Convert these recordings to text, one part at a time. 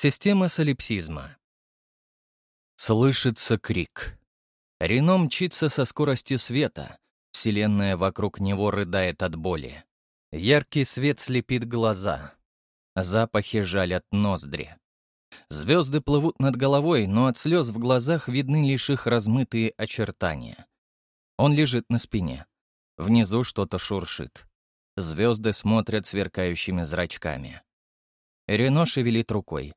Система солипсизма. Слышится крик. Рено мчится со скоростью света. Вселенная вокруг него рыдает от боли. Яркий свет слепит глаза. Запахи жалят ноздри. Звезды плывут над головой, но от слез в глазах видны лишь их размытые очертания. Он лежит на спине. Внизу что-то шуршит. Звезды смотрят сверкающими зрачками. Рено шевелит рукой.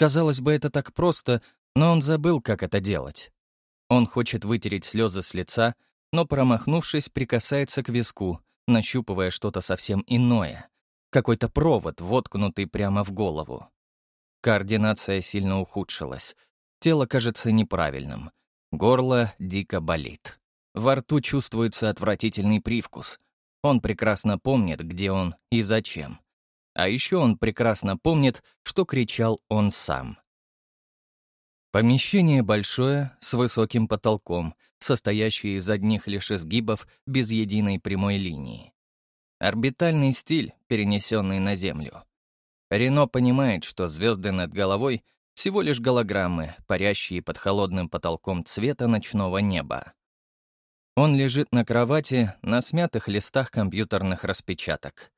Казалось бы, это так просто, но он забыл, как это делать. Он хочет вытереть слезы с лица, но, промахнувшись, прикасается к виску, нащупывая что-то совсем иное. Какой-то провод, воткнутый прямо в голову. Координация сильно ухудшилась. Тело кажется неправильным. Горло дико болит. Во рту чувствуется отвратительный привкус. Он прекрасно помнит, где он и зачем. А еще он прекрасно помнит, что кричал он сам. Помещение большое, с высоким потолком, состоящее из одних лишь изгибов без единой прямой линии. Орбитальный стиль, перенесенный на Землю. Рено понимает, что звезды над головой — всего лишь голограммы, парящие под холодным потолком цвета ночного неба. Он лежит на кровати на смятых листах компьютерных распечаток.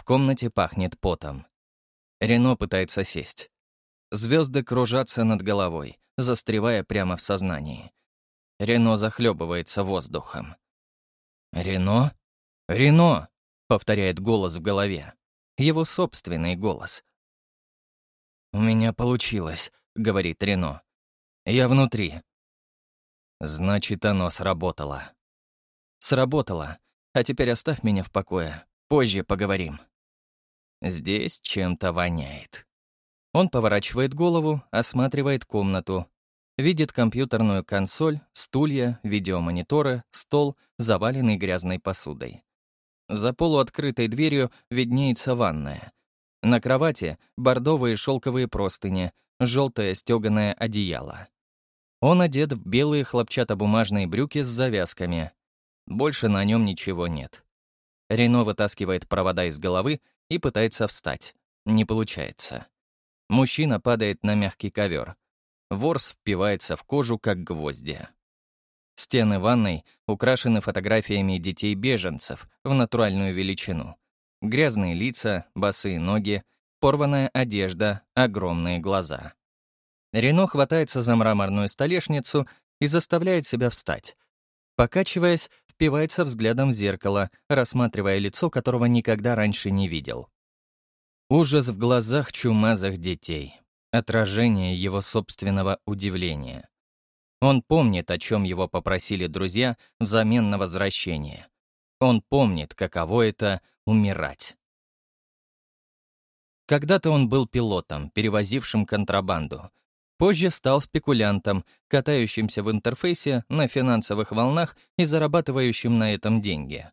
В комнате пахнет потом. Рено пытается сесть. Звезды кружатся над головой, застревая прямо в сознании. Рено захлебывается воздухом. «Рено? Рено!» — повторяет голос в голове. Его собственный голос. «У меня получилось», — говорит Рено. «Я внутри». Значит, оно сработало. Сработало. А теперь оставь меня в покое. Позже поговорим. Здесь чем-то воняет. Он поворачивает голову, осматривает комнату. Видит компьютерную консоль, стулья, видеомониторы, стол, заваленный грязной посудой. За полуоткрытой дверью виднеется ванная. На кровати бордовые шелковые простыни, желтое стеганое одеяло. Он одет в белые хлопчатобумажные брюки с завязками. Больше на нем ничего нет. Рено вытаскивает провода из головы и пытается встать. Не получается. Мужчина падает на мягкий ковер. Ворс впивается в кожу, как гвозди. Стены ванной украшены фотографиями детей-беженцев в натуральную величину. Грязные лица, босые ноги, порванная одежда, огромные глаза. Рено хватается за мраморную столешницу и заставляет себя встать. Покачиваясь, впивается взглядом в зеркало, рассматривая лицо, которого никогда раньше не видел. Ужас в глазах чумазых детей. Отражение его собственного удивления. Он помнит, о чем его попросили друзья взамен на возвращение. Он помнит, каково это — умирать. Когда-то он был пилотом, перевозившим контрабанду, Позже стал спекулянтом, катающимся в интерфейсе на финансовых волнах и зарабатывающим на этом деньги.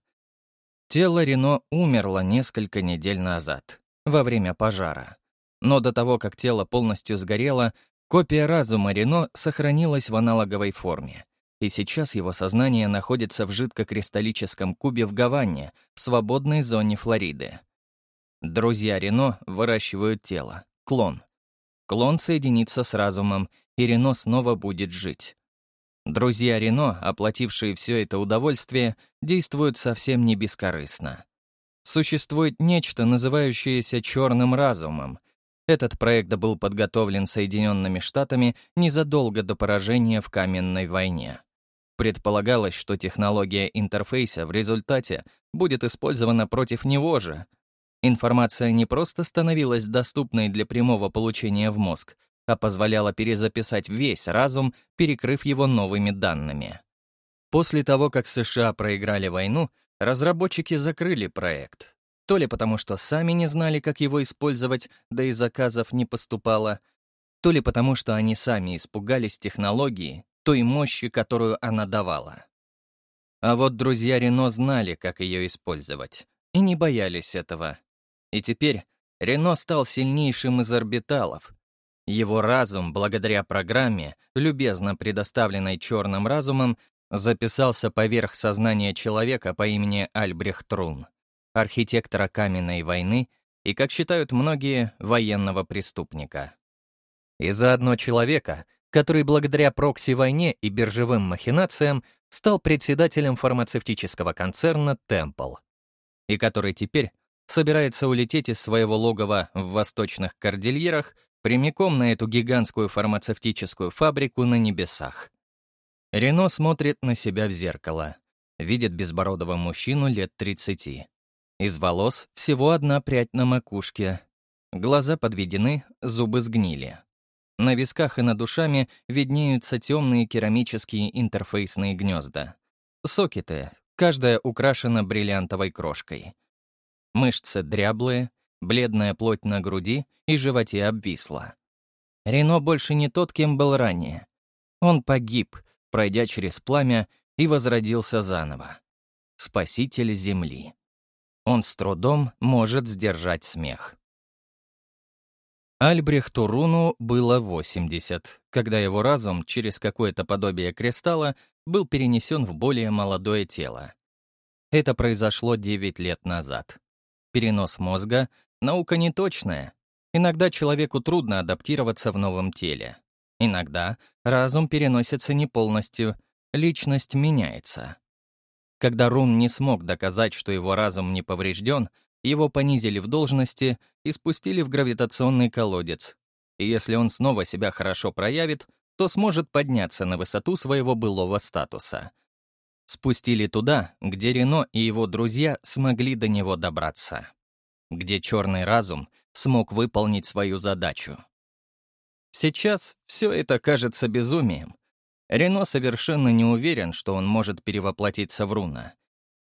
Тело Рено умерло несколько недель назад, во время пожара. Но до того, как тело полностью сгорело, копия разума Рено сохранилась в аналоговой форме. И сейчас его сознание находится в жидкокристаллическом кубе в Гаване, в свободной зоне Флориды. Друзья Рено выращивают тело, клон, Клон соединится с разумом, и Рено снова будет жить. Друзья Рено, оплатившие все это удовольствие, действуют совсем не бескорыстно. Существует нечто, называющееся черным разумом. Этот проект был подготовлен Соединенными Штатами незадолго до поражения в каменной войне. Предполагалось, что технология интерфейса в результате будет использована против него же, Информация не просто становилась доступной для прямого получения в мозг, а позволяла перезаписать весь разум, перекрыв его новыми данными. После того, как США проиграли войну, разработчики закрыли проект. То ли потому, что сами не знали, как его использовать, да и заказов не поступало, то ли потому, что они сами испугались технологии, той мощи, которую она давала. А вот друзья Рено знали, как ее использовать, и не боялись этого. И теперь Рено стал сильнейшим из орбиталов. Его разум, благодаря программе, любезно предоставленной черным разумом, записался поверх сознания человека по имени Альбрехт Трун, архитектора каменной войны и, как считают многие, военного преступника. И заодно человека, который благодаря прокси-войне и биржевым махинациям стал председателем фармацевтического концерна «Темпл», и который теперь собирается улететь из своего логова в восточных кордильерах прямиком на эту гигантскую фармацевтическую фабрику на небесах. Рено смотрит на себя в зеркало, видит безбородого мужчину лет 30. Из волос всего одна прядь на макушке. Глаза подведены, зубы сгнили. На висках и над душами виднеются темные керамические интерфейсные гнезда. Сокеты, каждая украшена бриллиантовой крошкой. Мышцы дряблые, бледная плоть на груди и животе обвисла. Рено больше не тот, кем был ранее. Он погиб, пройдя через пламя, и возродился заново. Спаситель Земли. Он с трудом может сдержать смех. Альбрехту Руну было 80, когда его разум через какое-то подобие кристалла был перенесен в более молодое тело. Это произошло 9 лет назад. Перенос мозга — наука неточная. Иногда человеку трудно адаптироваться в новом теле. Иногда разум переносится не полностью, личность меняется. Когда Рун не смог доказать, что его разум не поврежден, его понизили в должности и спустили в гравитационный колодец. И если он снова себя хорошо проявит, то сможет подняться на высоту своего былого статуса. Спустили туда, где Рено и его друзья смогли до него добраться. Где черный разум смог выполнить свою задачу. Сейчас все это кажется безумием, Рено совершенно не уверен, что он может перевоплотиться в руна.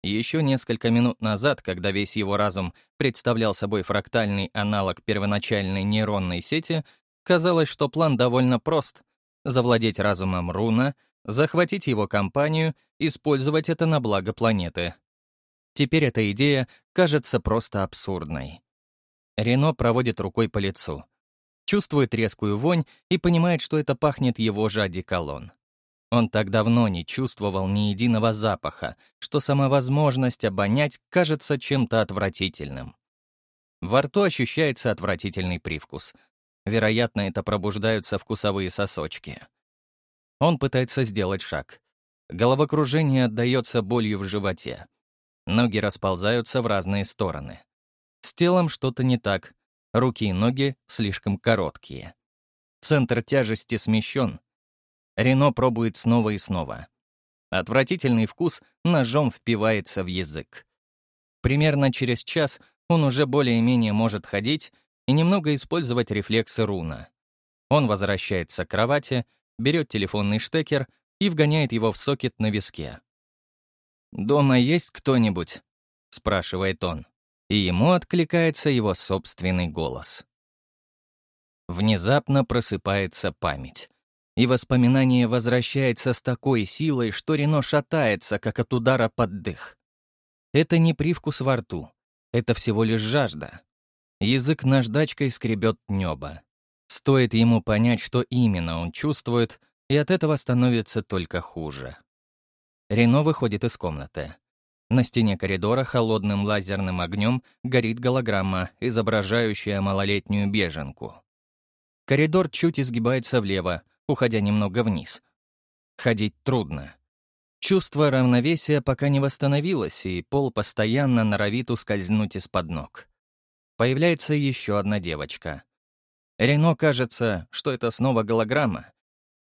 Еще несколько минут назад, когда весь его разум представлял собой фрактальный аналог первоначальной нейронной сети, казалось, что план довольно прост — завладеть разумом руна, захватить его компанию, использовать это на благо планеты. Теперь эта идея кажется просто абсурдной. Рено проводит рукой по лицу. Чувствует резкую вонь и понимает, что это пахнет его же одеколон. Он так давно не чувствовал ни единого запаха, что сама возможность обонять кажется чем-то отвратительным. Во рту ощущается отвратительный привкус. Вероятно, это пробуждаются вкусовые сосочки. Он пытается сделать шаг. Головокружение отдается болью в животе. Ноги расползаются в разные стороны. С телом что-то не так. Руки и ноги слишком короткие. Центр тяжести смещен, Рено пробует снова и снова. Отвратительный вкус ножом впивается в язык. Примерно через час он уже более-менее может ходить и немного использовать рефлексы руна. Он возвращается к кровати, берет телефонный штекер и вгоняет его в сокет на виске. «Дома есть кто-нибудь?» — спрашивает он, и ему откликается его собственный голос. Внезапно просыпается память и воспоминание возвращается с такой силой, что Рено шатается, как от удара под дых. Это не привкус во рту, это всего лишь жажда. Язык наждачкой скребет небо. Стоит ему понять, что именно он чувствует, и от этого становится только хуже. Рено выходит из комнаты. На стене коридора холодным лазерным огнем горит голограмма, изображающая малолетнюю беженку. Коридор чуть изгибается влево, уходя немного вниз. Ходить трудно. Чувство равновесия пока не восстановилось, и пол постоянно норовит ускользнуть из-под ног. Появляется еще одна девочка. Рено кажется, что это снова голограмма,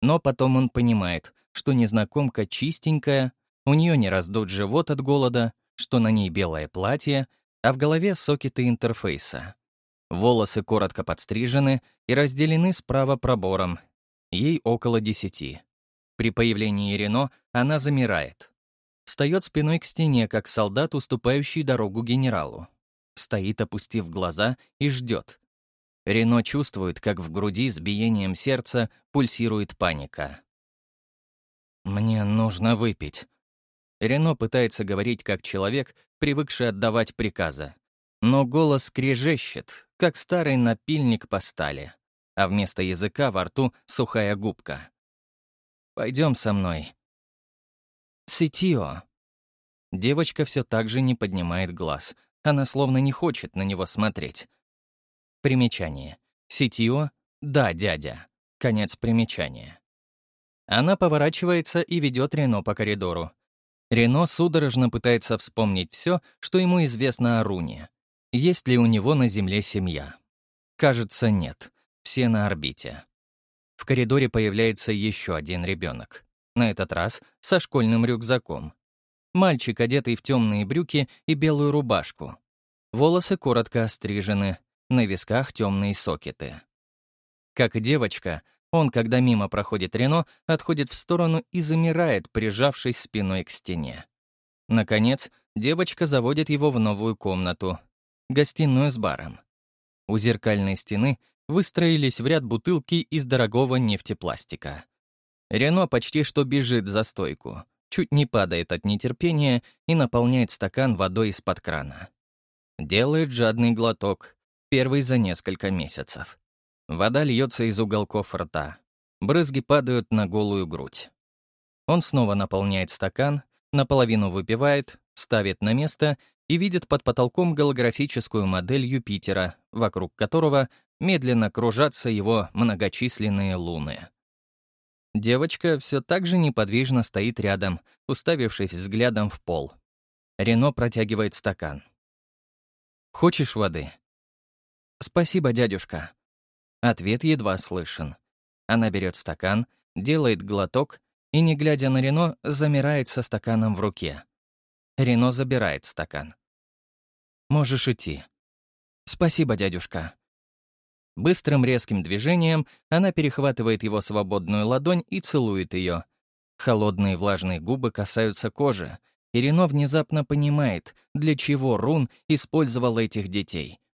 но потом он понимает, что незнакомка чистенькая, у нее не раздут живот от голода, что на ней белое платье, а в голове сокеты интерфейса. Волосы коротко подстрижены и разделены справа пробором, Ей около десяти. При появлении Рено она замирает. Встает спиной к стене, как солдат, уступающий дорогу генералу. Стоит, опустив глаза, и ждет. Рено чувствует, как в груди с биением сердца пульсирует паника. «Мне нужно выпить». Рено пытается говорить как человек, привыкший отдавать приказы. Но голос скрежещет, как старый напильник по стали а вместо языка во рту сухая губка. «Пойдем со мной». «Ситио». Девочка все так же не поднимает глаз. Она словно не хочет на него смотреть. Примечание. Ситио — да, дядя. Конец примечания. Она поворачивается и ведет Рено по коридору. Рено судорожно пытается вспомнить все, что ему известно о Руне. Есть ли у него на Земле семья? Кажется, нет. Все на орбите. В коридоре появляется еще один ребенок. На этот раз со школьным рюкзаком. Мальчик, одетый в темные брюки и белую рубашку. Волосы коротко острижены, на висках темные сокеты. Как и девочка, он, когда мимо проходит Рено, отходит в сторону и замирает, прижавшись спиной к стене. Наконец, девочка заводит его в новую комнату, гостиную с баром. У зеркальной стены выстроились в ряд бутылки из дорогого нефтепластика. Рено почти что бежит за стойку, чуть не падает от нетерпения и наполняет стакан водой из-под крана. Делает жадный глоток, первый за несколько месяцев. Вода льется из уголков рта. Брызги падают на голую грудь. Он снова наполняет стакан, наполовину выпивает, ставит на место и видит под потолком голографическую модель Юпитера, вокруг которого медленно кружатся его многочисленные луны. Девочка все так же неподвижно стоит рядом, уставившись взглядом в пол. Рено протягивает стакан. «Хочешь воды?» «Спасибо, дядюшка», Ответ едва слышен. Она берет стакан, делает глоток и, не глядя на Рено, замирает со стаканом в руке. Рено забирает стакан. «Можешь идти». «Спасибо, дядюшка». Быстрым резким движением она перехватывает его свободную ладонь и целует ее. Холодные влажные губы касаются кожи, и Рено внезапно понимает, для чего Рун использовал этих детей —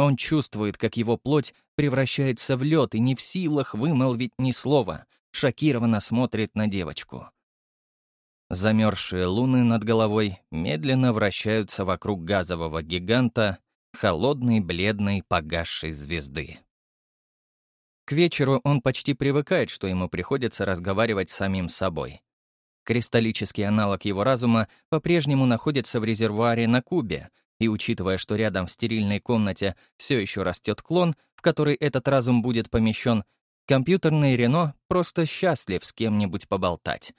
он чувствует, как его плоть превращается в лед и не в силах вымолвить ни слова, шокированно смотрит на девочку. Замерзшие луны над головой медленно вращаются вокруг газового гиганта, холодной, бледной, погасшей звезды. К вечеру он почти привыкает, что ему приходится разговаривать с самим собой. Кристаллический аналог его разума по-прежнему находится в резервуаре на Кубе, и учитывая, что рядом в стерильной комнате все еще растет клон, в который этот разум будет помещен, компьютерный Рено просто счастлив с кем-нибудь поболтать.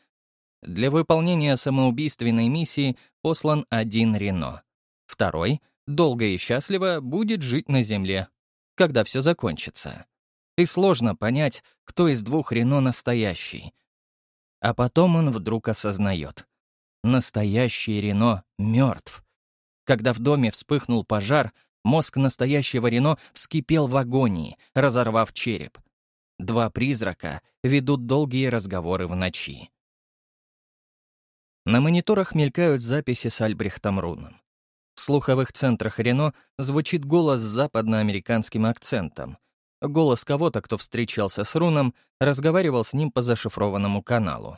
Для выполнения самоубийственной миссии послан один Рено. Второй, долго и счастливо, будет жить на Земле, когда все закончится. И сложно понять, кто из двух Рено настоящий. А потом он вдруг осознает. Настоящий Рено мертв. Когда в доме вспыхнул пожар, мозг настоящего Рено вскипел в агонии, разорвав череп. Два призрака ведут долгие разговоры в ночи. На мониторах мелькают записи с Альбрехтом Руном. В слуховых центрах Рено звучит голос с западноамериканским акцентом. Голос кого-то, кто встречался с Руном, разговаривал с ним по зашифрованному каналу.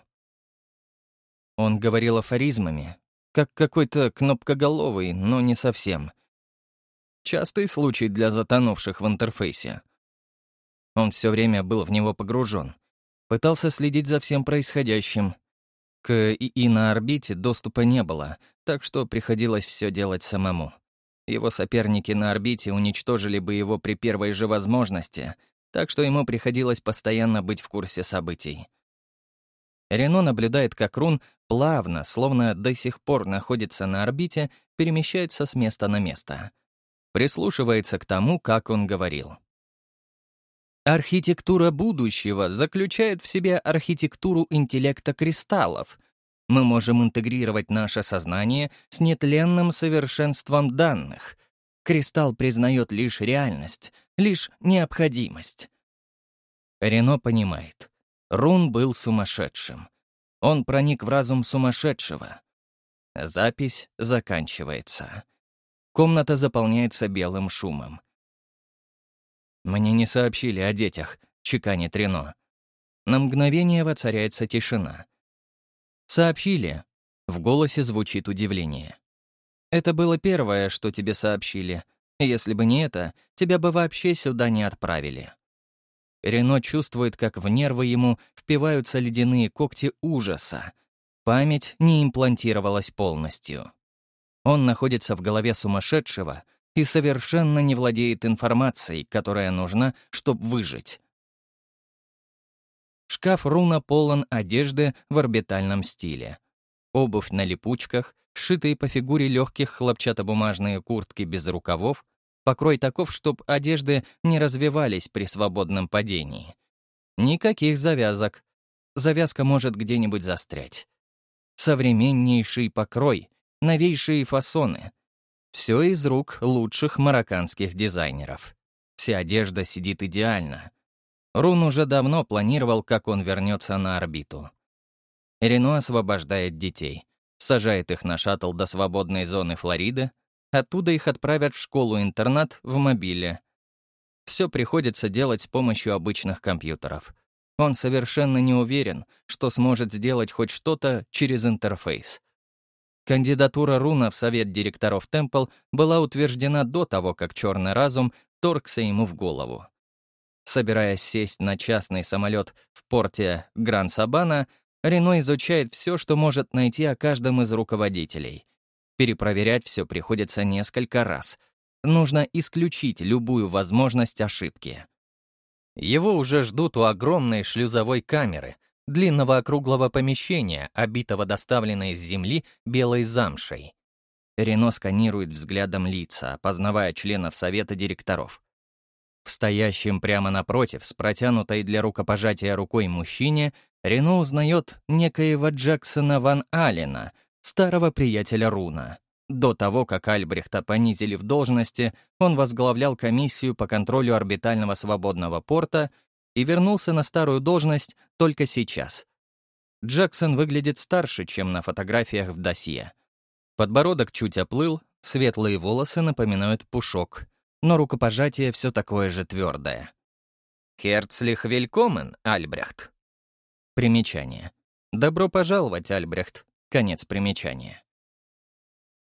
Он говорил афоризмами, как какой-то кнопкоголовый, но не совсем. Частый случай для затонувших в интерфейсе. Он все время был в него погружен. Пытался следить за всем происходящим. К ИИ на орбите доступа не было, так что приходилось все делать самому. Его соперники на орбите уничтожили бы его при первой же возможности, так что ему приходилось постоянно быть в курсе событий. Рено наблюдает, как Рун плавно, словно до сих пор находится на орбите, перемещается с места на место. Прислушивается к тому, как он говорил. Архитектура будущего заключает в себе архитектуру интеллекта кристаллов. Мы можем интегрировать наше сознание с нетленным совершенством данных. Кристалл признает лишь реальность, лишь необходимость. Рено понимает. Рун был сумасшедшим. Он проник в разум сумасшедшего. Запись заканчивается. Комната заполняется белым шумом. «Мне не сообщили о детях», — чеканит Рено. На мгновение воцаряется тишина. «Сообщили?» — в голосе звучит удивление. «Это было первое, что тебе сообщили. Если бы не это, тебя бы вообще сюда не отправили». Рено чувствует, как в нервы ему впиваются ледяные когти ужаса. Память не имплантировалась полностью. Он находится в голове сумасшедшего и совершенно не владеет информацией, которая нужна, чтобы выжить. Шкаф руна полон одежды в орбитальном стиле. Обувь на липучках, сшитые по фигуре легких хлопчатобумажные куртки без рукавов, покрой таков, чтоб одежды не развивались при свободном падении. Никаких завязок. Завязка может где-нибудь застрять. Современнейший покрой, новейшие фасоны. Все из рук лучших марокканских дизайнеров. Вся одежда сидит идеально. Рун уже давно планировал, как он вернется на орбиту. Рено освобождает детей, сажает их на шаттл до свободной зоны Флориды, оттуда их отправят в школу-интернат в мобиле. Все приходится делать с помощью обычных компьютеров. Он совершенно не уверен, что сможет сделать хоть что-то через интерфейс. Кандидатура Руна в совет директоров Темпл была утверждена до того, как черный разум торгся ему в голову. Собираясь сесть на частный самолет в порте Гран-Сабана, Рено изучает все, что может найти о каждом из руководителей. Перепроверять все приходится несколько раз. Нужно исключить любую возможность ошибки. Его уже ждут у огромной шлюзовой камеры, длинного округлого помещения, обитого доставленной с земли белой замшей. Рено сканирует взглядом лица, опознавая членов совета директоров. В стоящем прямо напротив, с протянутой для рукопожатия рукой мужчине, Рено узнает некоего Джексона Ван Аллена, старого приятеля Руна. До того, как Альбрехта понизили в должности, он возглавлял комиссию по контролю орбитального свободного порта и вернулся на старую должность только сейчас. Джексон выглядит старше, чем на фотографиях в досье. Подбородок чуть оплыл, светлые волосы напоминают пушок, но рукопожатие все такое же твердое. «Херцлих велькомен, Альбрехт». Примечание. «Добро пожаловать, Альбрехт». Конец примечания.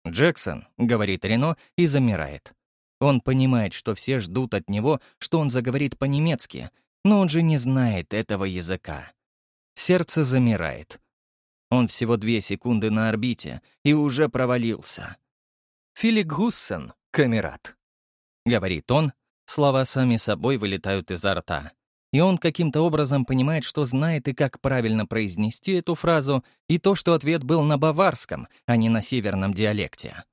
«Джексон», — говорит Рено и замирает. Он понимает, что все ждут от него, что он заговорит по-немецки, но он же не знает этого языка. Сердце замирает. Он всего две секунды на орбите и уже провалился. «Филик Гуссен, камерат», — говорит он, слова сами собой вылетают изо рта. И он каким-то образом понимает, что знает и как правильно произнести эту фразу, и то, что ответ был на баварском, а не на северном диалекте.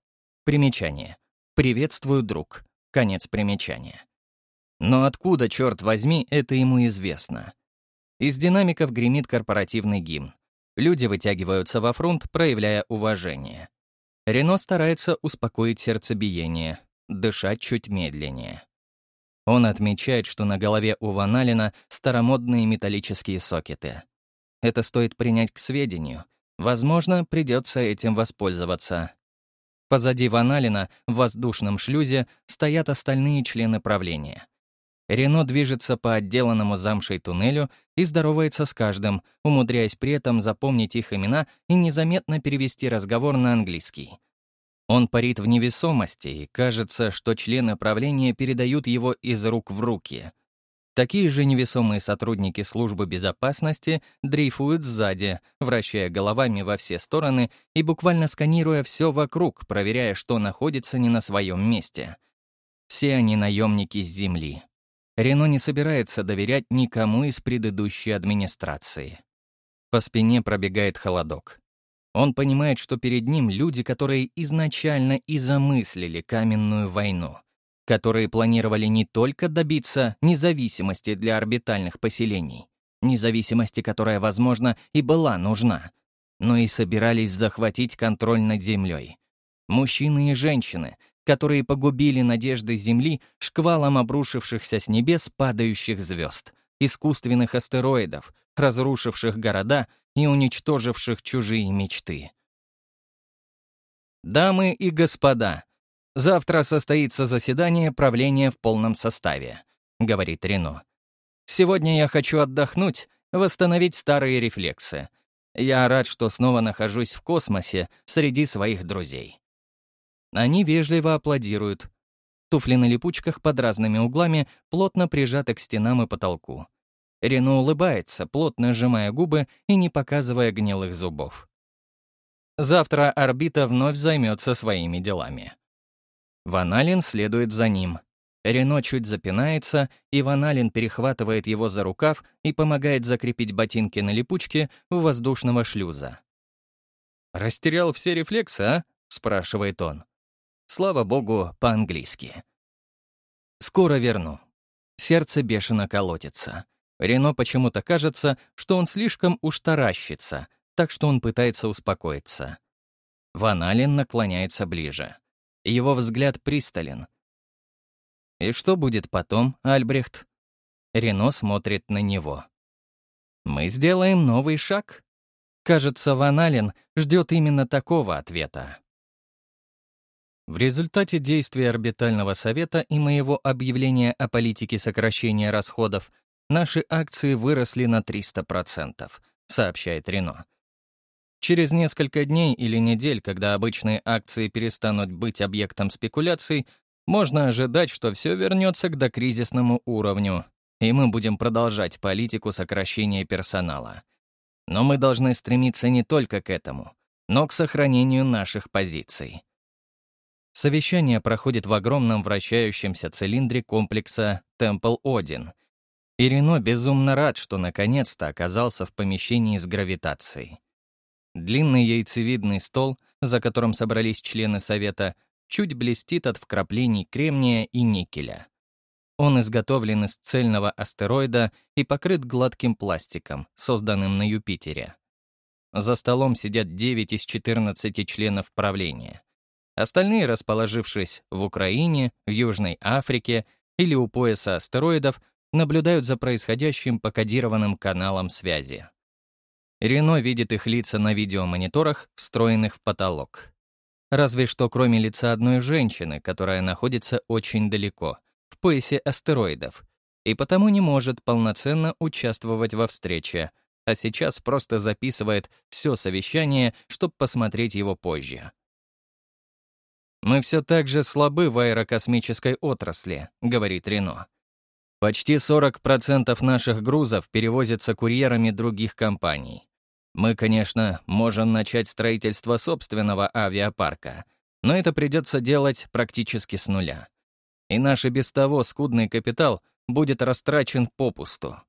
Примечание. «Приветствую, друг». Конец примечания. Но откуда, черт возьми, это ему известно? Из динамиков гремит корпоративный гимн. Люди вытягиваются во фронт, проявляя уважение. Рено старается успокоить сердцебиение, дышать чуть медленнее. Он отмечает, что на голове у Ваналина старомодные металлические сокеты. Это стоит принять к сведению. Возможно, придется этим воспользоваться. Позади Ваналина в воздушном шлюзе стоят остальные члены правления. Рено движется по отделанному замшей туннелю и здоровается с каждым, умудряясь при этом запомнить их имена и незаметно перевести разговор на английский. Он парит в невесомости, и кажется, что члены правления передают его из рук в руки. Такие же невесомые сотрудники службы безопасности дрейфуют сзади, вращая головами во все стороны и буквально сканируя все вокруг, проверяя, что находится не на своем месте. Все они наемники с земли. Рено не собирается доверять никому из предыдущей администрации. По спине пробегает холодок. Он понимает, что перед ним люди, которые изначально и замыслили каменную войну, которые планировали не только добиться независимости для орбитальных поселений, независимости, которая, возможно, и была нужна, но и собирались захватить контроль над Землей. Мужчины и женщины, которые погубили надежды Земли шквалом обрушившихся с небес падающих звезд, искусственных астероидов, разрушивших города и уничтоживших чужие мечты. Дамы и господа, завтра состоится заседание правления в полном составе, говорит Рено. Сегодня я хочу отдохнуть, восстановить старые рефлексы. Я рад, что снова нахожусь в космосе среди своих друзей. Они вежливо аплодируют. Туфли на липучках под разными углами плотно прижаты к стенам и потолку. Рено улыбается, плотно сжимая губы и не показывая гнилых зубов. Завтра орбита вновь займется своими делами. Ваналин следует за ним. Рено чуть запинается, и Ван Ален перехватывает его за рукав и помогает закрепить ботинки на липучке у воздушного шлюза. «Растерял все рефлексы, а?» — спрашивает он. Слава богу, по-английски. «Скоро верну». Сердце бешено колотится. Рено почему-то кажется, что он слишком уж таращится, так что он пытается успокоиться. Ван Ален наклоняется ближе. Его взгляд пристален. «И что будет потом, Альбрехт?» Рено смотрит на него. «Мы сделаем новый шаг?» Кажется, Ван Ален ждет именно такого ответа. В результате действий орбитального совета и моего объявления о политике сокращения расходов наши акции выросли на 300%, сообщает Рено. Через несколько дней или недель, когда обычные акции перестанут быть объектом спекуляций, можно ожидать, что все вернется к докризисному уровню, и мы будем продолжать политику сокращения персонала. Но мы должны стремиться не только к этому, но к сохранению наших позиций. Совещание проходит в огромном вращающемся цилиндре комплекса Темпл-Один. И безумно рад, что наконец-то оказался в помещении с гравитацией. Длинный яйцевидный стол, за которым собрались члены Совета, чуть блестит от вкраплений кремния и никеля. Он изготовлен из цельного астероида и покрыт гладким пластиком, созданным на Юпитере. За столом сидят 9 из 14 членов правления. Остальные, расположившись в Украине, в Южной Африке или у пояса астероидов, наблюдают за происходящим по кодированным каналам связи. Рено видит их лица на видеомониторах, встроенных в потолок. Разве что кроме лица одной женщины, которая находится очень далеко, в поясе астероидов, и потому не может полноценно участвовать во встрече, а сейчас просто записывает все совещание, чтобы посмотреть его позже. «Мы все так же слабы в аэрокосмической отрасли», — говорит Рено. «Почти 40% наших грузов перевозятся курьерами других компаний. Мы, конечно, можем начать строительство собственного авиапарка, но это придется делать практически с нуля. И наш и без того скудный капитал будет растрачен попусту.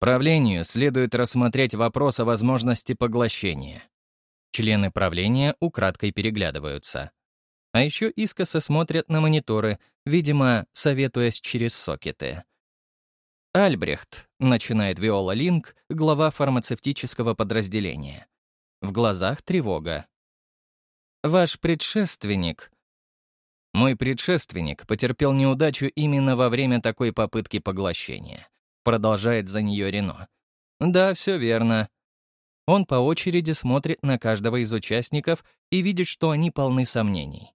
Правлению следует рассмотреть вопрос о возможности поглощения. Члены правления украдкой переглядываются. А еще искоса смотрят на мониторы, видимо, советуясь через сокеты. Альбрехт, начинает Виола Линк, глава фармацевтического подразделения. В глазах тревога. Ваш предшественник... Мой предшественник потерпел неудачу именно во время такой попытки поглощения. Продолжает за нее Рено. Да, все верно. Он по очереди смотрит на каждого из участников и видит, что они полны сомнений.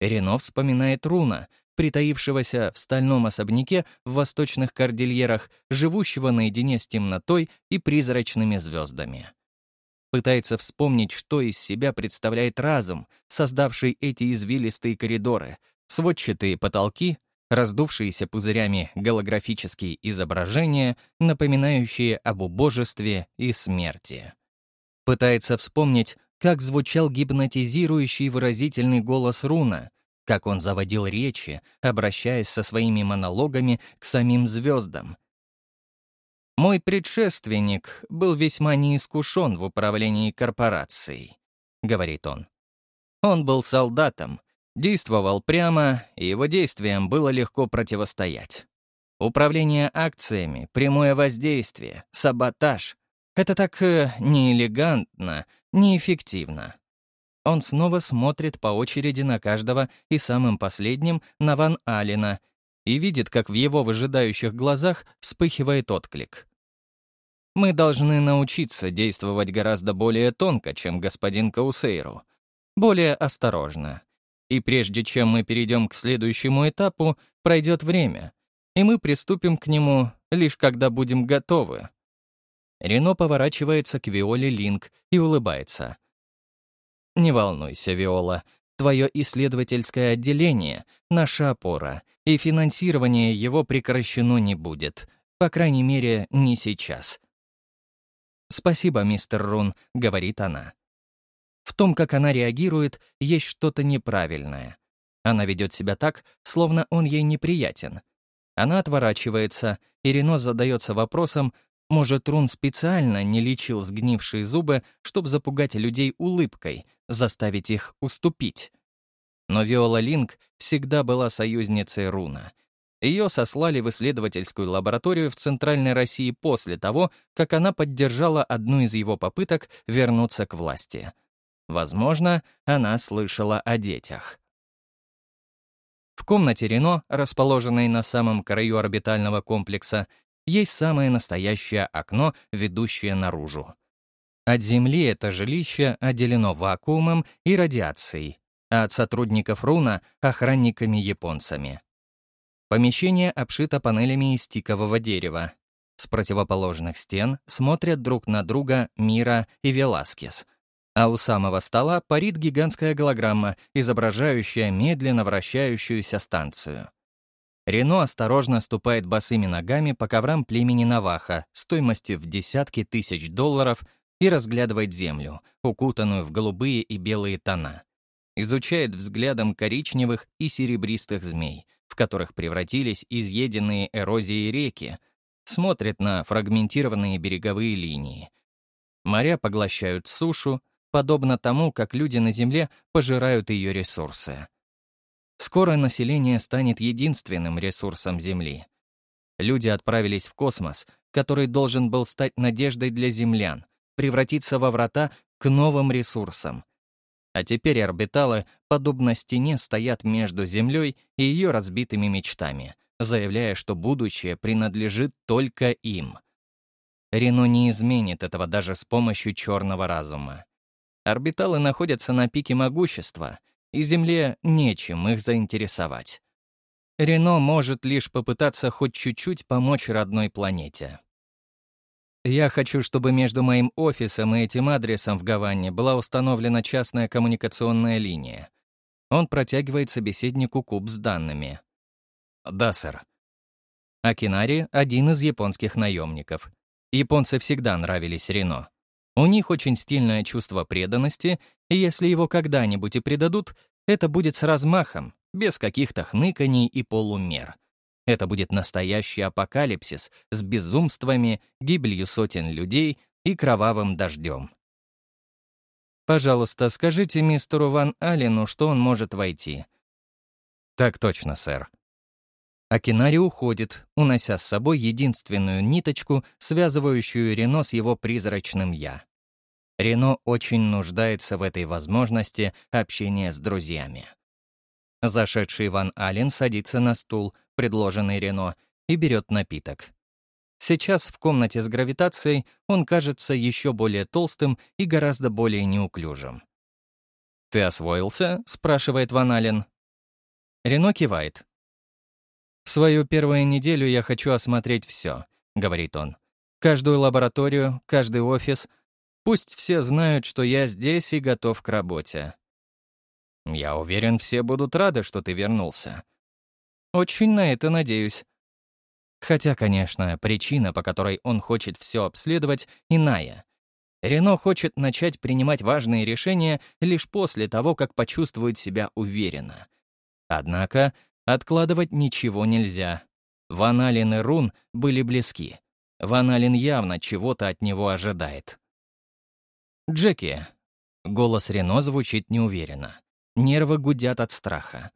Рено вспоминает Руна, притаившегося в стальном особняке в восточных кордильерах, живущего наедине с темнотой и призрачными звездами. Пытается вспомнить, что из себя представляет разум, создавший эти извилистые коридоры, сводчатые потолки, раздувшиеся пузырями голографические изображения, напоминающие об убожестве и смерти. Пытается вспомнить, как звучал гипнотизирующий выразительный голос Руна, как он заводил речи, обращаясь со своими монологами к самим звездам. Мой предшественник был весьма неискушен в управлении корпорацией, говорит он. Он был солдатом, действовал прямо, и его действиям было легко противостоять. Управление акциями, прямое воздействие, саботаж — это так э, неэлегантно, неэффективно. Он снова смотрит по очереди на каждого и самым последним на Ван Алина и видит, как в его выжидающих глазах вспыхивает отклик. Мы должны научиться действовать гораздо более тонко, чем господин Каусейру, более осторожно. И прежде чем мы перейдем к следующему этапу, пройдет время, и мы приступим к нему лишь когда будем готовы. Рено поворачивается к Виоле Линк и улыбается — не волнуйся, Виола. Твое исследовательское отделение — наша опора, и финансирование его прекращено не будет. По крайней мере, не сейчас. «Спасибо, мистер Рун», — говорит она. В том, как она реагирует, есть что-то неправильное. Она ведет себя так, словно он ей неприятен. Она отворачивается, и Рено задается вопросом, может, Рун специально не лечил сгнившие зубы, чтобы запугать людей улыбкой, заставить их уступить. Но Виола Линк всегда была союзницей Руна. Ее сослали в исследовательскую лабораторию в Центральной России после того, как она поддержала одну из его попыток вернуться к власти. Возможно, она слышала о детях. В комнате Рено, расположенной на самом краю орбитального комплекса, есть самое настоящее окно, ведущее наружу. От Земли это жилище отделено вакуумом и радиацией, а от сотрудников Руна — охранниками-японцами. Помещение обшито панелями из тикового дерева. С противоположных стен смотрят друг на друга Мира и Веласкес — а у самого стола парит гигантская голограмма, изображающая медленно вращающуюся станцию. Рено осторожно ступает босыми ногами по коврам племени Наваха стоимостью в десятки тысяч долларов и разглядывает землю, укутанную в голубые и белые тона. Изучает взглядом коричневых и серебристых змей, в которых превратились изъеденные эрозией реки, смотрит на фрагментированные береговые линии. Моря поглощают сушу, подобно тому, как люди на Земле пожирают ее ресурсы. Скоро население станет единственным ресурсом Земли. Люди отправились в космос, который должен был стать надеждой для землян, превратиться во врата к новым ресурсам. А теперь орбиталы, подобно стене, стоят между Землей и ее разбитыми мечтами, заявляя, что будущее принадлежит только им. Рено не изменит этого даже с помощью черного разума. Орбиталы находятся на пике могущества, и Земле нечем их заинтересовать. Рено может лишь попытаться хоть чуть-чуть помочь родной планете. Я хочу, чтобы между моим офисом и этим адресом в Гаване была установлена частная коммуникационная линия. Он протягивает собеседнику куб с данными. Да, сэр. Акинари — один из японских наемников. Японцы всегда нравились Рено. У них очень стильное чувство преданности, и если его когда-нибудь и предадут, это будет с размахом, без каких-то хныканий и полумер. Это будет настоящий апокалипсис с безумствами, гибелью сотен людей и кровавым дождем. «Пожалуйста, скажите мистеру Ван Аллену, что он может войти». «Так точно, сэр». Акинари уходит, унося с собой единственную ниточку, связывающую Рено с его призрачным «я». Рено очень нуждается в этой возможности общения с друзьями. Зашедший Ван Ален садится на стул, предложенный Рено, и берет напиток. Сейчас в комнате с гравитацией он кажется еще более толстым и гораздо более неуклюжим. «Ты освоился?» — спрашивает Ван Ален. Рено кивает. «Свою первую неделю я хочу осмотреть все», — говорит он. «Каждую лабораторию, каждый офис. Пусть все знают, что я здесь и готов к работе». «Я уверен, все будут рады, что ты вернулся». «Очень на это надеюсь». Хотя, конечно, причина, по которой он хочет все обследовать, иная. Рено хочет начать принимать важные решения лишь после того, как почувствует себя уверенно. Однако Откладывать ничего нельзя. Ван Ален и Рун были близки. Ван Ален явно чего-то от него ожидает. «Джеки». Голос Рено звучит неуверенно. Нервы гудят от страха.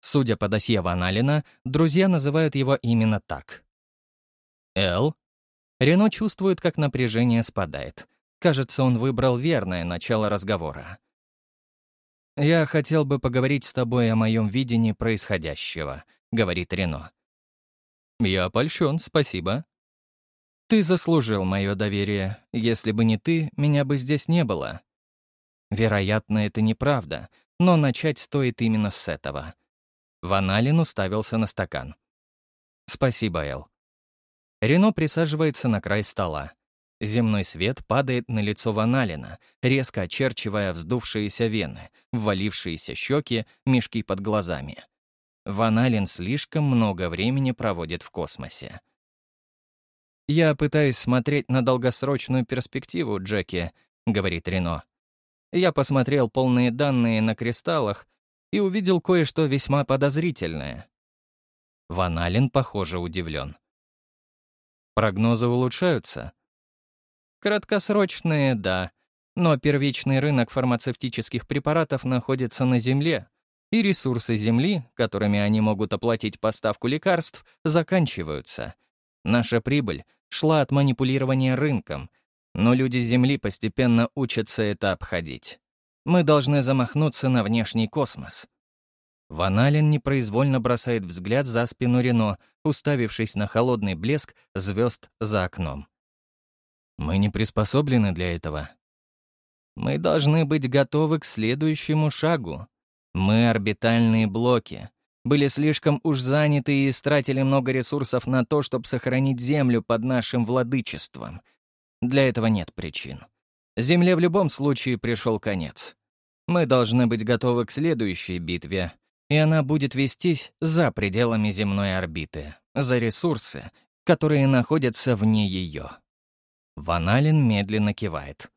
Судя по досье Ван Алена, друзья называют его именно так. «Эл?» Рено чувствует, как напряжение спадает. Кажется, он выбрал верное начало разговора. «Я хотел бы поговорить с тобой о моем видении происходящего», — говорит Рено. «Я польщен, спасибо». «Ты заслужил мое доверие. Если бы не ты, меня бы здесь не было». Вероятно, это неправда, но начать стоит именно с этого. Ван Ален уставился на стакан. «Спасибо, Эл». Рено присаживается на край стола. Земной свет падает на лицо Ваналина, резко очерчивая вздувшиеся вены, ввалившиеся щеки, мешки под глазами. Ваналин слишком много времени проводит в космосе. «Я пытаюсь смотреть на долгосрочную перспективу, Джеки», — говорит Рено. «Я посмотрел полные данные на кристаллах, и увидел кое-что весьма подозрительное. Ван Ален, похоже, удивлен. Прогнозы улучшаются? Краткосрочные — да, но первичный рынок фармацевтических препаратов находится на Земле, и ресурсы Земли, которыми они могут оплатить поставку лекарств, заканчиваются. Наша прибыль шла от манипулирования рынком, но люди Земли постепенно учатся это обходить. Мы должны замахнуться на внешний космос. Ван Ален непроизвольно бросает взгляд за спину Рено, уставившись на холодный блеск звезд за окном. Мы не приспособлены для этого. Мы должны быть готовы к следующему шагу. Мы — орбитальные блоки. Были слишком уж заняты и истратили много ресурсов на то, чтобы сохранить Землю под нашим владычеством. Для этого нет причин. Земле в любом случае пришел конец. Мы должны быть готовы к следующей битве, и она будет вестись за пределами земной орбиты, за ресурсы, которые находятся вне ее. Ваналин медленно кивает.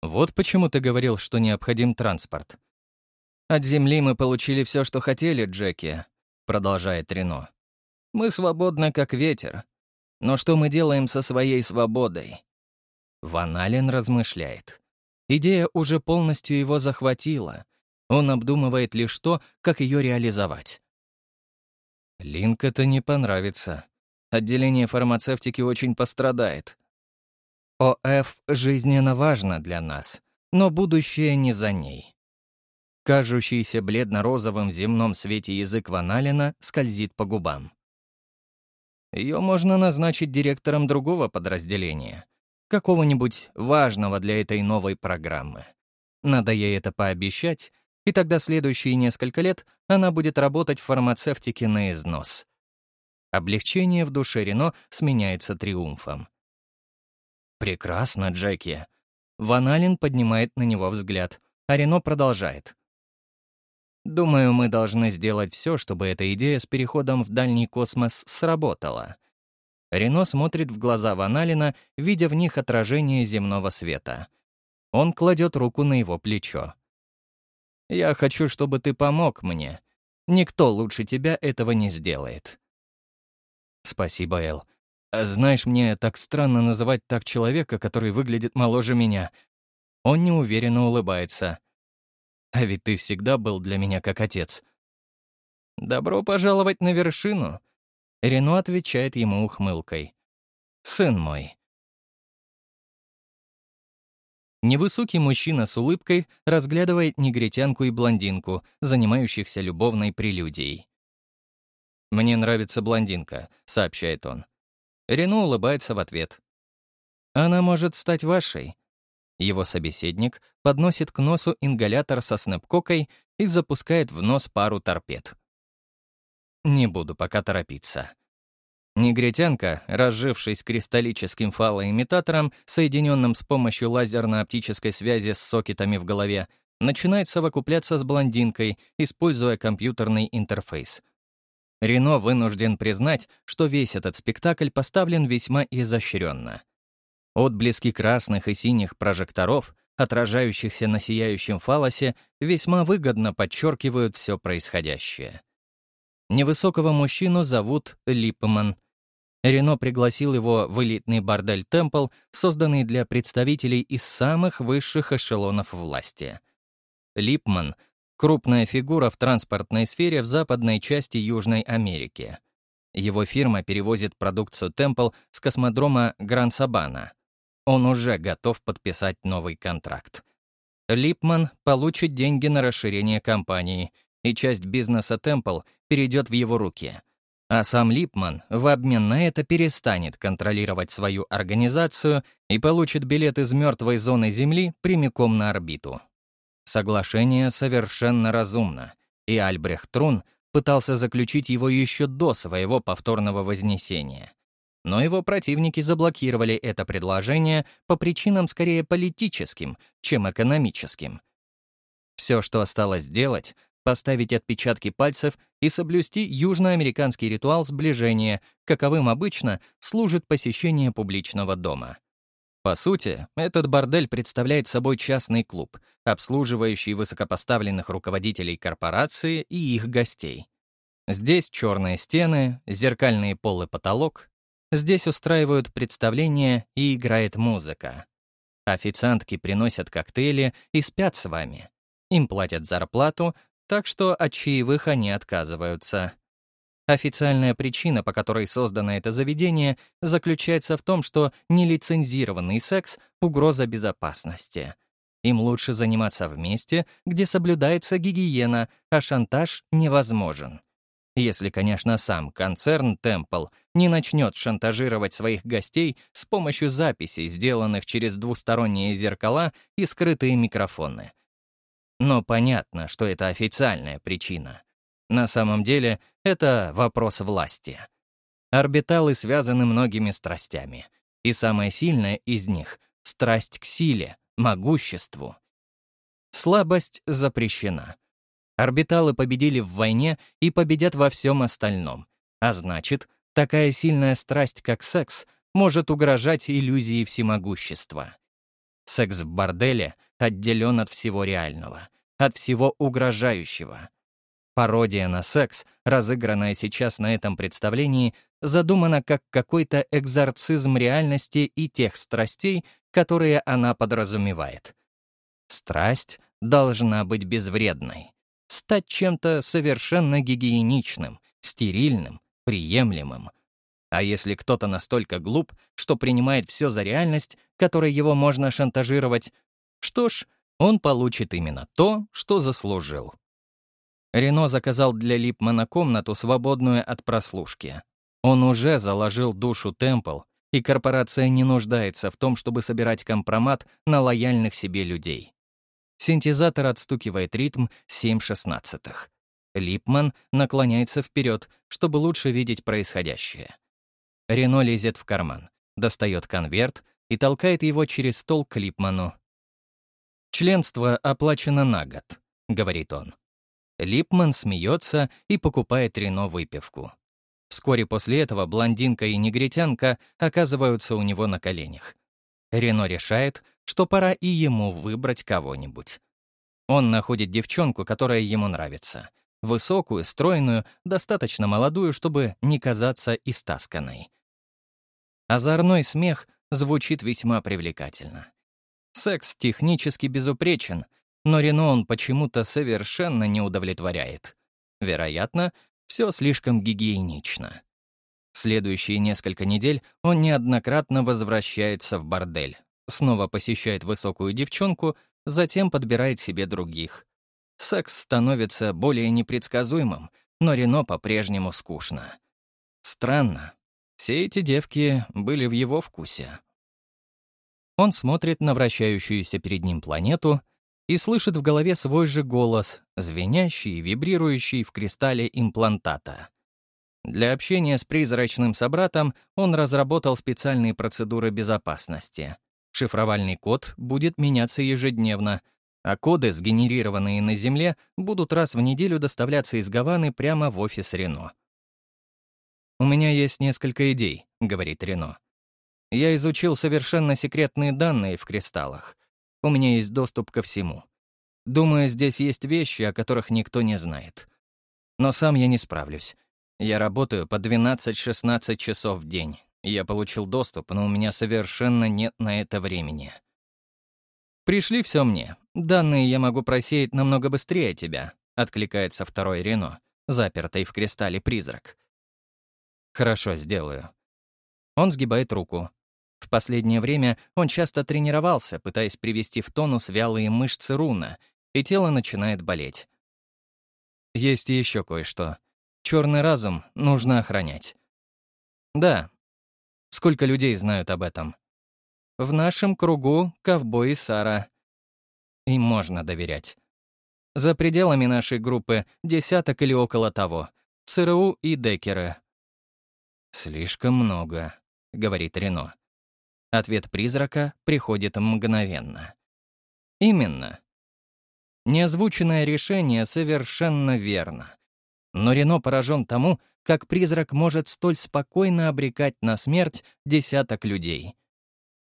«Вот почему ты говорил, что необходим транспорт». «От Земли мы получили все, что хотели, Джеки», — продолжает Рено. «Мы свободны, как ветер. Но что мы делаем со своей свободой?» Ваналин размышляет. Идея уже полностью его захватила. Он обдумывает лишь то, как ее реализовать. Линк это не понравится. Отделение фармацевтики очень пострадает. ОФ жизненно важно для нас, но будущее не за ней. Кажущийся бледно-розовым в земном свете язык Ваналина скользит по губам. Ее можно назначить директором другого подразделения, какого-нибудь важного для этой новой программы. Надо ей это пообещать, и тогда следующие несколько лет она будет работать в фармацевтике на износ. Облегчение в душе Рено сменяется триумфом. «Прекрасно, Джеки». Ван Аллен поднимает на него взгляд, а Рено продолжает. «Думаю, мы должны сделать все, чтобы эта идея с переходом в дальний космос сработала. Рено смотрит в глаза Ваналина, видя в них отражение земного света. Он кладет руку на его плечо. «Я хочу, чтобы ты помог мне. Никто лучше тебя этого не сделает». «Спасибо, Эл. Знаешь, мне так странно называть так человека, который выглядит моложе меня». Он неуверенно улыбается. «А ведь ты всегда был для меня как отец». «Добро пожаловать на вершину», Рено отвечает ему ухмылкой. «Сын мой». Невысокий мужчина с улыбкой разглядывает негритянку и блондинку, занимающихся любовной прелюдией. «Мне нравится блондинка», — сообщает он. Рено улыбается в ответ. «Она может стать вашей». Его собеседник подносит к носу ингалятор со снэпкокой и запускает в нос пару торпед. Не буду пока торопиться. Негритянка, разжившись кристаллическим фалоимитатором, соединенным с помощью лазерно-оптической связи с сокетами в голове, начинает совокупляться с блондинкой, используя компьютерный интерфейс. Рено вынужден признать, что весь этот спектакль поставлен весьма изощренно. Отблески красных и синих прожекторов, отражающихся на сияющем фалосе, весьма выгодно подчеркивают все происходящее. Невысокого мужчину зовут Липман. Рено пригласил его в элитный бордель «Темпл», созданный для представителей из самых высших эшелонов власти. Липман — крупная фигура в транспортной сфере в западной части Южной Америки. Его фирма перевозит продукцию «Темпл» с космодрома Гран-Сабана. Он уже готов подписать новый контракт. Липман получит деньги на расширение компании, и часть бизнеса Temple перейдет в его руки. А сам Липман в обмен на это перестанет контролировать свою организацию и получит билет из мертвой зоны Земли прямиком на орбиту. Соглашение совершенно разумно, и Альбрехт Трун пытался заключить его еще до своего повторного вознесения. Но его противники заблокировали это предложение по причинам скорее политическим, чем экономическим. Все, что осталось сделать, поставить отпечатки пальцев и соблюсти южноамериканский ритуал сближения, каковым обычно служит посещение публичного дома. По сути, этот бордель представляет собой частный клуб, обслуживающий высокопоставленных руководителей корпорации и их гостей. Здесь черные стены, зеркальные пол и потолок. Здесь устраивают представления и играет музыка. Официантки приносят коктейли и спят с вами. Им платят зарплату, так что от чаевых они отказываются. Официальная причина, по которой создано это заведение, заключается в том, что нелицензированный секс — угроза безопасности. Им лучше заниматься вместе, где соблюдается гигиена, а шантаж невозможен. Если, конечно, сам концерн Temple не начнет шантажировать своих гостей с помощью записей, сделанных через двусторонние зеркала и скрытые микрофоны. Но понятно, что это официальная причина. На самом деле, это вопрос власти. Орбиталы связаны многими страстями, и самая сильная из них — страсть к силе, могуществу. Слабость запрещена. Орбиталы победили в войне и победят во всем остальном. А значит, такая сильная страсть, как секс, может угрожать иллюзии всемогущества. Секс в борделе отделен от всего реального, от всего угрожающего. Пародия на секс, разыгранная сейчас на этом представлении, задумана как какой-то экзорцизм реальности и тех страстей, которые она подразумевает. Страсть должна быть безвредной, стать чем-то совершенно гигиеничным, стерильным, приемлемым. А если кто-то настолько глуп, что принимает все за реальность, которой его можно шантажировать, что ж, он получит именно то, что заслужил. Рено заказал для Липмана комнату, свободную от прослушки. Он уже заложил душу Темпл, и корпорация не нуждается в том, чтобы собирать компромат на лояльных себе людей. Синтезатор отстукивает ритм 7 шестнадцатых. Липман наклоняется вперед, чтобы лучше видеть происходящее. Рено лезет в карман, достает конверт и толкает его через стол к Липману. «Членство оплачено на год», — говорит он. Липман смеется и покупает Рено выпивку. Вскоре после этого блондинка и негритянка оказываются у него на коленях. Рено решает, что пора и ему выбрать кого-нибудь. Он находит девчонку, которая ему нравится. Высокую, стройную, достаточно молодую, чтобы не казаться истасканной. Озорной смех звучит весьма привлекательно. Секс технически безупречен — но Рено он почему-то совершенно не удовлетворяет. Вероятно, все слишком гигиенично. Следующие несколько недель он неоднократно возвращается в бордель, снова посещает высокую девчонку, затем подбирает себе других. Секс становится более непредсказуемым, но Рено по-прежнему скучно. Странно. Все эти девки были в его вкусе. Он смотрит на вращающуюся перед ним планету — и слышит в голове свой же голос, звенящий и вибрирующий в кристалле имплантата. Для общения с призрачным собратом он разработал специальные процедуры безопасности. Шифровальный код будет меняться ежедневно, а коды, сгенерированные на Земле, будут раз в неделю доставляться из Гаваны прямо в офис Рено. «У меня есть несколько идей», — говорит Рено. «Я изучил совершенно секретные данные в кристаллах. У меня есть доступ ко всему. Думаю, здесь есть вещи, о которых никто не знает. Но сам я не справлюсь. Я работаю по 12-16 часов в день. Я получил доступ, но у меня совершенно нет на это времени. «Пришли все мне. Данные я могу просеять намного быстрее тебя», — откликается второй Рено, запертый в кристалле призрак. «Хорошо, сделаю». Он сгибает руку, в последнее время он часто тренировался, пытаясь привести в тонус вялые мышцы руна, и тело начинает болеть. Есть еще кое-что. Черный разум нужно охранять. Да. Сколько людей знают об этом? В нашем кругу ковбой и Сара. Им можно доверять. За пределами нашей группы десяток или около того. ЦРУ и Декеры. «Слишком много», — говорит Рено. Ответ призрака приходит мгновенно. Именно. Неозвученное решение совершенно верно. Но Рено поражен тому, как призрак может столь спокойно обрекать на смерть десяток людей.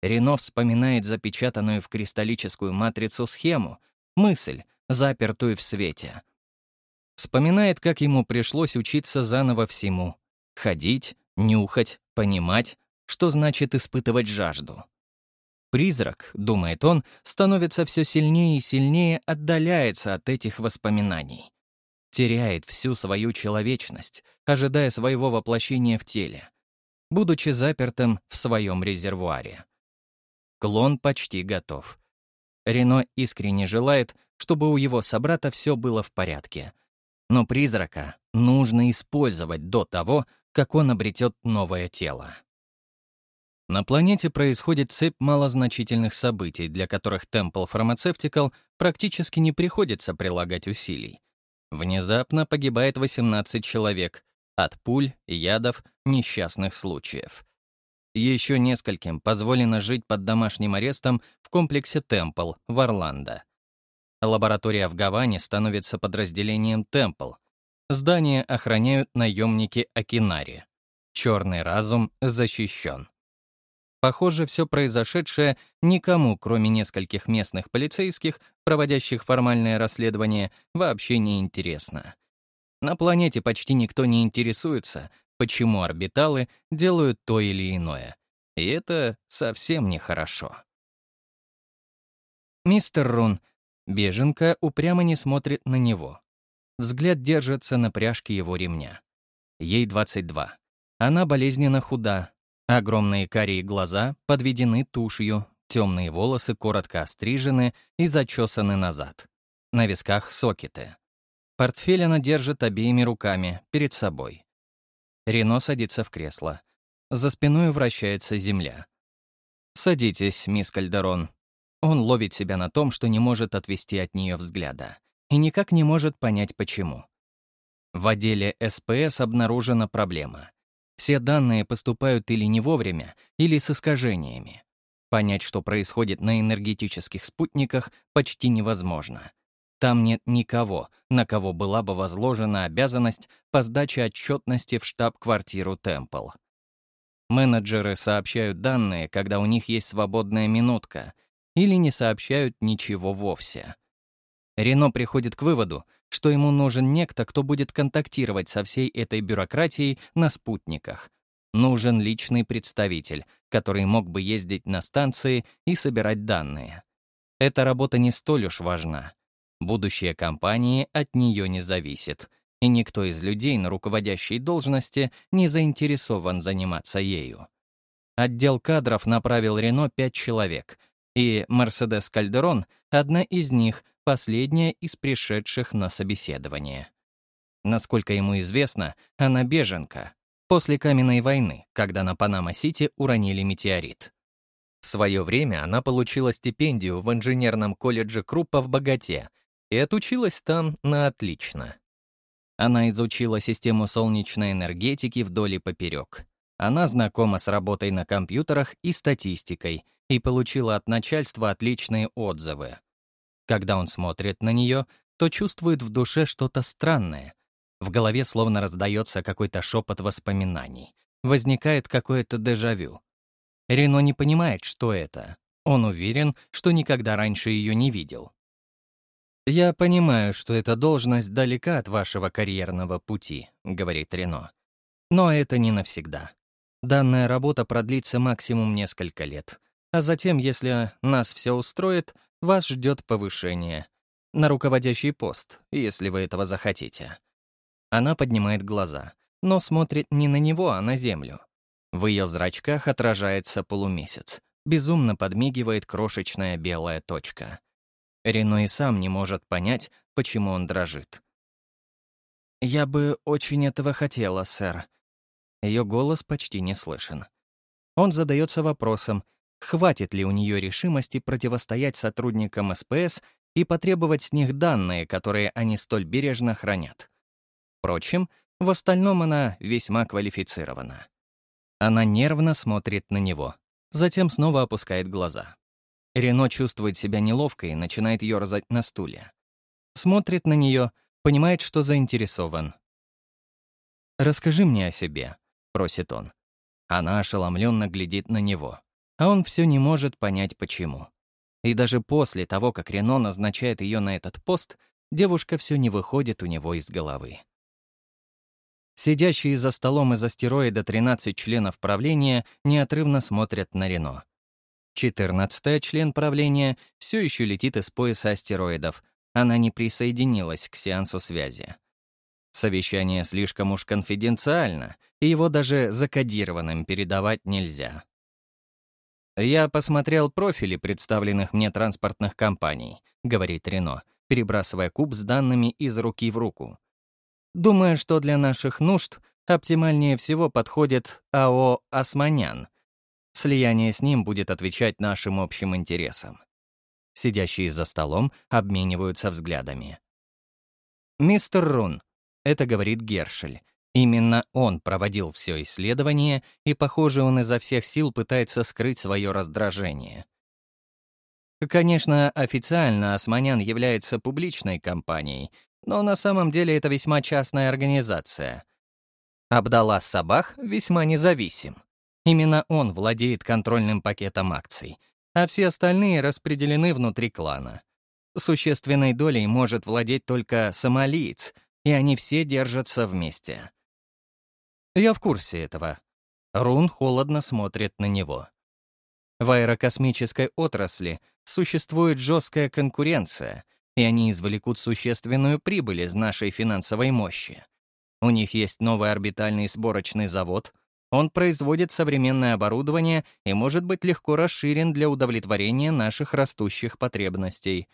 Рено вспоминает запечатанную в кристаллическую матрицу схему, мысль, запертую в свете. Вспоминает, как ему пришлось учиться заново всему. Ходить, нюхать, понимать, что значит испытывать жажду. Призрак, думает он, становится все сильнее и сильнее отдаляется от этих воспоминаний. Теряет всю свою человечность, ожидая своего воплощения в теле, будучи запертым в своем резервуаре. Клон почти готов. Рено искренне желает, чтобы у его собрата все было в порядке. Но призрака нужно использовать до того, как он обретет новое тело. На планете происходит цепь малозначительных событий, для которых Temple Pharmaceutical практически не приходится прилагать усилий. Внезапно погибает 18 человек от пуль, ядов, несчастных случаев. Еще нескольким позволено жить под домашним арестом в комплексе Темпл в Орландо. Лаборатория в Гаване становится подразделением Темпл. Здание охраняют наемники Акинари. Черный разум защищен. Похоже, все произошедшее никому, кроме нескольких местных полицейских, проводящих формальное расследование, вообще не интересно. На планете почти никто не интересуется, почему орбиталы делают то или иное. И это совсем нехорошо. Мистер Рун, беженка упрямо не смотрит на него. Взгляд держится на пряжке его ремня. Ей 22. Она болезненно худа. Огромные карие глаза подведены тушью, темные волосы коротко острижены и зачесаны назад. На висках сокеты. Портфель она держит обеими руками, перед собой. Рено садится в кресло. За спиной вращается земля. «Садитесь, мисс Кальдерон». Он ловит себя на том, что не может отвести от нее взгляда. И никак не может понять, почему. В отделе СПС обнаружена проблема. Все данные поступают или не вовремя, или с искажениями. Понять, что происходит на энергетических спутниках, почти невозможно. Там нет никого, на кого была бы возложена обязанность по сдаче отчетности в штаб-квартиру Темпл. Менеджеры сообщают данные, когда у них есть свободная минутка, или не сообщают ничего вовсе. Рено приходит к выводу, что ему нужен некто, кто будет контактировать со всей этой бюрократией на спутниках. Нужен личный представитель, который мог бы ездить на станции и собирать данные. Эта работа не столь уж важна. Будущее компании от нее не зависит, и никто из людей на руководящей должности не заинтересован заниматься ею. Отдел кадров направил Рено пять человек, и Мерседес Кальдерон — одна из них, последняя из пришедших на собеседование. Насколько ему известно, она беженка, после Каменной войны, когда на Панама-Сити уронили метеорит. В свое время она получила стипендию в инженерном колледже Круппа в Боготе — и отучилась там на отлично. Она изучила систему солнечной энергетики вдоль и поперек. Она знакома с работой на компьютерах и статистикой и получила от начальства отличные отзывы. Когда он смотрит на нее, то чувствует в душе что-то странное. В голове словно раздается какой-то шепот воспоминаний. Возникает какое-то дежавю. Рено не понимает, что это. Он уверен, что никогда раньше ее не видел. «Я понимаю, что эта должность далека от вашего карьерного пути», — говорит Рено. «Но это не навсегда. Данная работа продлится максимум несколько лет. А затем, если нас все устроит, вас ждет повышение. На руководящий пост, если вы этого захотите». Она поднимает глаза, но смотрит не на него, а на землю. В ее зрачках отражается полумесяц. Безумно подмигивает крошечная белая точка — Рено и сам не может понять, почему он дрожит. «Я бы очень этого хотела, сэр». Ее голос почти не слышен. Он задается вопросом, хватит ли у нее решимости противостоять сотрудникам СПС и потребовать с них данные, которые они столь бережно хранят. Впрочем, в остальном она весьма квалифицирована. Она нервно смотрит на него, затем снова опускает глаза. Рено чувствует себя неловко и начинает ерзать на стуле. Смотрит на нее, понимает, что заинтересован. «Расскажи мне о себе», — просит он. Она ошеломленно глядит на него. А он все не может понять, почему. И даже после того, как Рено назначает ее на этот пост, девушка все не выходит у него из головы. Сидящие за столом из астероида 13 членов правления неотрывно смотрят на Рено. 14 член правления все еще летит из пояса астероидов. Она не присоединилась к сеансу связи. Совещание слишком уж конфиденциально, и его даже закодированным передавать нельзя. «Я посмотрел профили представленных мне транспортных компаний», — говорит Рено, перебрасывая куб с данными из руки в руку. «Думаю, что для наших нужд оптимальнее всего подходит АО «Османян». Слияние с ним будет отвечать нашим общим интересам. Сидящие за столом обмениваются взглядами. «Мистер Рун», — это говорит Гершель, Именно он проводил все исследование, и, похоже, он изо всех сил пытается скрыть свое раздражение. Конечно, официально Османян является публичной компанией, но на самом деле это весьма частная организация. Абдалла Сабах весьма независим. Именно он владеет контрольным пакетом акций, а все остальные распределены внутри клана. Существенной долей может владеть только сомалиец, и они все держатся вместе. Я в курсе этого. Рун холодно смотрит на него. В аэрокосмической отрасли существует жесткая конкуренция, и они извлекут существенную прибыль из нашей финансовой мощи. У них есть новый орбитальный сборочный завод, он производит современное оборудование и может быть легко расширен для удовлетворения наших растущих потребностей.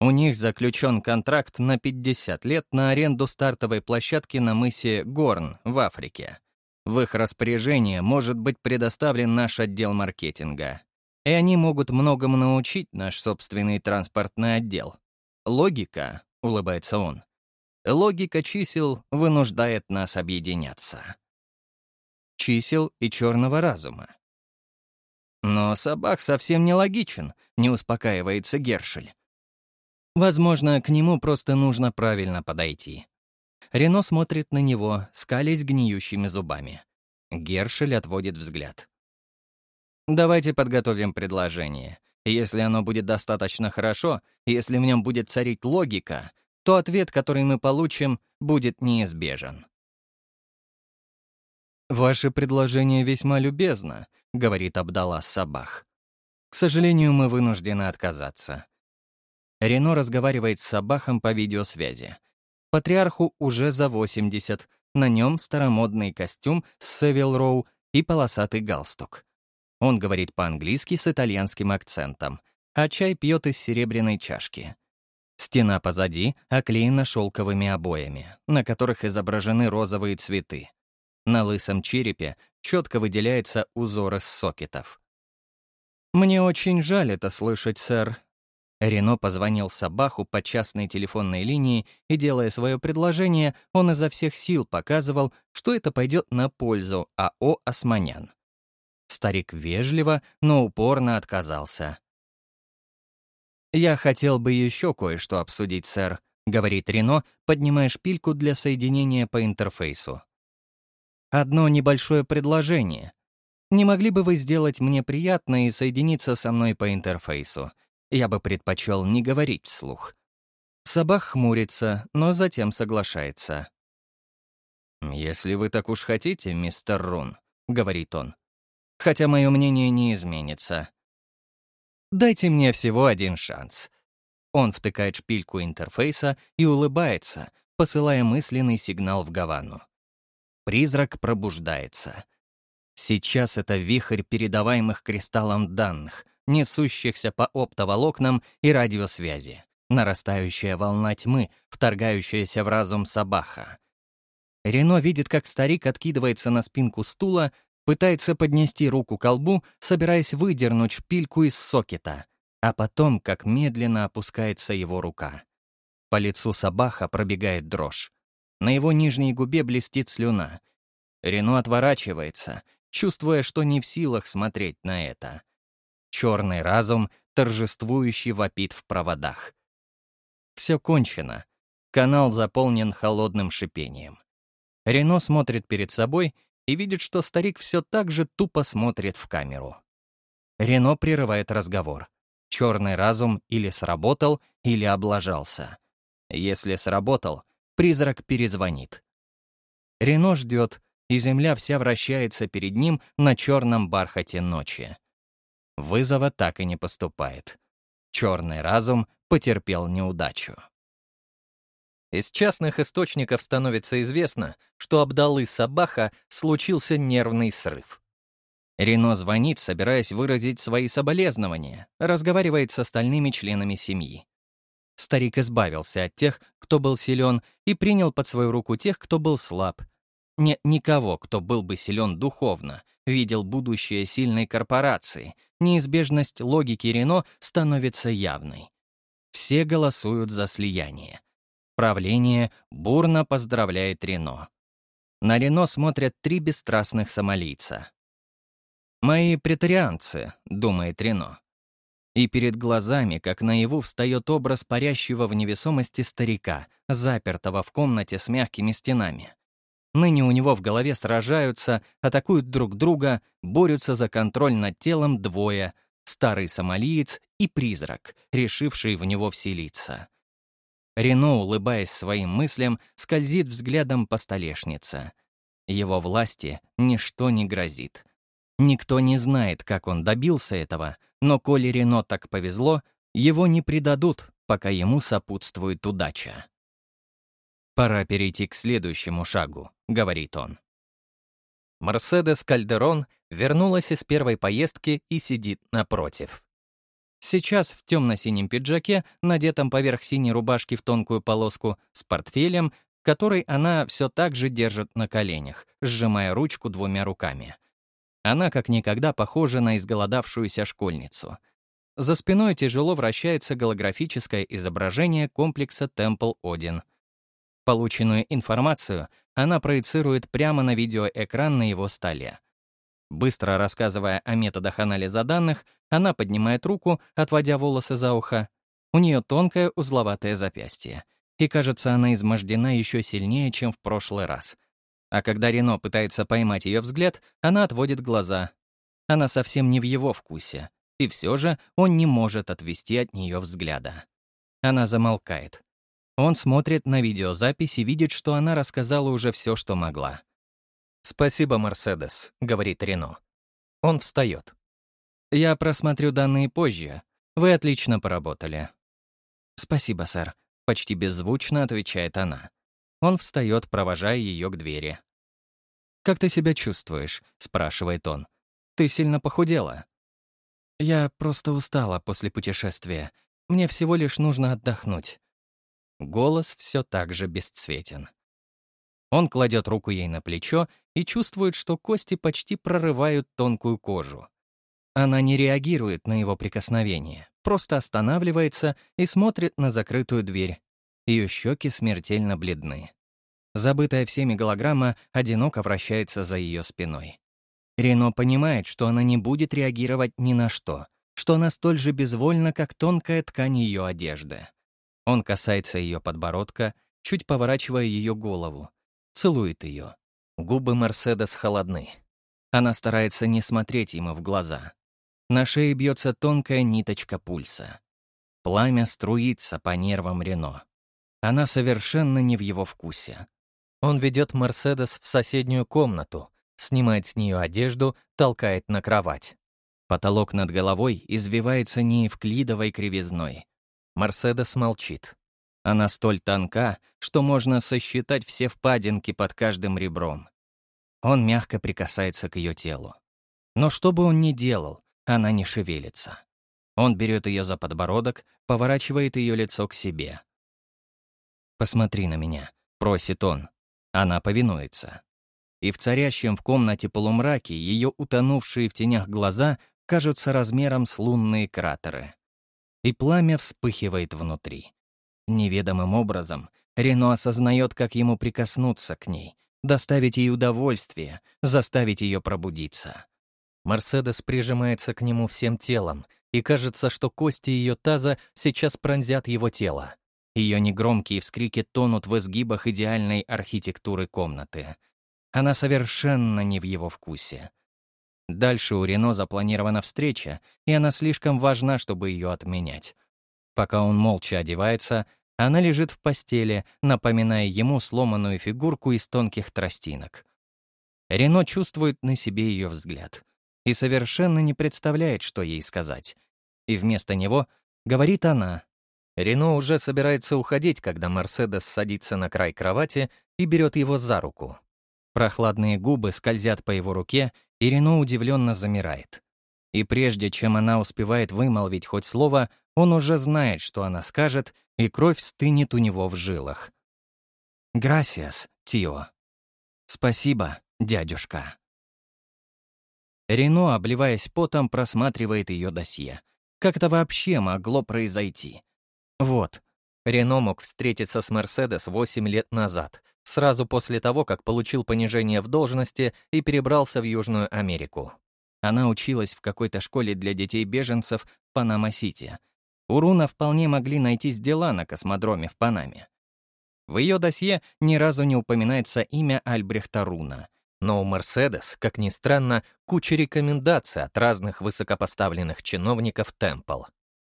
У них заключен контракт на 50 лет на аренду стартовой площадки на мысе Горн в Африке. В их распоряжение может быть предоставлен наш отдел маркетинга. И они могут многому научить наш собственный транспортный отдел. Логика, — улыбается он, — логика чисел вынуждает нас объединяться. Чисел и черного разума. Но собак совсем не логичен, не успокаивается Гершель. Возможно, к нему просто нужно правильно подойти. Рено смотрит на него, скалясь гниющими зубами. Гершель отводит взгляд. «Давайте подготовим предложение. Если оно будет достаточно хорошо, если в нем будет царить логика, то ответ, который мы получим, будет неизбежен». «Ваше предложение весьма любезно», — говорит Абдалла Сабах. «К сожалению, мы вынуждены отказаться». Рено разговаривает с Сабахом по видеосвязи. Патриарху уже за 80, на нем старомодный костюм с Севил Роу и полосатый галстук. Он говорит по-английски с итальянским акцентом, а чай пьет из серебряной чашки. Стена позади оклеена шелковыми обоями, на которых изображены розовые цветы. На лысом черепе четко выделяется узор из сокетов. «Мне очень жаль это слышать, сэр», Рено позвонил Сабаху по частной телефонной линии, и, делая свое предложение, он изо всех сил показывал, что это пойдет на пользу АО «Османян». Старик вежливо, но упорно отказался. «Я хотел бы еще кое-что обсудить, сэр», — говорит Рено, поднимая шпильку для соединения по интерфейсу. «Одно небольшое предложение. Не могли бы вы сделать мне приятно и соединиться со мной по интерфейсу?» Я бы предпочел не говорить вслух. Сабах хмурится, но затем соглашается. «Если вы так уж хотите, мистер Рун», — говорит он, «хотя мое мнение не изменится. Дайте мне всего один шанс». Он втыкает шпильку интерфейса и улыбается, посылая мысленный сигнал в Гавану. Призрак пробуждается. Сейчас это вихрь передаваемых кристаллом данных — несущихся по оптоволокнам и радиосвязи, нарастающая волна тьмы, вторгающаяся в разум Сабаха. Рено видит, как старик откидывается на спинку стула, пытается поднести руку к колбу, собираясь выдернуть шпильку из сокета, а потом, как медленно опускается его рука. По лицу Сабаха пробегает дрожь. На его нижней губе блестит слюна. Рено отворачивается, чувствуя, что не в силах смотреть на это — Черный разум, торжествующий вопит в проводах. Все кончено. Канал заполнен холодным шипением. Рено смотрит перед собой и видит, что старик все так же тупо смотрит в камеру. Рено прерывает разговор. Черный разум или сработал, или облажался. Если сработал, призрак перезвонит. Рено ждет, и земля вся вращается перед ним на черном бархате ночи. Вызова так и не поступает. Черный разум потерпел неудачу. Из частных источников становится известно, что Абдалы Сабаха случился нервный срыв. Рено звонит, собираясь выразить свои соболезнования, разговаривает с остальными членами семьи. Старик избавился от тех, кто был силен, и принял под свою руку тех, кто был слаб. Нет никого, кто был бы силен духовно, видел будущее сильной корпорации. Неизбежность логики Рено становится явной. Все голосуют за слияние. Правление бурно поздравляет Рено. На Рено смотрят три бесстрастных сомалийца. «Мои претарианцы», — думает Рено. И перед глазами, как наяву, встает образ парящего в невесомости старика, запертого в комнате с мягкими стенами. Ныне у него в голове сражаются, атакуют друг друга, борются за контроль над телом двое — старый сомалиец и призрак, решивший в него вселиться. Рено, улыбаясь своим мыслям, скользит взглядом по столешнице. Его власти ничто не грозит — Никто не знает, как он добился этого, но коли Рено так повезло, его не предадут, пока ему сопутствует удача. «Пора перейти к следующему шагу», — говорит он. Мерседес Кальдерон вернулась из первой поездки и сидит напротив. Сейчас в темно-синем пиджаке, надетом поверх синей рубашки в тонкую полоску, с портфелем, который она все так же держит на коленях, сжимая ручку двумя руками. Она как никогда похожа на изголодавшуюся школьницу. За спиной тяжело вращается голографическое изображение комплекса Темпл-Один. Полученную информацию она проецирует прямо на видеоэкран на его столе. Быстро рассказывая о методах анализа данных, она поднимает руку, отводя волосы за ухо. У нее тонкое узловатое запястье. И, кажется, она измождена еще сильнее, чем в прошлый раз. А когда Рено пытается поймать ее взгляд, она отводит глаза. Она совсем не в его вкусе. И все же он не может отвести от нее взгляда. Она замолкает. Он смотрит на видеозапись и видит, что она рассказала уже все, что могла. «Спасибо, Мерседес», — говорит Рено. Он встает. «Я просмотрю данные позже. Вы отлично поработали». «Спасибо, сэр», — почти беззвучно отвечает она. Он встает, провожая ее к двери. «Как ты себя чувствуешь?» — спрашивает он. «Ты сильно похудела?» «Я просто устала после путешествия. Мне всего лишь нужно отдохнуть». Голос все так же бесцветен. Он кладет руку ей на плечо и чувствует, что кости почти прорывают тонкую кожу. Она не реагирует на его прикосновение, просто останавливается и смотрит на закрытую дверь, ее щеки смертельно бледны. Забытая всеми голограмма одиноко вращается за ее спиной. Рено понимает, что она не будет реагировать ни на что, что она столь же безвольна, как тонкая ткань ее одежды. Он касается ее подбородка, чуть поворачивая ее голову, целует ее. Губы Мерседес холодны. Она старается не смотреть ему в глаза. На шее бьется тонкая ниточка пульса. Пламя струится по нервам Рено. Она совершенно не в его вкусе. Он ведет Мерседес в соседнюю комнату, снимает с нее одежду, толкает на кровать. Потолок над головой извивается неевклидовой кривизной. Мерседес молчит. Она столь тонка, что можно сосчитать все впадинки под каждым ребром. Он мягко прикасается к ее телу. Но что бы он ни делал, она не шевелится. Он берет ее за подбородок, поворачивает ее лицо к себе. «Посмотри на меня», — просит он. Она повинуется. И в царящем в комнате полумраке ее утонувшие в тенях глаза кажутся размером с лунные кратеры. И пламя вспыхивает внутри. Неведомым образом Рено осознает, как ему прикоснуться к ней, доставить ей удовольствие, заставить ее пробудиться. Мерседес прижимается к нему всем телом, и кажется, что кости ее таза сейчас пронзят его тело. Ее негромкие вскрики тонут в изгибах идеальной архитектуры комнаты. Она совершенно не в его вкусе. Дальше у Рено запланирована встреча, и она слишком важна, чтобы ее отменять. Пока он молча одевается, она лежит в постели, напоминая ему сломанную фигурку из тонких тростинок. Рено чувствует на себе ее взгляд и совершенно не представляет, что ей сказать. И вместо него говорит она. Рено уже собирается уходить, когда Мерседес садится на край кровати и берет его за руку. Прохладные губы скользят по его руке, и удивленно замирает. И прежде чем она успевает вымолвить хоть слово, он уже знает, что она скажет, и кровь стынет у него в жилах. «Грасиас, Тио». «Спасибо, дядюшка». Рено, обливаясь потом, просматривает ее досье. Как это вообще могло произойти? Вот. Рун мог встретиться с Мерседес 8 лет назад, сразу после того, как получил понижение в должности и перебрался в Южную Америку. Она училась в какой-то школе для детей-беженцев в Панама-Сити. У Руна вполне могли найтись дела на космодроме в Панаме. В ее досье ни разу не упоминается имя Альбрехта Руна, но у Мерседес, как ни странно, куча рекомендаций от разных высокопоставленных чиновников Темпл.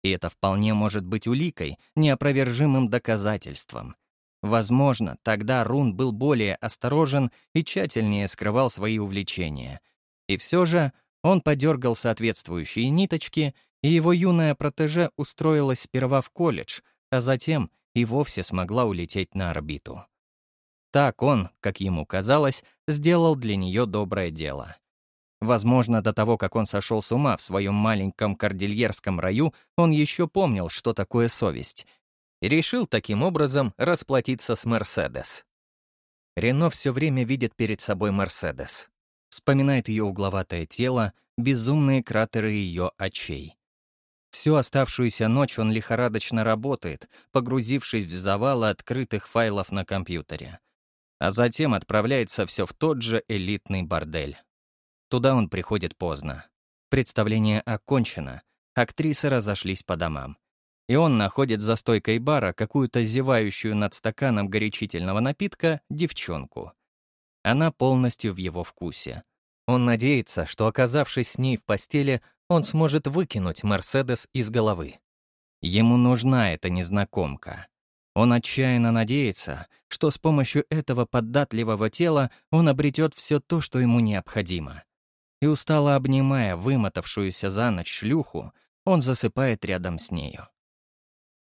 И это вполне может быть уликой, неопровержимым доказательством. Возможно, тогда Рун был более осторожен и тщательнее скрывал свои увлечения. И все же он подергал соответствующие ниточки, и его юная протеже устроилась сперва в колледж, а затем и вовсе смогла улететь на орбиту. Так он, как ему казалось, сделал для нее доброе дело. Возможно, до того, как он сошел с ума в своем маленьком кордильерском раю, он еще помнил, что такое совесть, и решил таким образом расплатиться с Мерседес. Рено все время видит перед собой Мерседес. Вспоминает ее угловатое тело, безумные кратеры ее очей. Всю оставшуюся ночь он лихорадочно работает, погрузившись в завалы открытых файлов на компьютере. А затем отправляется все в тот же элитный бордель. Туда он приходит поздно. Представление окончено, актрисы разошлись по домам и он находит за стойкой бара какую-то зевающую над стаканом горячительного напитка девчонку. Она полностью в его вкусе. Он надеется, что, оказавшись с ней в постели, он сможет выкинуть Мерседес из головы. Ему нужна эта незнакомка. Он отчаянно надеется, что с помощью этого податливого тела он обретет все то, что ему необходимо. И устало обнимая вымотавшуюся за ночь шлюху, он засыпает рядом с нею.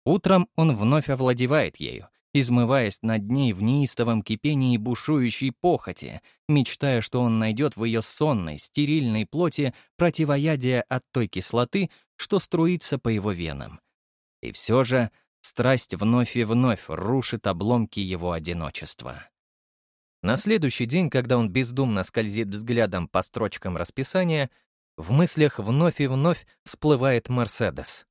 Утром он вновь овладевает ею, измываясь над ней в неистовом кипении бушующей похоти, мечтая, что он найдет в ее сонной, стерильной плоти противоядие от той кислоты, что струится по его венам. И все же страсть вновь и вновь рушит обломки его одиночества. На следующий день, когда он бездумно скользит взглядом по строчкам расписания, в мыслях вновь и вновь всплывает Мерседес.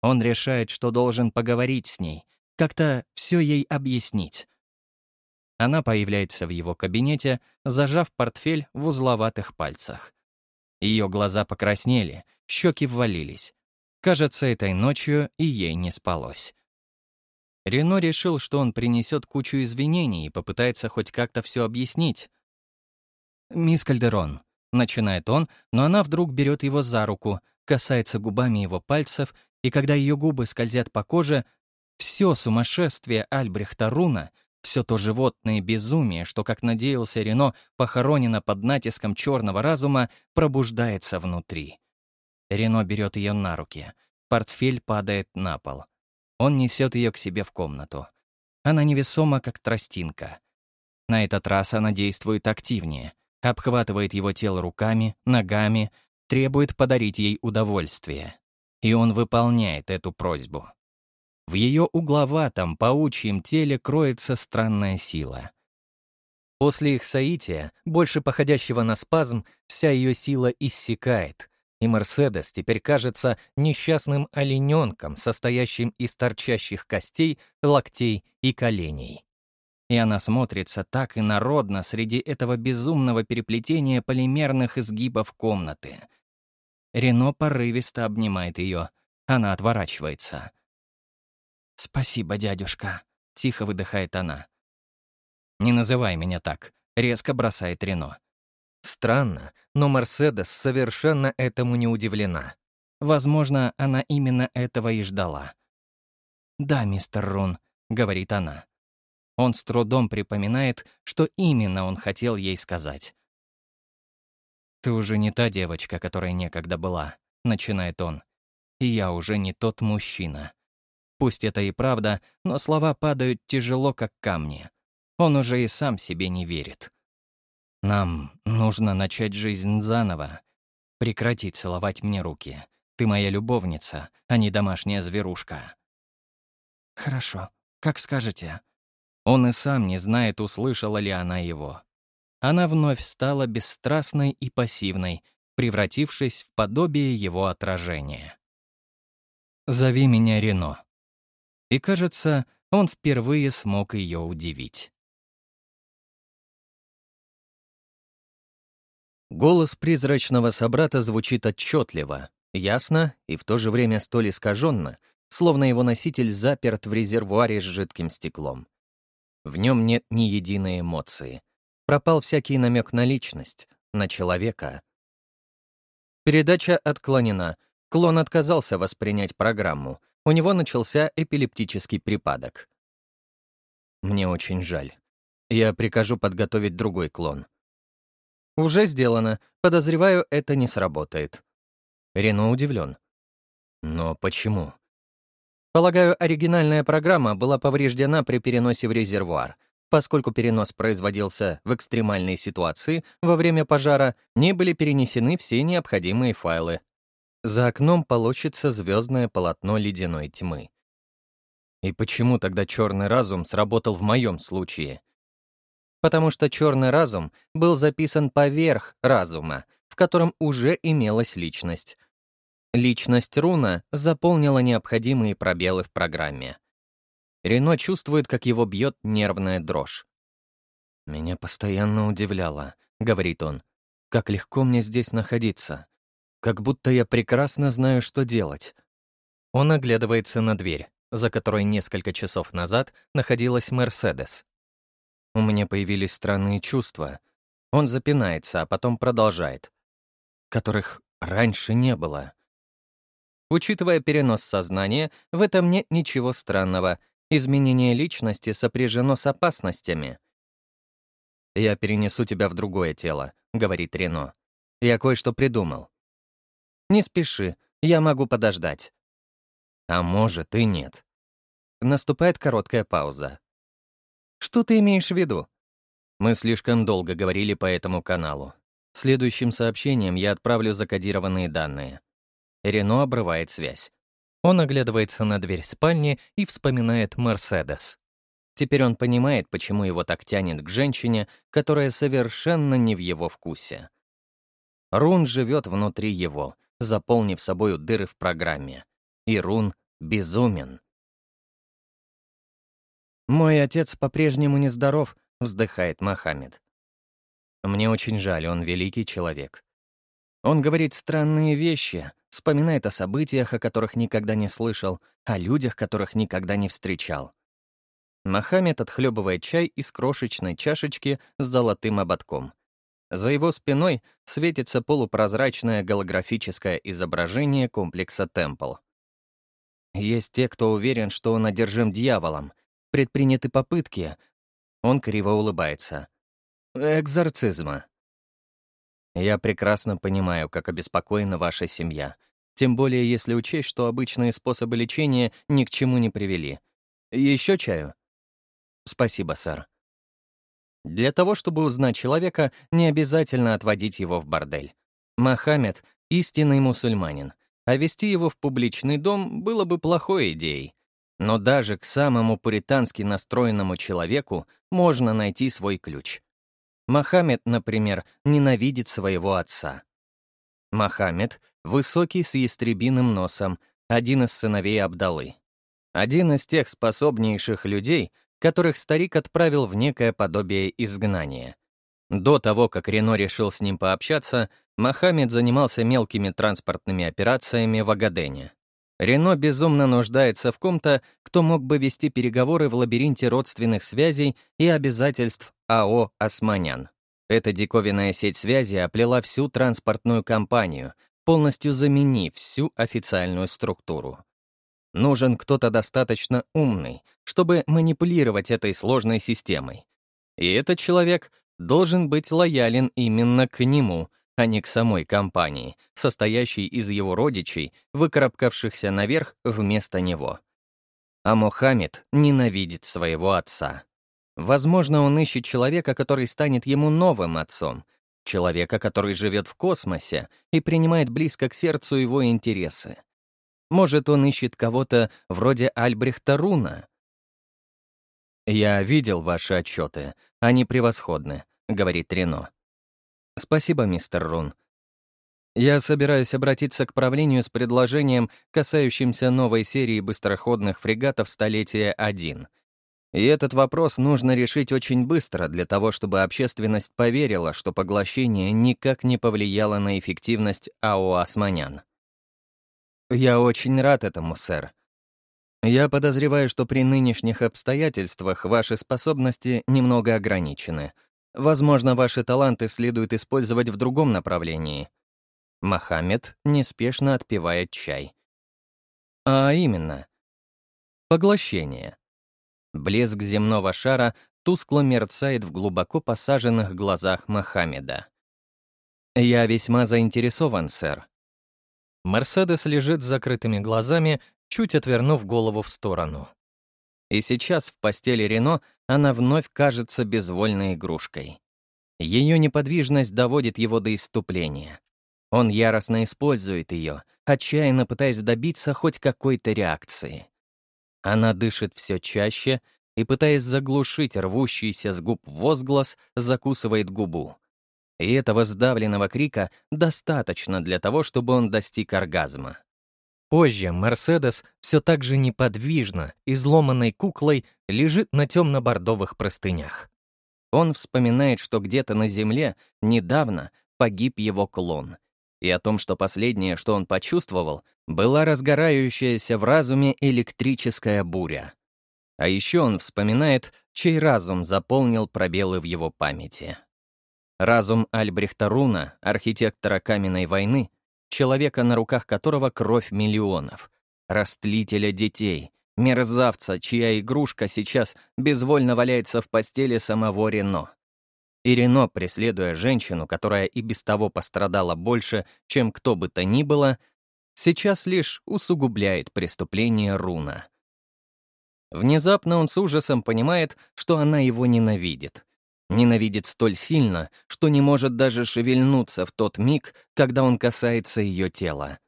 Он решает, что должен поговорить с ней, как-то все ей объяснить. Она появляется в его кабинете, зажав портфель в узловатых пальцах. Ее глаза покраснели, щеки ввалились. Кажется, этой ночью и ей не спалось. Рено решил, что он принесет кучу извинений и попытается хоть как-то все объяснить. «Мисс Кальдерон», — начинает он, но она вдруг берет его за руку, касается губами его пальцев и когда ее губы скользят по коже, все сумасшествие Альбрехта Руна, все то животное безумие, что, как надеялся Рено, похоронено под натиском черного разума, пробуждается внутри. Рено берет ее на руки. Портфель падает на пол. Он несет ее к себе в комнату. Она невесома, как тростинка. На этот раз она действует активнее, обхватывает его тело руками, ногами, требует подарить ей удовольствие и он выполняет эту просьбу. В ее угловатом, паучьем теле кроется странная сила. После их соития, больше походящего на спазм, вся ее сила иссякает, и Мерседес теперь кажется несчастным олененком, состоящим из торчащих костей, локтей и коленей. И она смотрится так инородно среди этого безумного переплетения полимерных изгибов комнаты — Рено порывисто обнимает ее. Она отворачивается. «Спасибо, дядюшка», — тихо выдыхает она. «Не называй меня так», — резко бросает Рено. Странно, но Мерседес совершенно этому не удивлена. Возможно, она именно этого и ждала. «Да, мистер Рун», — говорит она. Он с трудом припоминает, что именно он хотел ей сказать. «Ты уже не та девочка, которая некогда была», — начинает он. «И я уже не тот мужчина». Пусть это и правда, но слова падают тяжело, как камни. Он уже и сам себе не верит. Нам нужно начать жизнь заново. Прекратить целовать мне руки. Ты моя любовница, а не домашняя зверушка. Хорошо, как скажете. Он и сам не знает, услышала ли она его. Она вновь стала бесстрастной и пассивной, превратившись в подобие его отражения. «Зови меня Рено». И, кажется, он впервые смог ее удивить. Голос призрачного собрата звучит отчетливо, ясно и в то же время столь искаженно, словно его носитель заперт в резервуаре с жидким стеклом. В нем нет ни единой эмоции. Пропал всякий намек на личность, на человека. Передача отклонена. Клон отказался воспринять программу. У него начался эпилептический припадок. Мне очень жаль. Я прикажу подготовить другой клон. «Уже сделано. Подозреваю, это не сработает». Рено удивлен. «Но почему?» Полагаю, оригинальная программа была повреждена при переносе в резервуар. Поскольку перенос производился в экстремальной ситуации, во время пожара не были перенесены все необходимые файлы. За окном получится звездное полотно ледяной тьмы. И почему тогда черный разум сработал в моем случае? потому что черный разум был записан поверх разума, в котором уже имелась личность. Личность Руна заполнила необходимые пробелы в программе. Рено чувствует, как его бьет нервная дрожь. «Меня постоянно удивляло», — говорит он, — «как легко мне здесь находиться. Как будто я прекрасно знаю, что делать». Он оглядывается на дверь, за которой несколько часов назад находилась Мерседес. У меня появились странные чувства. Он запинается, а потом продолжает. Которых раньше не было. Учитывая перенос сознания, в этом нет ничего странного. Изменение личности сопряжено с опасностями. «Я перенесу тебя в другое тело», — говорит Рено. «Я кое-что придумал». «Не спеши, я могу подождать». «А может и нет». Наступает короткая пауза. Что ты имеешь в виду? Мы слишком долго говорили по этому каналу. Следующим сообщением я отправлю закодированные данные. Рено обрывает связь. Он оглядывается на дверь спальни и вспоминает Мерседес. Теперь он понимает, почему его так тянет к женщине, которая совершенно не в его вкусе. Рун живет внутри его, заполнив собою дыры в программе. И Рун безумен. «Мой отец по-прежнему нездоров», — вздыхает Мохаммед. «Мне очень жаль, он великий человек. Он говорит странные вещи, вспоминает о событиях, о которых никогда не слышал, о людях, которых никогда не встречал. Мохаммед отхлебывает чай из крошечной чашечки с золотым ободком. За его спиной светится полупрозрачное голографическое изображение комплекса Темпл. Есть те, кто уверен, что он одержим дьяволом, предприняты попытки. Он криво улыбается. Экзорцизма. Я прекрасно понимаю, как обеспокоена ваша семья. Тем более, если учесть, что обычные способы лечения ни к чему не привели. Еще чаю? Спасибо, сэр. Для того, чтобы узнать человека, не обязательно отводить его в бордель. Мохаммед — истинный мусульманин, а вести его в публичный дом было бы плохой идеей. Но даже к самому пуритански настроенному человеку можно найти свой ключ. Мохаммед, например, ненавидит своего отца. Мохаммед — высокий с ястребиным носом, один из сыновей Абдалы. Один из тех способнейших людей, которых старик отправил в некое подобие изгнания. До того, как Рено решил с ним пообщаться, Мохаммед занимался мелкими транспортными операциями в Агадене. Рено безумно нуждается в ком-то, кто мог бы вести переговоры в лабиринте родственных связей и обязательств АО «Османян». Эта диковинная сеть связи оплела всю транспортную компанию, полностью заменив всю официальную структуру. Нужен кто-то достаточно умный, чтобы манипулировать этой сложной системой. И этот человек должен быть лоялен именно к нему, а не к самой компании, состоящей из его родичей, выкарабкавшихся наверх вместо него. А Мохаммед ненавидит своего отца. Возможно, он ищет человека, который станет ему новым отцом, человека, который живет в космосе и принимает близко к сердцу его интересы. Может, он ищет кого-то вроде Альбрехта Руна? «Я видел ваши отчеты. Они превосходны», — говорит Рено. «Спасибо, мистер Рун. Я собираюсь обратиться к правлению с предложением, касающимся новой серии быстроходных фрегатов «Столетие-1». И этот вопрос нужно решить очень быстро для того, чтобы общественность поверила, что поглощение никак не повлияло на эффективность АО «Османян». Я очень рад этому, сэр. Я подозреваю, что при нынешних обстоятельствах ваши способности немного ограничены. Возможно, ваши таланты следует использовать в другом направлении. Мохаммед неспешно отпивает чай. А именно, поглощение. Блеск земного шара тускло мерцает в глубоко посаженных глазах Мохаммеда. «Я весьма заинтересован, сэр». Мерседес лежит с закрытыми глазами, чуть отвернув голову в сторону. И сейчас в постели Рено она вновь кажется безвольной игрушкой. Ее неподвижность доводит его до иступления. Он яростно использует ее, отчаянно пытаясь добиться хоть какой-то реакции. Она дышит все чаще и, пытаясь заглушить рвущийся с губ возглас, закусывает губу. И этого сдавленного крика достаточно для того, чтобы он достиг оргазма. Позже Мерседес все так же неподвижно, изломанной куклой, лежит на темно-бордовых простынях. Он вспоминает, что где-то на земле недавно погиб его клон, и о том, что последнее, что он почувствовал, была разгорающаяся в разуме электрическая буря. А еще он вспоминает, чей разум заполнил пробелы в его памяти. Разум Альбрехта Руна, архитектора каменной войны, человека, на руках которого кровь миллионов, растлителя детей, мерзавца, чья игрушка сейчас безвольно валяется в постели самого Рено. И Рено, преследуя женщину, которая и без того пострадала больше, чем кто бы то ни было, сейчас лишь усугубляет преступление Руна. Внезапно он с ужасом понимает, что она его ненавидит. Ненавидит столь сильно, что не может даже шевельнуться в тот миг, когда он касается ее тела.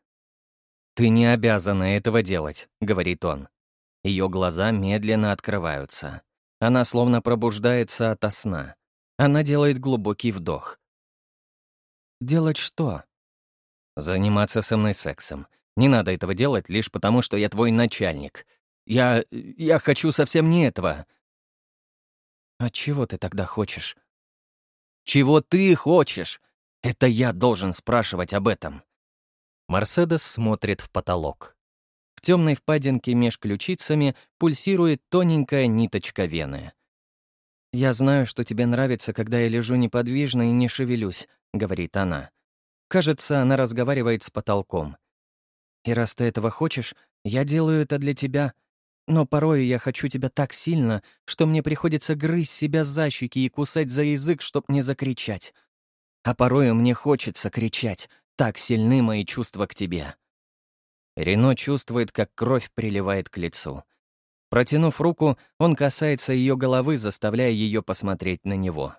«Ты не обязана этого делать», — говорит он. Ее глаза медленно открываются. Она словно пробуждается ото сна. Она делает глубокий вдох. «Делать что?» Заниматься со мной сексом. Не надо этого делать лишь потому, что я твой начальник. Я... я хочу совсем не этого. А чего ты тогда хочешь? Чего ты хочешь? Это я должен спрашивать об этом. Мерседес смотрит в потолок. В темной впадинке меж ключицами пульсирует тоненькая ниточка вены. «Я знаю, что тебе нравится, когда я лежу неподвижно и не шевелюсь», — говорит она. Кажется, она разговаривает с потолком. «И раз ты этого хочешь, я делаю это для тебя. Но порою я хочу тебя так сильно, что мне приходится грызть себя за щеки и кусать за язык, чтоб не закричать. А порою мне хочется кричать, так сильны мои чувства к тебе». Рено чувствует, как кровь приливает к лицу. Протянув руку, он касается ее головы, заставляя ее посмотреть на него.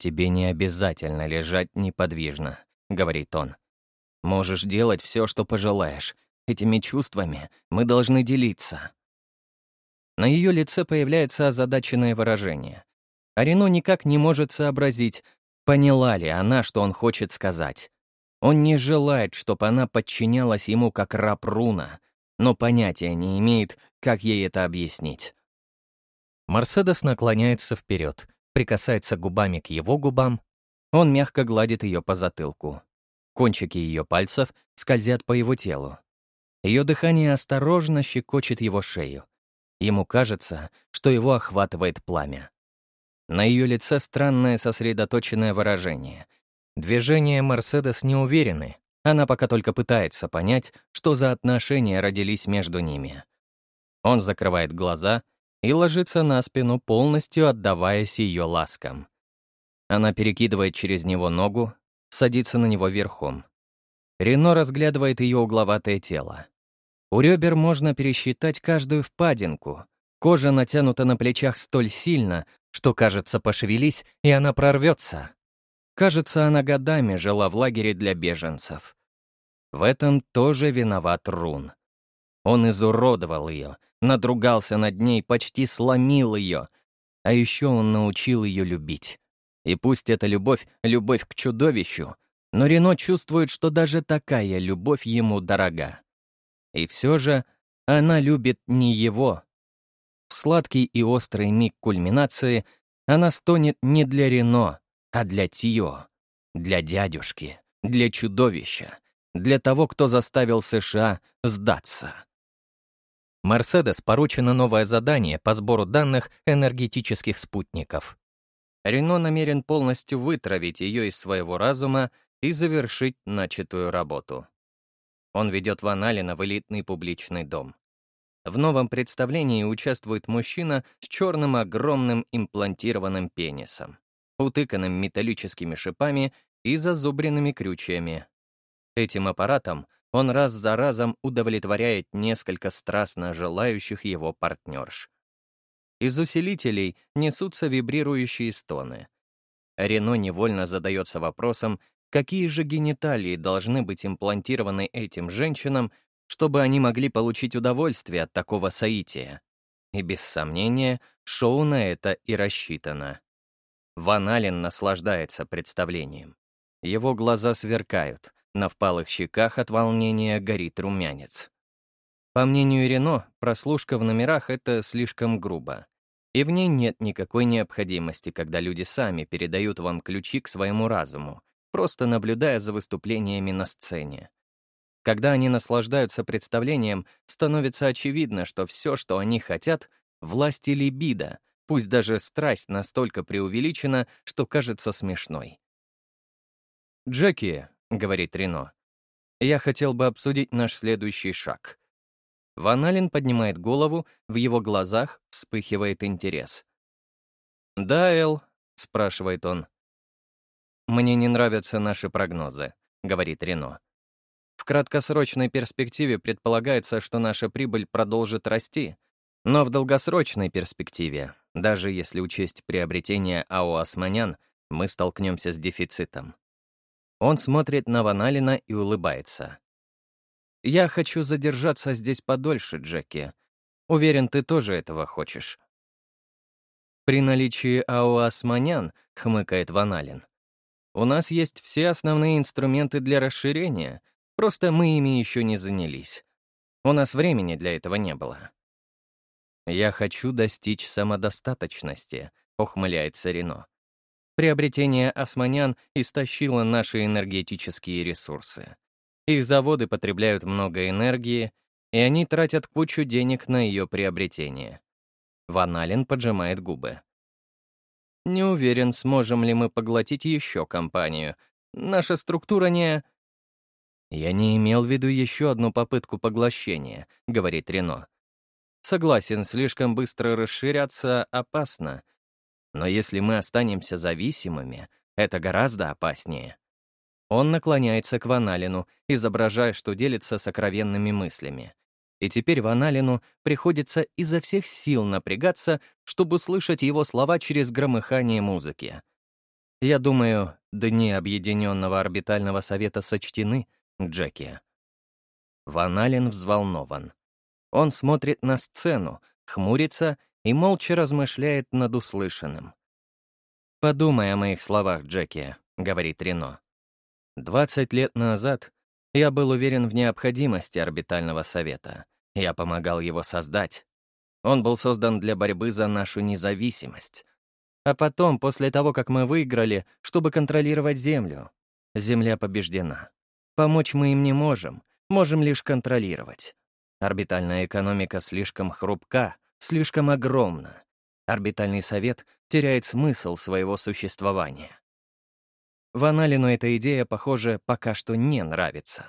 «Тебе не обязательно лежать неподвижно», — говорит он. «Можешь делать все, что пожелаешь. Этими чувствами мы должны делиться». На ее лице появляется озадаченное выражение. Арино никак не может сообразить, поняла ли она, что он хочет сказать. Он не желает, чтобы она подчинялась ему как раб руна, но понятия не имеет, как ей это объяснить. Мерседес наклоняется вперед, прикасается губами к его губам, он мягко гладит ее по затылку. Кончики ее пальцев скользят по его телу. Ее дыхание осторожно щекочет его шею. Ему кажется, что его охватывает пламя. На ее лице странное сосредоточенное выражение. Движения Мерседес не уверены. Она пока только пытается понять, что за отношения родились между ними. Он закрывает глаза и ложится на спину, полностью отдаваясь ее ласкам. Она перекидывает через него ногу, садится на него верхом. Рено разглядывает ее угловатое тело. У ребер можно пересчитать каждую впадинку. Кожа натянута на плечах столь сильно, что, кажется, пошевелись, и она прорвется. Кажется, она годами жила в лагере для беженцев. В этом тоже виноват Рун. Он изуродовал ее, надругался над ней, почти сломил ее. А еще он научил ее любить. И пусть эта любовь — любовь к чудовищу, но Рено чувствует, что даже такая любовь ему дорога. И все же она любит не его. В сладкий и острый миг кульминации она стонет не для Рено, а для Тио, для дядюшки, для чудовища, для того, кто заставил США сдаться. Мерседес поручено новое задание по сбору данных энергетических спутников. Рено намерен полностью вытравить ее из своего разума и завершить начатую работу. Он ведет Ван Алина в элитный публичный дом. В новом представлении участвует мужчина с черным огромным имплантированным пенисом, утыканным металлическими шипами и зазубренными крючьями. Этим аппаратом он раз за разом удовлетворяет несколько страстно желающих его партнерш. Из усилителей несутся вибрирующие стоны. Рено невольно задается вопросом, какие же гениталии должны быть имплантированы этим женщинам, чтобы они могли получить удовольствие от такого соития. И без сомнения, шоу на это и рассчитано. Ван Ален наслаждается представлением. Его глаза сверкают, на впалых щеках от волнения горит румянец. По мнению Рено, прослушка в номерах — это слишком грубо. И в ней нет никакой необходимости, когда люди сами передают вам ключи к своему разуму, просто наблюдая за выступлениями на сцене. Когда они наслаждаются представлением, становится очевидно, что все, что они хотят — власть и либидо, пусть даже страсть настолько преувеличена, что кажется смешной. «Джеки», — говорит Рено, — «я хотел бы обсудить наш следующий шаг. Ван Ален поднимает голову, в его глазах вспыхивает интерес. «Да, Эл?» — спрашивает он. «Мне не нравятся наши прогнозы», — говорит Рено. «В краткосрочной перспективе предполагается, что наша прибыль продолжит расти, но в долгосрочной перспективе, даже если учесть приобретение АО «Османян», мы столкнемся с дефицитом». Он смотрит на Ваналина и улыбается. «Я хочу задержаться здесь подольше, Джеки. Уверен, ты тоже этого хочешь». «При наличии АО «Османян», — хмыкает Ваналин, «у нас есть все основные инструменты для расширения, просто мы ими еще не занялись. У нас времени для этого не было». «Я хочу достичь самодостаточности», — ухмыляется Рено. «Приобретение османян истощило наши энергетические ресурсы. Их заводы потребляют много энергии, и они тратят кучу денег на ее приобретение. Ван Ален поджимает губы. Не уверен, сможем ли мы поглотить еще компанию. Наша структура не... «Я не имел в виду еще одну попытку поглощения», — говорит Рено. «Согласен, слишком быстро расширяться опасно. Но если мы останемся зависимыми, это гораздо опаснее». Он наклоняется к Ваналину, изображая, что делится сокровенными мыслями. И теперь Ваналину приходится изо всех сил напрягаться, чтобы слышать его слова через громыхание музыки. Я думаю, дни Объединенного орбитального совета сочтены, Джеки. Ваналин взволнован. Он смотрит на сцену, хмурится и молча размышляет над услышанным. «Подумай о моих словах, Джеки», — говорит Рено. 20 лет назад я был уверен в необходимости орбитального совета. Я помогал его создать. Он был создан для борьбы за нашу независимость. А потом, после того, как мы выиграли, чтобы контролировать Землю. Земля побеждена. Помочь мы им не можем, можем лишь контролировать. Орбитальная экономика слишком хрупка, слишком огромна. орбитальный совет теряет смысл своего существования. Ваналину эта идея, похоже, пока что не нравится.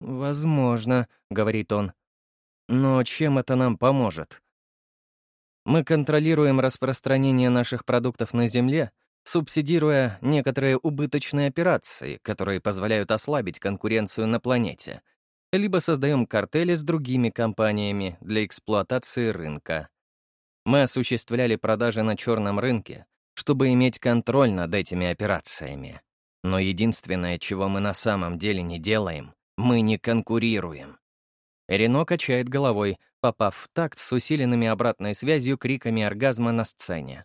«Возможно», — говорит он. «Но чем это нам поможет?» Мы контролируем распространение наших продуктов на Земле, субсидируя некоторые убыточные операции, которые позволяют ослабить конкуренцию на планете, либо создаем картели с другими компаниями для эксплуатации рынка. Мы осуществляли продажи на черном рынке, чтобы иметь контроль над этими операциями. Но единственное, чего мы на самом деле не делаем, мы не конкурируем. Рено качает головой, попав в такт с усиленными обратной связью криками оргазма на сцене.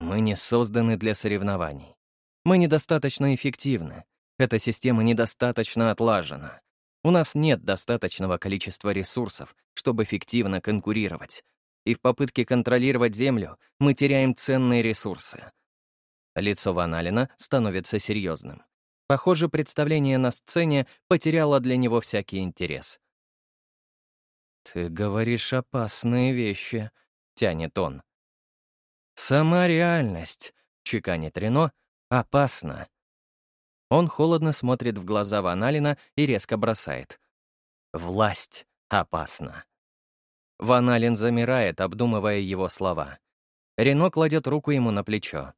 Мы не созданы для соревнований. Мы недостаточно эффективны. Эта система недостаточно отлажена. У нас нет достаточного количества ресурсов, чтобы эффективно конкурировать. И в попытке контролировать Землю мы теряем ценные ресурсы. Лицо Ваналина становится серьезным. Похоже, представление на сцене потеряло для него всякий интерес. «Ты говоришь опасные вещи», — тянет он. «Сама реальность», — чеканит Рено, — «опасна». Он холодно смотрит в глаза Ваналина и резко бросает. «Власть опасна». Ваналин замирает, обдумывая его слова. Рено кладет руку ему на плечо.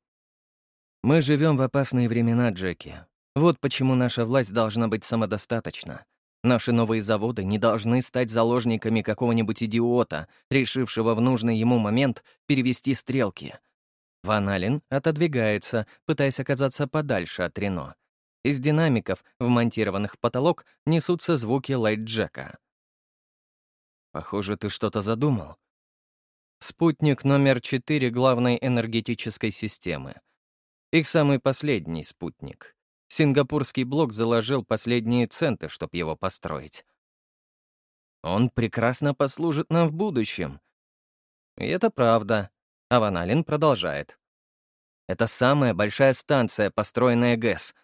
«Мы живем в опасные времена, Джеки. Вот почему наша власть должна быть самодостаточна. Наши новые заводы не должны стать заложниками какого-нибудь идиота, решившего в нужный ему момент перевести стрелки. Ван Ален отодвигается, пытаясь оказаться подальше от Рено. Из динамиков, вмонтированных в потолок, несутся звуки лайт-джека. «Похоже, ты что-то задумал». Спутник номер 4 главной энергетической системы. Их самый последний спутник. Сингапурский блок заложил последние центы, чтобы его построить. Он прекрасно послужит нам в будущем. И это правда. А Ван Ален продолжает. Это самая большая станция, построенная ГЭС.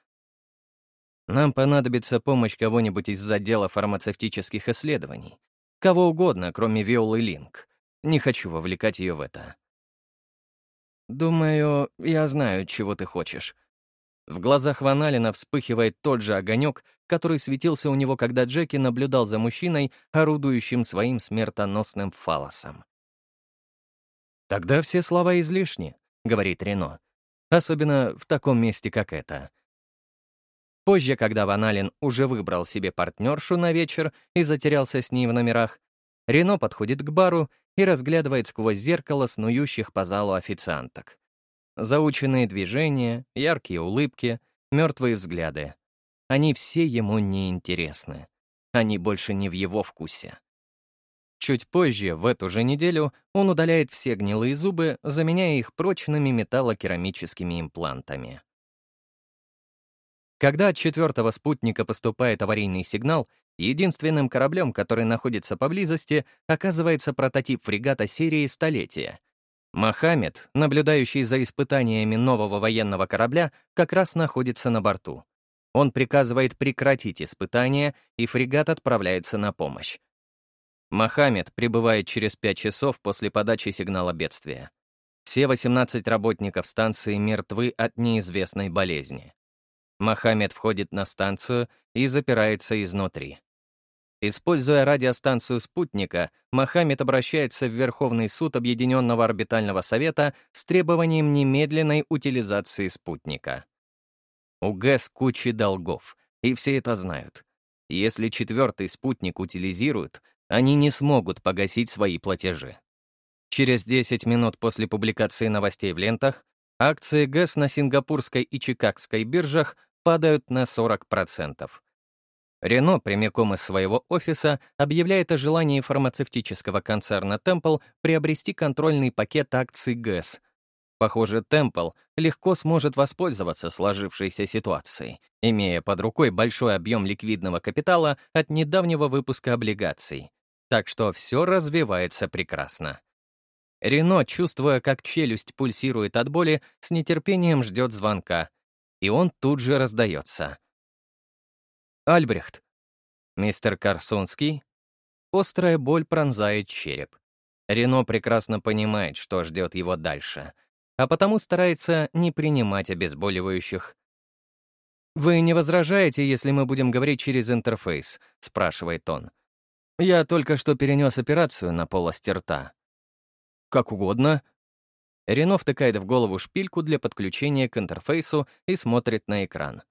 Нам понадобится помощь кого-нибудь из отдела фармацевтических исследований. Кого угодно, кроме Виолы Линк. Не хочу вовлекать ее в это. Думаю, я знаю, чего ты хочешь. В глазах Ваналина вспыхивает тот же огонек, который светился у него, когда Джеки наблюдал за мужчиной, орудующим своим смертоносным фалосом. «Тогда все слова излишни», — говорит Рено. «Особенно в таком месте, как это». Позже, когда Ваналин уже выбрал себе партнершу на вечер и затерялся с ней в номерах, Рено подходит к бару и разглядывает сквозь зеркало снующих по залу официанток. Заученные движения, яркие улыбки, мертвые взгляды. Они все ему не интересны. Они больше не в его вкусе. Чуть позже, в эту же неделю, он удаляет все гнилые зубы, заменяя их прочными металлокерамическими имплантами. Когда от четвертого спутника поступает аварийный сигнал, единственным кораблем, который находится поблизости, оказывается прототип фрегата серии «Столетия», Мохаммед, наблюдающий за испытаниями нового военного корабля, как раз находится на борту. Он приказывает прекратить испытания, и фрегат отправляется на помощь. Мохаммед прибывает через 5 часов после подачи сигнала бедствия. Все 18 работников станции мертвы от неизвестной болезни. Мохаммед входит на станцию и запирается изнутри. Используя радиостанцию спутника, Мохаммед обращается в Верховный суд Объединенного орбитального совета с требованием немедленной утилизации спутника. У ГЭС куча долгов, и все это знают. Если четвертый спутник утилизируют, они не смогут погасить свои платежи. Через 10 минут после публикации новостей в лентах акции ГЭС на сингапурской и чикагской биржах падают на 40%. Рено прямиком из своего офиса объявляет о желании фармацевтического концерна Temple приобрести контрольный пакет акций ГЭС. Похоже, Temple легко сможет воспользоваться сложившейся ситуацией, имея под рукой большой объем ликвидного капитала от недавнего выпуска облигаций. Так что все развивается прекрасно. Рено, чувствуя, как челюсть пульсирует от боли, с нетерпением ждет звонка. И он тут же раздается — Альбрехт. Мистер Карсонский. Острая боль пронзает череп. Рено прекрасно понимает, что ждет его дальше, а потому старается не принимать обезболивающих. «Вы не возражаете, если мы будем говорить через интерфейс?» — спрашивает он. «Я только что перенес операцию на полость рта». «Как угодно». Рено втыкает в голову шпильку для подключения к интерфейсу и смотрит на экран.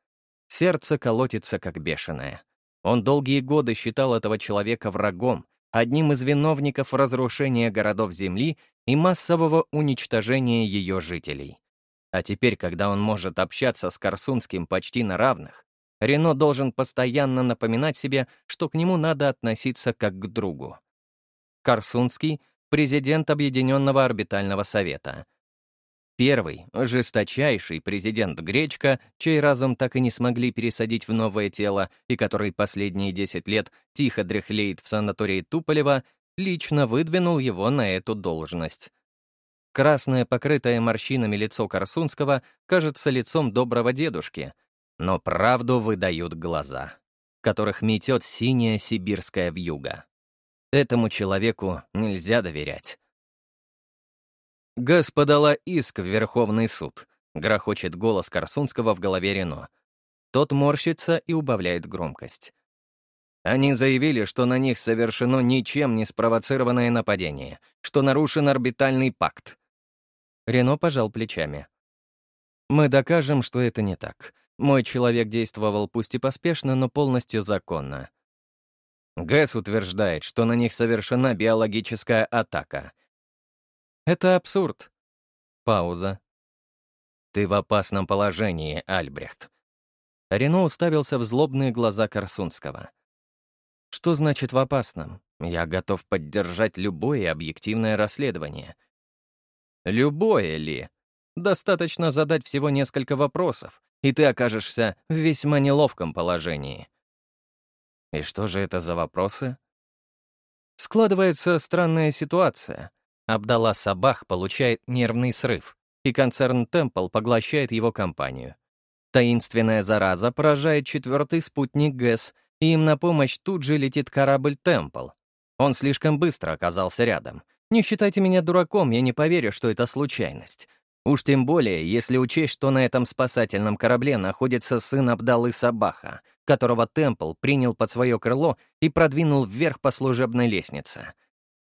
Сердце колотится как бешеное. Он долгие годы считал этого человека врагом, одним из виновников разрушения городов Земли и массового уничтожения ее жителей. А теперь, когда он может общаться с Корсунским почти на равных, Рено должен постоянно напоминать себе, что к нему надо относиться как к другу. Корсунский — президент Объединенного орбитального совета — Первый, жесточайший президент Гречка, чей разум так и не смогли пересадить в новое тело и который последние 10 лет тихо дряхлеет в санатории Туполева, лично выдвинул его на эту должность. Красное, покрытое морщинами лицо Корсунского кажется лицом доброго дедушки, но правду выдают глаза, которых метет синяя сибирская вьюга. Этому человеку нельзя доверять. «Гэс подала иск в Верховный суд», — грохочет голос Корсунского в голове Рено. Тот морщится и убавляет громкость. Они заявили, что на них совершено ничем не спровоцированное нападение, что нарушен орбитальный пакт. Рено пожал плечами. «Мы докажем, что это не так. Мой человек действовал пусть и поспешно, но полностью законно». Гэс утверждает, что на них совершена биологическая атака — это абсурд. Пауза. Ты в опасном положении, Альбрехт. Рено уставился в злобные глаза Корсунского. Что значит в опасном? Я готов поддержать любое объективное расследование. Любое ли? Достаточно задать всего несколько вопросов, и ты окажешься в весьма неловком положении. И что же это за вопросы? Складывается странная ситуация. Абдалла Сабах получает нервный срыв, и концерн Темпл поглощает его компанию. Таинственная зараза поражает четвертый спутник ГЭС, и им на помощь тут же летит корабль Темпл. Он слишком быстро оказался рядом. Не считайте меня дураком, я не поверю, что это случайность. Уж тем более, если учесть, что на этом спасательном корабле находится сын Абдалы Сабаха, которого Темпл принял под свое крыло и продвинул вверх по служебной лестнице —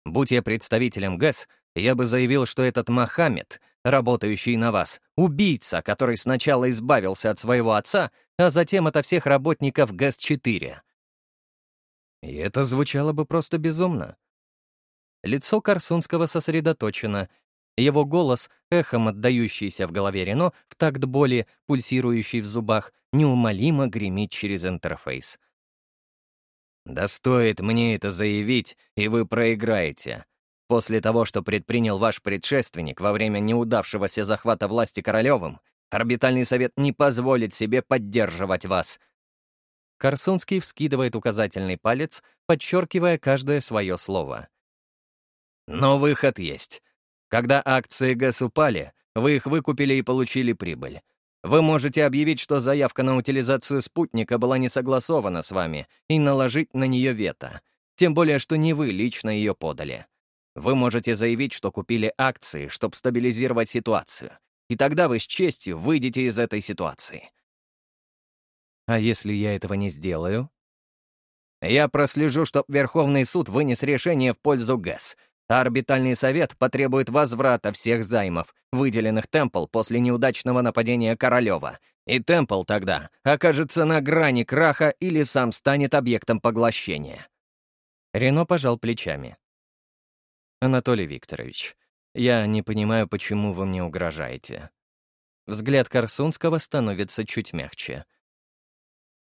Будь я представителем ГЭС, я бы заявил, что этот Мохаммед, работающий на вас, убийца, который сначала избавился от своего отца, а затем ото всех работников ГЭС-4. И это звучало бы просто безумно. Лицо Корсунского сосредоточено, его голос, эхом отдающийся в голове Рено, в такт боли, пульсирующий в зубах, неумолимо гремит через интерфейс. Да стоит мне это заявить, и вы проиграете. После того, что предпринял ваш предшественник во время неудавшегося захвата власти Королевым, орбитальный совет не позволит себе поддерживать вас. Корсунский вскидывает указательный палец, подчеркивая каждое свое слово. Но выход есть. Когда акции ГЭС упали, вы их выкупили и получили прибыль. Вы можете объявить, что заявка на утилизацию спутника была не согласована с вами и наложить на нее вето. Тем более, что не вы лично ее подали. Вы можете заявить, что купили акции, чтобы стабилизировать ситуацию. И тогда вы с честью выйдете из этой ситуации. А если я этого не сделаю? Я прослежу, чтобы Верховный суд вынес решение в пользу ГЭС, орбитальный совет потребует возврата всех займов, выделенных Темпл после неудачного нападения Королева, и Темпл тогда окажется на грани краха или сам станет объектом поглощения. Рено пожал плечами. «Анатолий Викторович, я не понимаю, почему вы мне угрожаете». Взгляд Корсунского становится чуть мягче.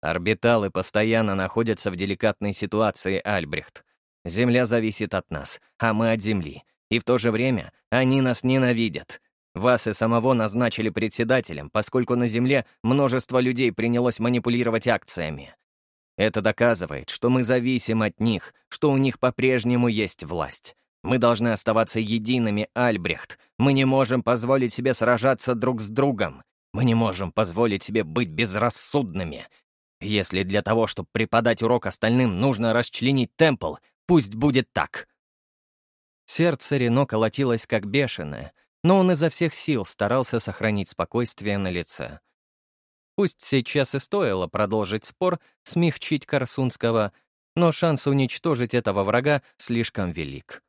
«Орбиталы постоянно находятся в деликатной ситуации, Альбрехт. Земля зависит от нас, а мы от Земли. И в то же время они нас ненавидят. Вас и самого назначили председателем, поскольку на Земле множество людей принялось манипулировать акциями. Это доказывает, что мы зависим от них, что у них по-прежнему есть власть. Мы должны оставаться едиными, Альбрехт. Мы не можем позволить себе сражаться друг с другом. Мы не можем позволить себе быть безрассудными. Если для того, чтобы преподать урок остальным, нужно расчленить Темпл, Пусть будет так. Сердце Рено колотилось как бешеное, но он изо всех сил старался сохранить спокойствие на лице. Пусть сейчас и стоило продолжить спор, смягчить Корсунского, но шанс уничтожить этого врага слишком велик.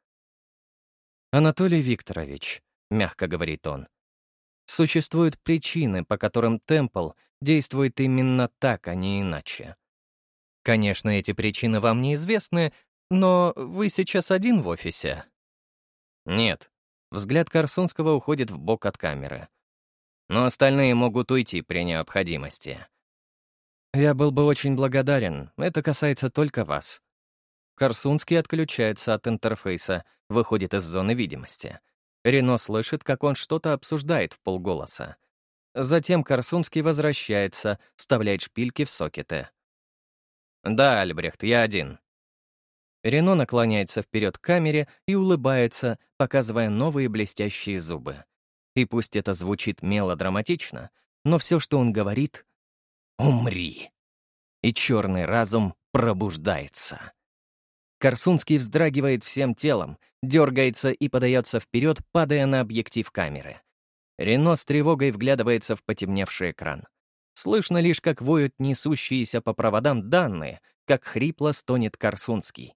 «Анатолий Викторович», — мягко говорит он, — «существуют причины, по которым Темпл действует именно так, а не иначе. Конечно, эти причины вам неизвестны, но вы сейчас один в офисе?» «Нет». Взгляд Корсунского уходит в бок от камеры. «Но остальные могут уйти при необходимости». «Я был бы очень благодарен. Это касается только вас». Корсунский отключается от интерфейса, выходит из зоны видимости. Рено слышит, как он что-то обсуждает в полголоса. Затем Корсунский возвращается, вставляет шпильки в сокеты. «Да, Альбрехт, я один». Рено наклоняется вперед к камере и улыбается, показывая новые блестящие зубы. И пусть это звучит мелодраматично, но все, что он говорит — «Умри!» И черный разум пробуждается. Корсунский вздрагивает всем телом, дергается и подается вперед, падая на объектив камеры. Рено с тревогой вглядывается в потемневший экран. Слышно лишь, как воют несущиеся по проводам данные, как хрипло стонет Корсунский.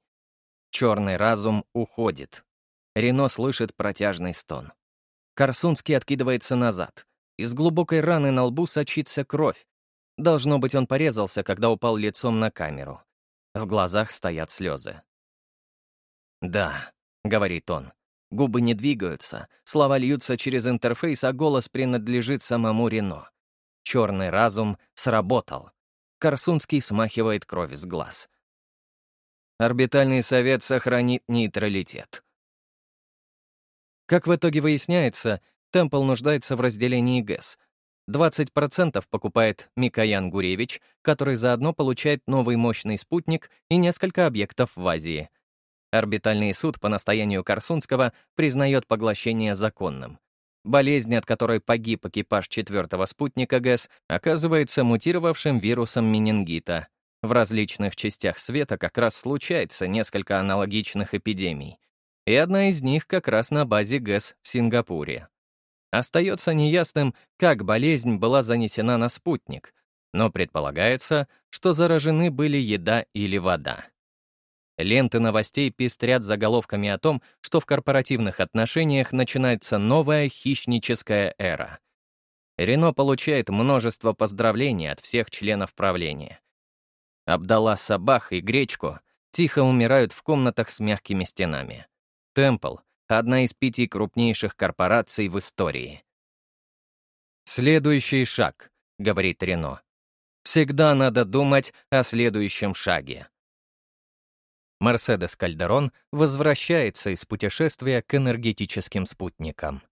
Черный разум уходит. Рено слышит протяжный стон. Корсунский откидывается назад. Из глубокой раны на лбу сочится кровь. Должно быть, он порезался, когда упал лицом на камеру. В глазах стоят слезы. «Да», — говорит он. Губы не двигаются, слова льются через интерфейс, а голос принадлежит самому Рено. Черный разум сработал. Корсунский смахивает кровь с глаз. Орбитальный совет сохранит нейтралитет. Как в итоге выясняется, Темпл нуждается в разделении ГЭС. 20% покупает Микоян Гуревич, который заодно получает новый мощный спутник и несколько объектов в Азии. Орбитальный суд по настоянию Корсунского признает поглощение законным. Болезнь, от которой погиб экипаж четвертого спутника ГЭС, оказывается мутировавшим вирусом менингита. В различных частях света как раз случается несколько аналогичных эпидемий. И одна из них как раз на базе ГЭС в Сингапуре. Остается неясным, как болезнь была занесена на спутник, но предполагается, что заражены были еда или вода. Ленты новостей пестрят заголовками о том, что в корпоративных отношениях начинается новая хищническая эра. Рено получает множество поздравлений от всех членов правления. Абдалла Сабах и Гречку тихо умирают в комнатах с мягкими стенами. Темпл — одна из пяти крупнейших корпораций в истории. «Следующий шаг», — говорит Рено. «Всегда надо думать о следующем шаге». Мерседес Кальдерон возвращается из путешествия к энергетическим спутникам.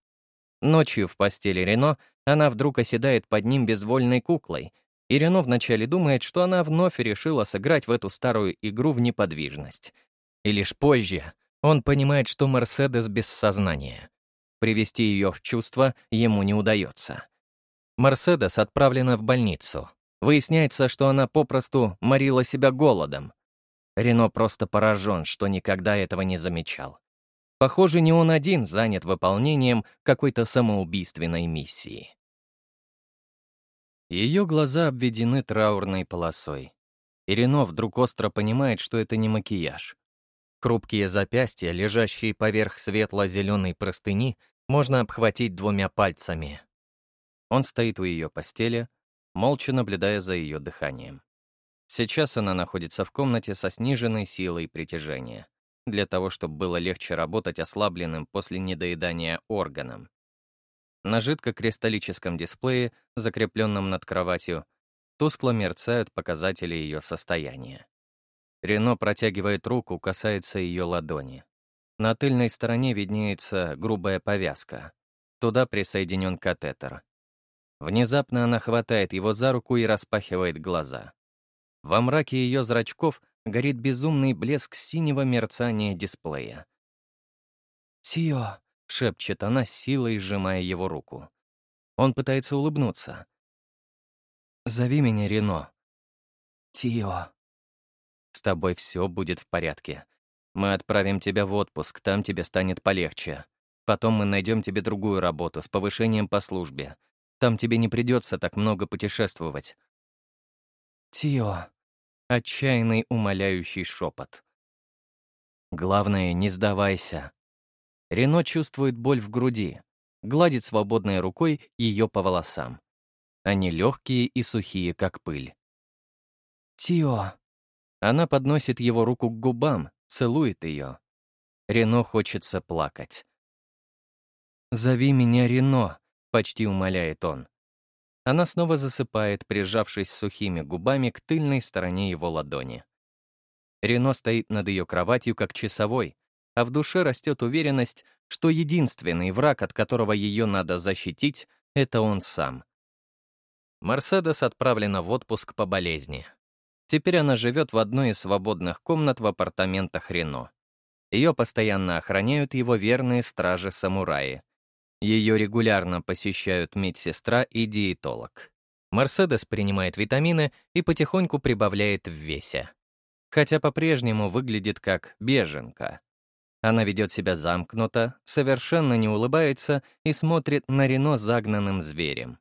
Ночью в постели Рено она вдруг оседает под ним безвольной куклой, и Рено вначале думает, что она вновь решила сыграть в эту старую игру в неподвижность. И лишь позже он понимает, что Мерседес без сознания. Привести ее в чувство ему не удается. Мерседес отправлена в больницу. Выясняется, что она попросту морила себя голодом, Рено просто поражен, что никогда этого не замечал. Похоже, не он один занят выполнением какой-то самоубийственной миссии. Ее глаза обведены траурной полосой. И Рено вдруг остро понимает, что это не макияж. Хрупкие запястья, лежащие поверх светло-зеленой простыни, можно обхватить двумя пальцами. Он стоит у ее постели, молча наблюдая за ее дыханием. Сейчас она находится в комнате со сниженной силой притяжения, для того, чтобы было легче работать ослабленным после недоедания органом. На жидкокристаллическом дисплее, закрепленном над кроватью, тускло мерцают показатели ее состояния. Рено протягивает руку, касается ее ладони. На тыльной стороне виднеется грубая повязка. Туда присоединен катетер. Внезапно она хватает его за руку и распахивает глаза. Во мраке ее зрачков горит безумный блеск синего мерцания дисплея. «Тио!» — шепчет она, силой сжимая его руку. Он пытается улыбнуться. «Зови меня Рено». «Тио». «С тобой все будет в порядке. Мы отправим тебя в отпуск, там тебе станет полегче. Потом мы найдем тебе другую работу с повышением по службе. Там тебе не придется так много путешествовать». «Тио», — отчаянный умоляющий шепот. «Главное, не сдавайся». Рено чувствует боль в груди, гладит свободной рукой ее по волосам. Они легкие и сухие, как пыль. «Тио». Она подносит его руку к губам, целует ее. Рено хочется плакать. «Зови меня Рено», — почти умоляет он. Она снова засыпает, прижавшись сухими губами к тыльной стороне его ладони. Рено стоит над ее кроватью, как часовой, а в душе растет уверенность, что единственный враг, от которого ее надо защитить, — это он сам. Мерседес отправлена в отпуск по болезни. Теперь она живет в одной из свободных комнат в апартаментах Рено. Ее постоянно охраняют его верные стражи-самураи. Ее регулярно посещают медсестра и диетолог. Мерседес принимает витамины и потихоньку прибавляет в весе. Хотя по-прежнему выглядит как беженка. Она ведет себя замкнуто, совершенно не улыбается и смотрит на Рено загнанным зверем.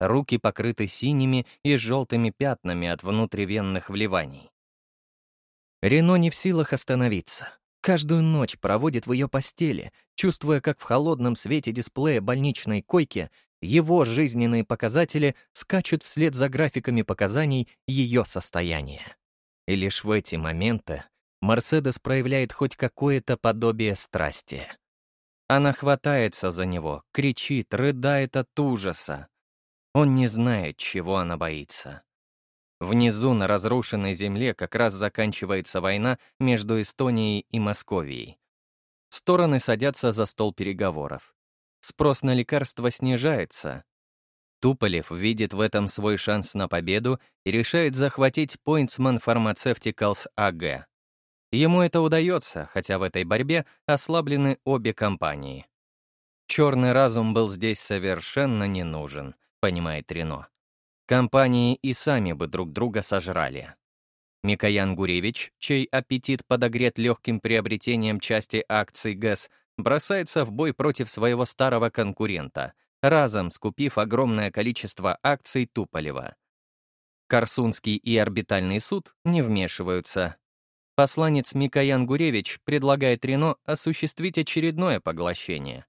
Руки покрыты синими и желтыми пятнами от внутривенных вливаний. Рено не в силах остановиться. Каждую ночь проводит в ее постели, чувствуя, как в холодном свете дисплея больничной койки его жизненные показатели скачут вслед за графиками показаний ее состояния. И лишь в эти моменты Мерседес проявляет хоть какое-то подобие страсти. Она хватается за него, кричит, рыдает от ужаса, он не знает, чего она боится. Внизу, на разрушенной земле, как раз заканчивается война между Эстонией и Московией. Стороны садятся за стол переговоров. Спрос на лекарства снижается. Туполев видит в этом свой шанс на победу и решает захватить Pointsman Pharmaceuticals AG. Ему это удается, хотя в этой борьбе ослаблены обе компании. Черный разум был здесь совершенно не нужен понимает Рено. Компании и сами бы друг друга сожрали. Микоян Гуревич, чей аппетит подогрет легким приобретением части акций ГЭС, бросается в бой против своего старого конкурента, разом скупив огромное количество акций Туполева. Корсунский и орбитальный суд не вмешиваются. Посланец Микоян Гуревич предлагает Рено осуществить очередное поглощение.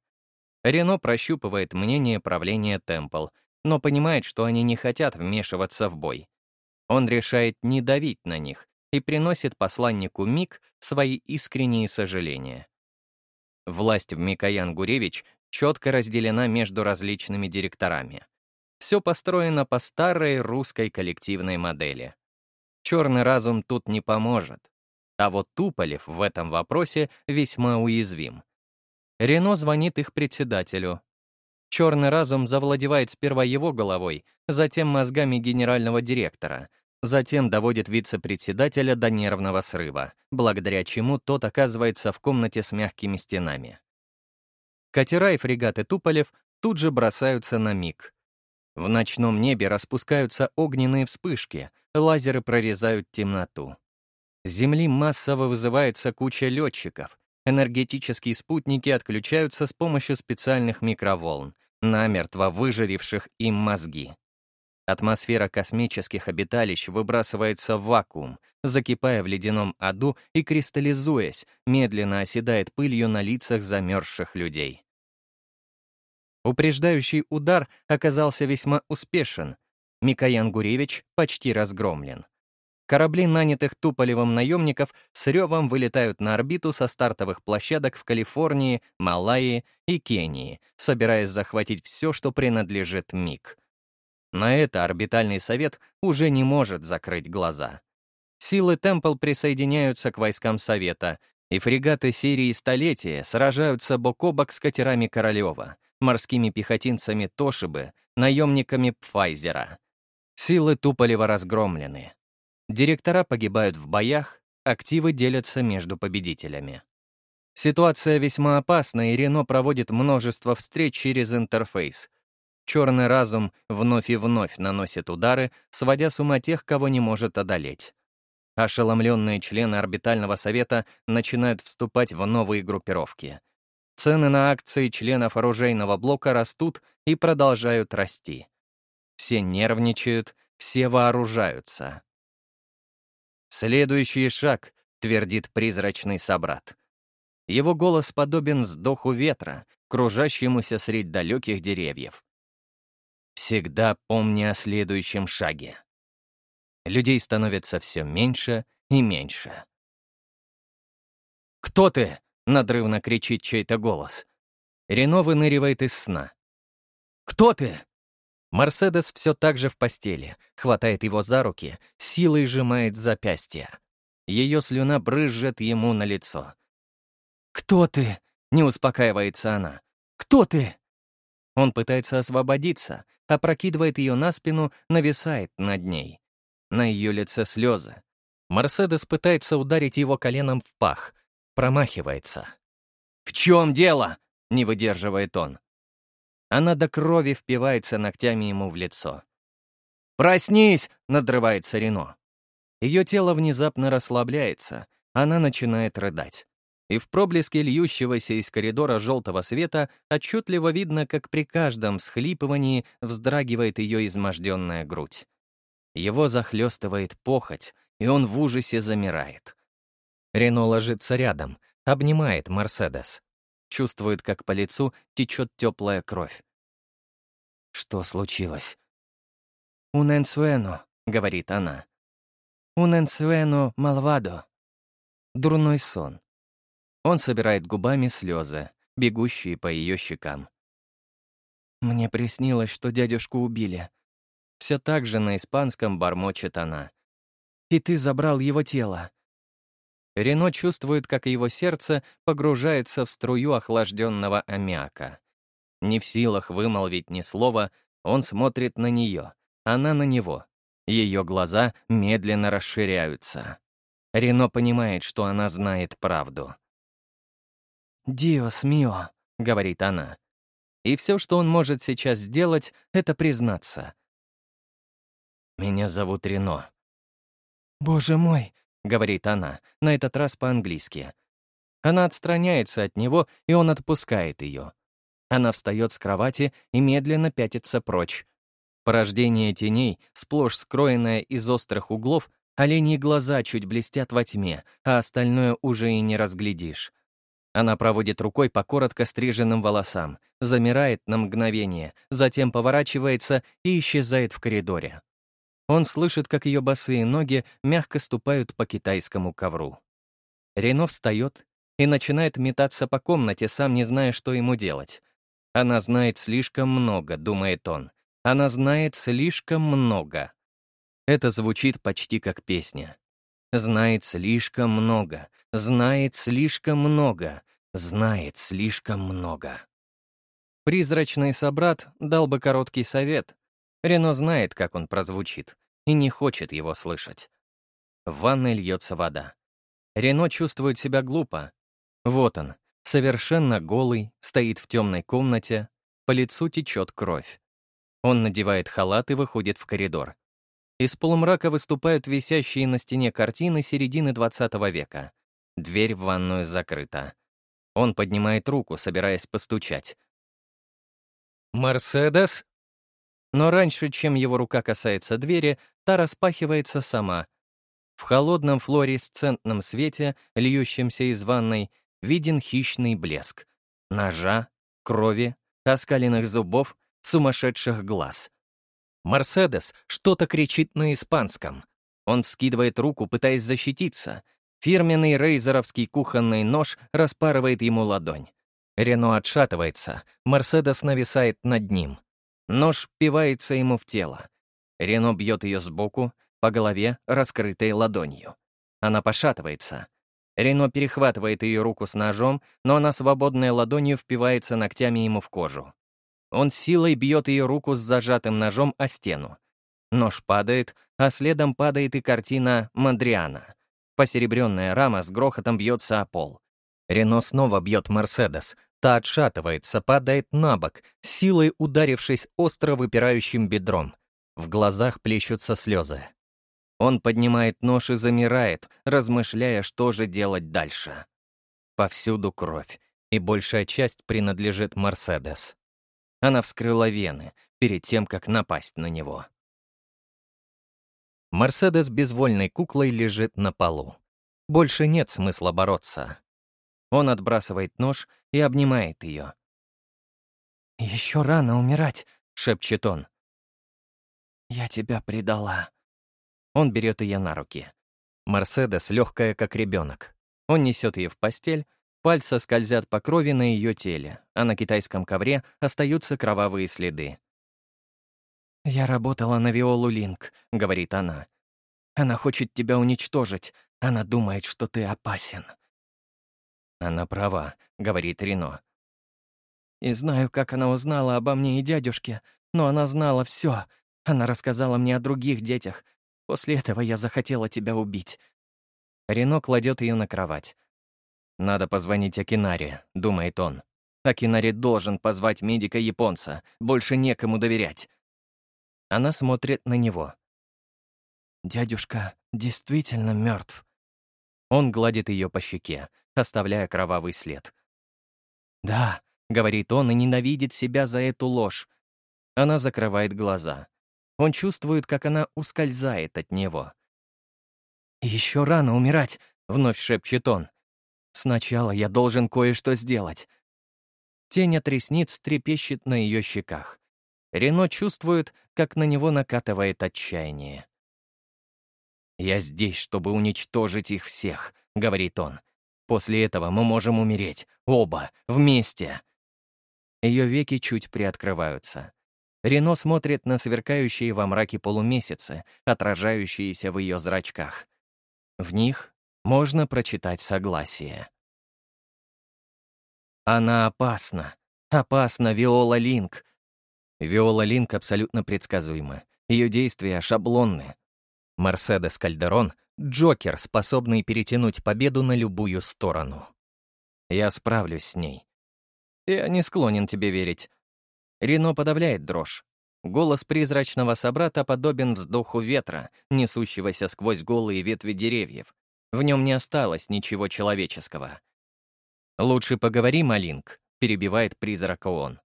Рено прощупывает мнение правления Темпл — но понимает, что они не хотят вмешиваться в бой. Он решает не давить на них и приносит посланнику Мик свои искренние сожаления. Власть в Микоян-Гуревич четко разделена между различными директорами. Все построено по старой русской коллективной модели. Черный разум тут не поможет. А вот Туполев в этом вопросе весьма уязвим. Рено звонит их председателю, Черный разум завладевает сперва его головой, затем мозгами генерального директора, затем доводит вице-председателя до нервного срыва, благодаря чему тот оказывается в комнате с мягкими стенами. Катера и фрегаты Туполев тут же бросаются на миг. В ночном небе распускаются огненные вспышки, лазеры прорезают темноту. С Земли массово вызывается куча летчиков, энергетические спутники отключаются с помощью специальных микроволн, намертво выжаривших им мозги. Атмосфера космических обиталищ выбрасывается в вакуум, закипая в ледяном аду и кристаллизуясь, медленно оседает пылью на лицах замерзших людей. Упреждающий удар оказался весьма успешен. Микоян Гуревич почти разгромлен. Корабли, нанятых Туполевым наемников, с ревом вылетают на орбиту со стартовых площадок в Калифорнии, Малайи и Кении, собираясь захватить все, что принадлежит МИГ. На это орбитальный совет уже не может закрыть глаза. Силы Темпл присоединяются к войскам Совета, и фрегаты серии «Столетия» сражаются бок о бок с катерами Королева, морскими пехотинцами Тошибы, наемниками Пфайзера. Силы Туполева разгромлены, Директора погибают в боях, активы делятся между победителями. Ситуация весьма опасна, и Рено проводит множество встреч через интерфейс. Черный разум вновь и вновь наносит удары, сводя с ума тех, кого не может одолеть. Ошеломленные члены орбитального совета начинают вступать в новые группировки. Цены на акции членов оружейного блока растут и продолжают расти. Все нервничают, все вооружаются. «Следующий шаг», — твердит призрачный собрат. Его голос подобен вздоху ветра, кружащемуся средь далеких деревьев. Всегда помни о следующем шаге. Людей становится все меньше и меньше. «Кто ты?» — надрывно кричит чей-то голос. Рено выныривает из сна. «Кто ты?» Мерседес все так же в постели, хватает его за руки, силой сжимает запястье. Ее слюна брызжет ему на лицо. «Кто ты?» — не успокаивается она. «Кто ты?» Он пытается освободиться, опрокидывает ее на спину, нависает над ней. На ее лице слезы. Мерседес пытается ударить его коленом в пах. Промахивается. «В чем дело?» — не выдерживает он. Она до крови впивается ногтями ему в лицо. «Проснись!» — надрывается Рено. Ее тело внезапно расслабляется, она начинает рыдать. И в проблеске льющегося из коридора желтого света отчетливо видно, как при каждом всхлипывании вздрагивает ее изможденная грудь. Его захлестывает похоть, и он в ужасе замирает. Рено ложится рядом, обнимает Мерседес. Чувствует, как по лицу течет теплая кровь. Что случилось? «Un ensueno», — говорит она. «Un ensueno malvado». Дурной сон. Он собирает губами слезы, бегущие по ее щекам. «Мне приснилось, что дядюшку убили», все так же на испанском бормочет она. «И ты забрал его тело». Рено чувствует, как его сердце погружается в струю охлажденного аммиака. Не в силах вымолвить ни слова, он смотрит на нее, она на него. Ее глаза медленно расширяются. Рено понимает, что она знает правду. «Диос мио», — говорит она. И все, что он может сейчас сделать, это признаться. «Меня зовут Рено». «Боже мой», — говорит она, на этот раз по-английски. Она отстраняется от него, и он отпускает ее. Она встает с кровати и медленно пятится прочь. Порождение теней, сплошь скроенное из острых углов, оленьи глаза чуть блестят во тьме, а остальное уже и не разглядишь. Она проводит рукой по коротко стриженным волосам, замирает на мгновение, затем поворачивается и исчезает в коридоре. Он слышит, как ее босые ноги мягко ступают по китайскому ковру. Рено встает и начинает метаться по комнате, сам не зная, что ему делать. Она знает слишком много, думает он. Она знает слишком много. Это звучит почти как песня. Знает слишком много, знает слишком много, знает слишком много. Призрачный собрат дал бы короткий совет, Рено знает, как он прозвучит, и не хочет его слышать. В ванной льется вода. Рено чувствует себя глупо. Вот он, совершенно голый, стоит в темной комнате, по лицу течет кровь. Он надевает халат и выходит в коридор. Из полумрака выступают висящие на стене картины середины 20 века. Дверь в ванную закрыта. Он поднимает руку, собираясь постучать. «Мерседес?» Но раньше, чем его рука касается двери, та распахивается сама. В холодном флуоресцентном свете, льющемся из ванной, виден хищный блеск. Ножа, крови, оскаленных зубов, сумасшедших глаз. Мерседес что-то кричит на испанском. Он вскидывает руку, пытаясь защититься. Фирменный рейзеровский кухонный нож распарывает ему ладонь. Рено отшатывается, Мерседес нависает над ним. Нож впивается ему в тело. Рено бьет ее сбоку, по голове, раскрытой ладонью. Она пошатывается. Рено перехватывает ее руку с ножом, но она свободной ладонью впивается ногтями ему в кожу. Он силой бьет ее руку с зажатым ножом о стену. Нож падает, а следом падает и картина Мандриана. Посеребренная рама с грохотом бьется о пол. Рено снова бьет Мерседес, Та отшатывается, падает на бок, силой ударившись остро выпирающим бедром. В глазах плещутся слезы. Он поднимает нож и замирает, размышляя, что же делать дальше. Повсюду кровь, и большая часть принадлежит Мерседес. Она вскрыла вены перед тем, как напасть на него. Мерседес безвольной куклой лежит на полу. Больше нет смысла бороться. Он отбрасывает нож и обнимает ее. «Еще рано умирать», — шепчет он. «Я тебя предала». Он берет ее на руки. Мерседес легкая, как ребенок. Он несет ее в постель, пальцы скользят по крови на ее теле, а на китайском ковре остаются кровавые следы. «Я работала на Виолу Линк», — говорит она. «Она хочет тебя уничтожить. Она думает, что ты опасен». «Она права», — говорит Рено. «И знаю, как она узнала обо мне и дядюшке, но она знала все. Она рассказала мне о других детях. После этого я захотела тебя убить». Рено кладет ее на кровать. «Надо позвонить Акинаре», — думает он. Акинари должен позвать медика-японца. Больше некому доверять. Она смотрит на него. «Дядюшка действительно мертв. Он гладит ее по щеке, оставляя кровавый след. «Да», — говорит он и ненавидит себя за эту ложь. Она закрывает глаза. Он чувствует, как она ускользает от него. «Еще рано умирать», — вновь шепчет он. «Сначала я должен кое-что сделать». Тень от ресниц трепещет на ее щеках. Рено чувствует, как на него накатывает отчаяние. «Я здесь, чтобы уничтожить их всех», — говорит он. «После этого мы можем умереть. Оба. Вместе». Ее веки чуть приоткрываются. Рено смотрит на сверкающие во мраке полумесяцы, отражающиеся в ее зрачках. В них можно прочитать согласие. Она опасна. Опасна Виола Линк. Виола Линк абсолютно предсказуема. Ее действия шаблонны, Мерседес Кальдерон — Джокер, способный перетянуть победу на любую сторону. Я справлюсь с ней. Я не склонен тебе верить. Рено подавляет дрожь. Голос призрачного собрата подобен вздоху ветра, несущегося сквозь голые ветви деревьев. В нем не осталось ничего человеческого. «Лучше поговори, Малинк», — перебивает призрака он.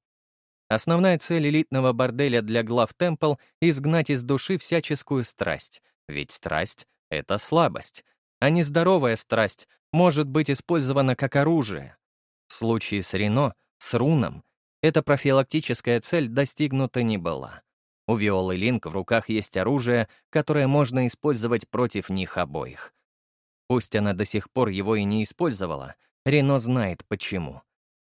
Основная цель элитного борделя для глав Темпл — изгнать из души всяческую страсть, ведь страсть — это слабость, а нездоровая страсть может быть использована как оружие. В случае с Рено, с Руном, эта профилактическая цель достигнута не была. У Виолы Линк в руках есть оружие, которое можно использовать против них обоих. Пусть она до сих пор его и не использовала, Рено знает почему.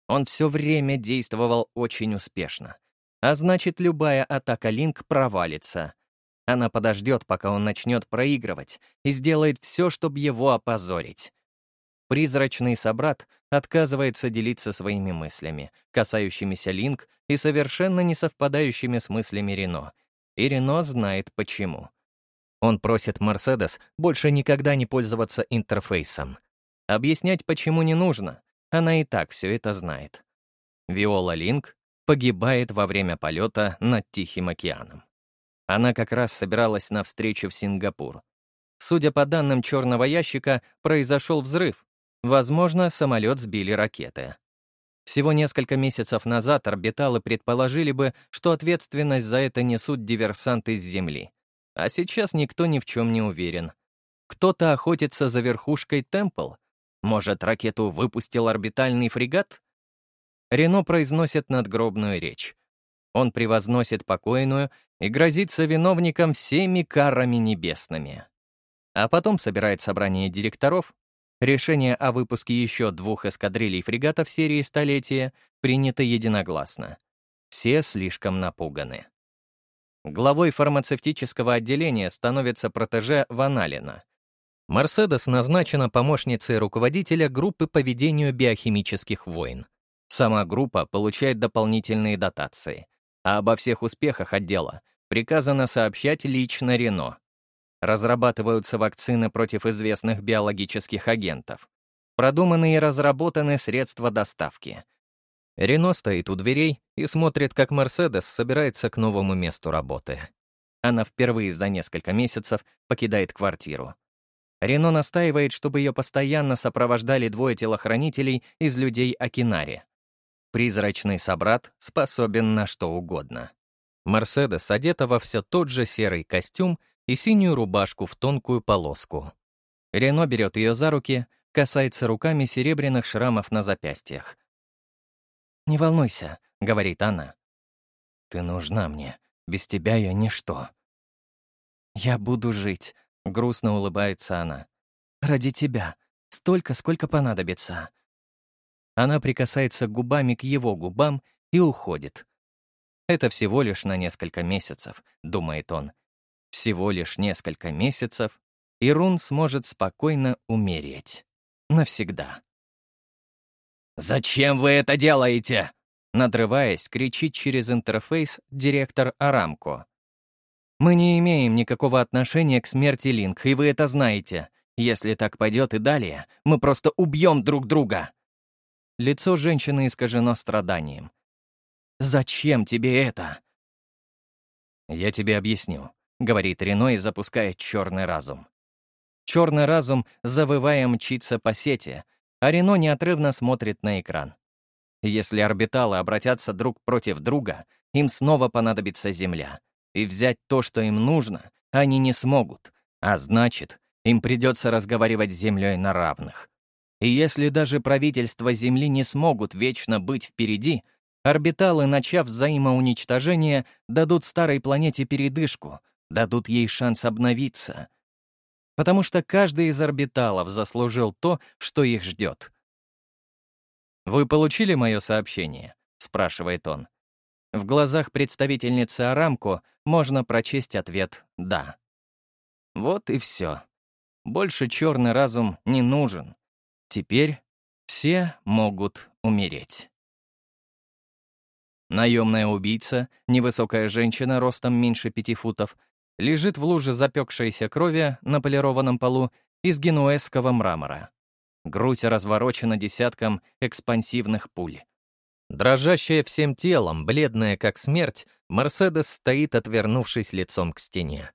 Он все время действовал очень успешно. А значит, любая атака Линк провалится. Она подождет, пока он начнет проигрывать, и сделает все, чтобы его опозорить. Призрачный собрат отказывается делиться своими мыслями, касающимися Линк и совершенно не совпадающими с мыслями Рено. И Рено знает почему. Он просит Мерседес больше никогда не пользоваться интерфейсом. Объяснять почему не нужно, она и так все это знает. Виола Линк погибает во время полета над Тихим океаном. Она как раз собиралась на встречу в Сингапур. Судя по данным черного ящика, произошел взрыв. Возможно, самолет сбили ракеты. Всего несколько месяцев назад орбиталы предположили бы, что ответственность за это несут диверсанты с Земли. А сейчас никто ни в чем не уверен. Кто-то охотится за верхушкой Темпл? Может, ракету выпустил орбитальный фрегат? Рено произносит надгробную речь. Он превозносит покойную и грозится виновникам всеми карами небесными. А потом собирает собрание директоров. Решение о выпуске еще двух эскадрилей фрегатов серии «Столетия» принято единогласно. Все слишком напуганы. Главой фармацевтического отделения становится протеже Ваналина. Мерседес назначена помощницей руководителя группы по ведению биохимических войн. Сама группа получает дополнительные дотации а обо всех успехах отдела приказано сообщать лично Рено. Разрабатываются вакцины против известных биологических агентов. Продуманы и разработаны средства доставки. Рено стоит у дверей и смотрит, как Мерседес собирается к новому месту работы. она впервые за несколько месяцев покидает квартиру. Рено настаивает, чтобы ее постоянно сопровождали двое телохранителей из людей Акинари. Призрачный собрат способен на что угодно. Мерседес одета во все тот же серый костюм и синюю рубашку в тонкую полоску. Рено берет ее за руки, касается руками серебряных шрамов на запястьях. «Не волнуйся», — говорит она. «Ты нужна мне. Без тебя я ничто». «Я буду жить», — грустно улыбается она. «Ради тебя. Столько, сколько понадобится». Она прикасается губами к его губам и уходит. Это всего лишь на несколько месяцев, думает он. Всего лишь несколько месяцев, и Рун сможет спокойно умереть. Навсегда. «Зачем вы это делаете?» Надрываясь, кричит через интерфейс директор Арамко. «Мы не имеем никакого отношения к смерти Линк, и вы это знаете. Если так пойдет и далее, мы просто убьем друг друга». Лицо женщины искажено страданием. «Зачем тебе это?» «Я тебе объясню», — говорит Рено и запускает черный разум. Черный разум, завывая, мчится по сети, а Рено неотрывно смотрит на экран. Если орбиталы обратятся друг против друга, им снова понадобится Земля. И взять то, что им нужно, они не смогут. А значит, им придется разговаривать с Землей на равных. И если даже правительства Земли не смогут вечно быть впереди, орбиталы, начав взаимоуничтожение, дадут старой планете передышку, дадут ей шанс обновиться. Потому что каждый из орбиталов заслужил то, что их ждет. «Вы получили мое сообщение?» — спрашивает он. В глазах представительницы Арамко можно прочесть ответ «да». Вот и все. Больше черный разум не нужен. Теперь все могут умереть. Наемная убийца, невысокая женщина ростом меньше пяти футов, лежит в луже запекшейся крови на полированном полу из генуэзского мрамора. Грудь разворочена десятком экспансивных пуль. Дрожащая всем телом, бледная как смерть, Мерседес стоит, отвернувшись лицом к стене.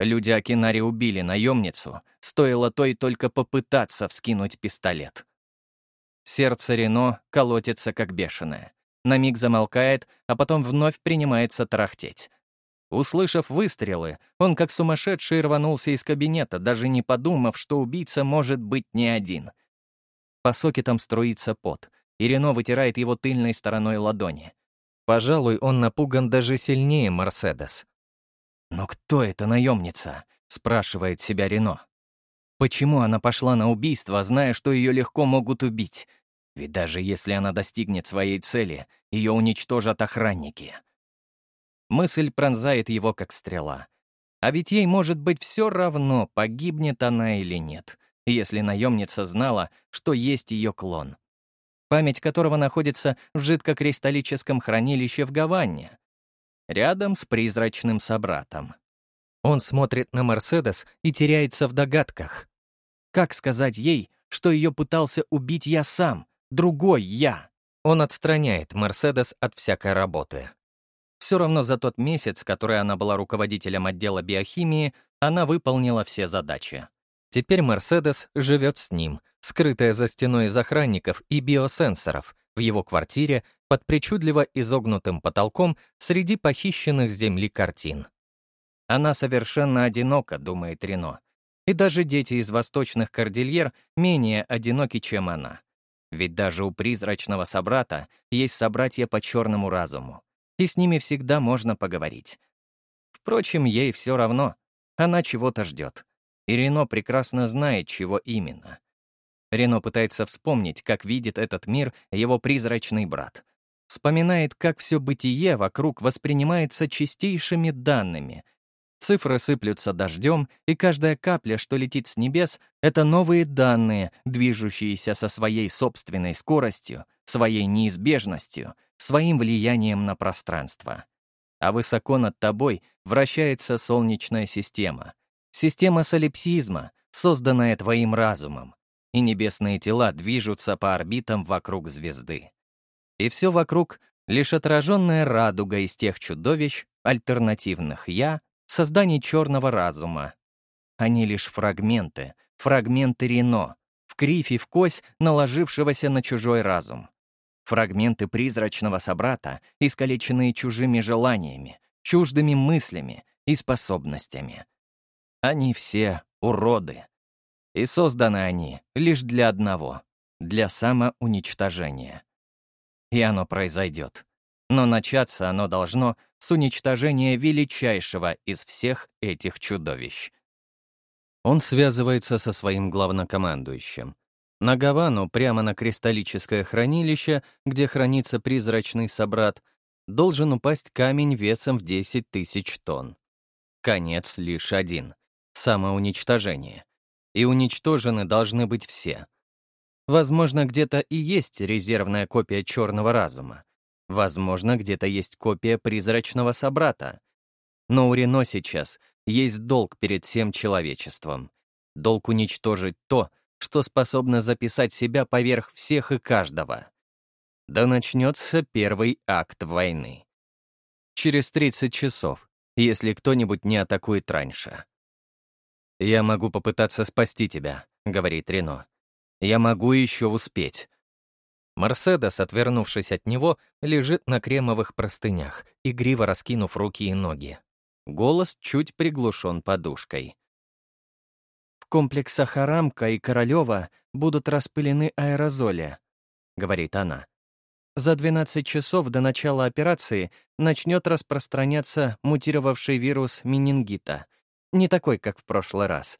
Люди Акинари убили наемницу, стоило той только попытаться вскинуть пистолет. Сердце Рено колотится как бешеное. На миг замолкает, а потом вновь принимается тарахтеть. Услышав выстрелы, он как сумасшедший рванулся из кабинета, даже не подумав, что убийца может быть не один — по сокетам струится пот, и Рено вытирает его тыльной стороной ладони. Пожалуй, он напуган даже сильнее Мерседес. «Но кто эта наемница?» — спрашивает себя Рено. «Почему она пошла на убийство, зная, что ее легко могут убить? Ведь даже если она достигнет своей цели, ее уничтожат охранники». Мысль пронзает его, как стрела. А ведь ей может быть все равно, погибнет она или нет если наемница знала, что есть ее клон, память которого находится в жидкокристаллическом хранилище в Гаванне, рядом с призрачным собратом. Он смотрит на Мерседес и теряется в догадках. Как сказать ей, что ее пытался убить я сам, другой я? Он отстраняет Мерседес от всякой работы. Все равно за тот месяц, который она была руководителем отдела биохимии, она выполнила все задачи. Теперь Мерседес живет с ним, скрытая за стеной из охранников и биосенсоров, в его квартире под причудливо изогнутым потолком среди похищенных земли картин. Она совершенно одинока, думает Рено. И даже дети из восточных кордильер менее одиноки, чем она. Ведь даже у призрачного собрата есть собратья по черному разуму, и с ними всегда можно поговорить. Впрочем, ей все равно. Она чего-то ждет. И Рено прекрасно знает, чего именно. Рено пытается вспомнить, как видит этот мир его призрачный брат. Вспоминает, как все бытие вокруг воспринимается чистейшими данными. Цифры сыплются дождем, и каждая капля, что летит с небес, — это новые данные, движущиеся со своей собственной скоростью, своей неизбежностью, своим влиянием на пространство. А высоко над тобой вращается Солнечная система — Система солипсизма, созданная твоим разумом, и небесные тела движутся по орбитам вокруг звезды. И все вокруг — лишь отраженная радуга из тех чудовищ, альтернативных «я», созданий черного разума. Они лишь фрагменты, фрагменты Рено, в кривь и в кось наложившегося на чужой разум. Фрагменты призрачного собрата, искалеченные чужими желаниями, чуждыми мыслями и способностями. Они все уроды. И созданы они лишь для одного — для самоуничтожения. И оно произойдет. Но начаться оно должно с уничтожения величайшего из всех этих чудовищ. Он связывается со своим главнокомандующим. На Гавану, прямо на кристаллическое хранилище, где хранится призрачный собрат, должен упасть камень весом в 10 тысяч тонн. Конец лишь один — самоуничтожение. И уничтожены должны быть все. Возможно, где-то и есть резервная копия черного разума. Возможно, где-то есть копия призрачного собрата. Но у Рено сейчас есть долг перед всем человечеством. Долг уничтожить то, что способно записать себя поверх всех и каждого. Да начнется первый акт войны. Через 30 часов, если кто-нибудь не атакует раньше. «Я могу попытаться спасти тебя», — говорит Рено. «Я могу еще успеть». Мерседес, отвернувшись от него, лежит на кремовых простынях, игриво раскинув руки и ноги. Голос чуть приглушен подушкой. «В комплексах Арамка и Королева будут распылены аэрозоли», — говорит она. «За 12 часов до начала операции начнет распространяться мутировавший вирус менингита, не такой, как в прошлый раз.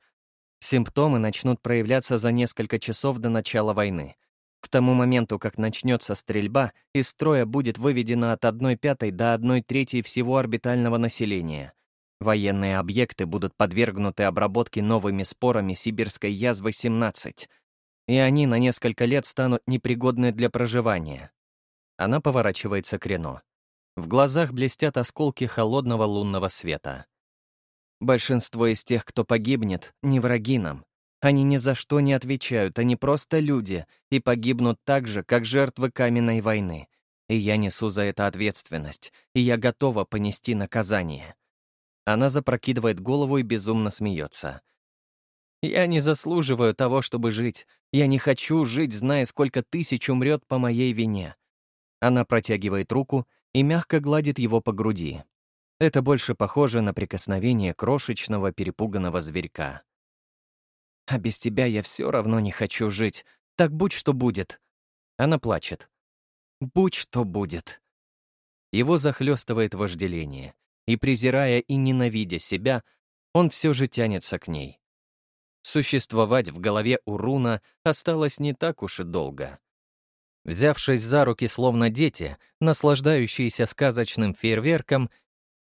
Симптомы начнут проявляться за несколько часов до начала войны. К тому моменту, как начнется стрельба, из строя будет выведено от 1 пятой до 1 трети всего орбитального населения. Военные объекты будут подвергнуты обработке новыми спорами сибирской язвы-17, и они на несколько лет станут непригодны для проживания. Она поворачивается к Рено. В глазах блестят осколки холодного лунного света. Большинство из тех, кто погибнет, не враги нам. Они ни за что не отвечают, они просто люди и погибнут так же, как жертвы каменной войны. И я несу за это ответственность, и я готова понести наказание. Она запрокидывает голову и безумно смеется. «Я не заслуживаю того, чтобы жить. Я не хочу жить, зная, сколько тысяч умрет по моей вине». Она протягивает руку и мягко гладит его по груди. Это больше похоже на прикосновение крошечного перепуганного зверька. «А без тебя я все равно не хочу жить. Так будь что будет». Она плачет. «Будь что будет». Его захлестывает вожделение и, презирая и ненавидя себя, он все же тянется к ней. Существовать в голове у Руна осталось не так уж и долго. Взявшись за руки, словно дети, наслаждающиеся сказочным фейерверком,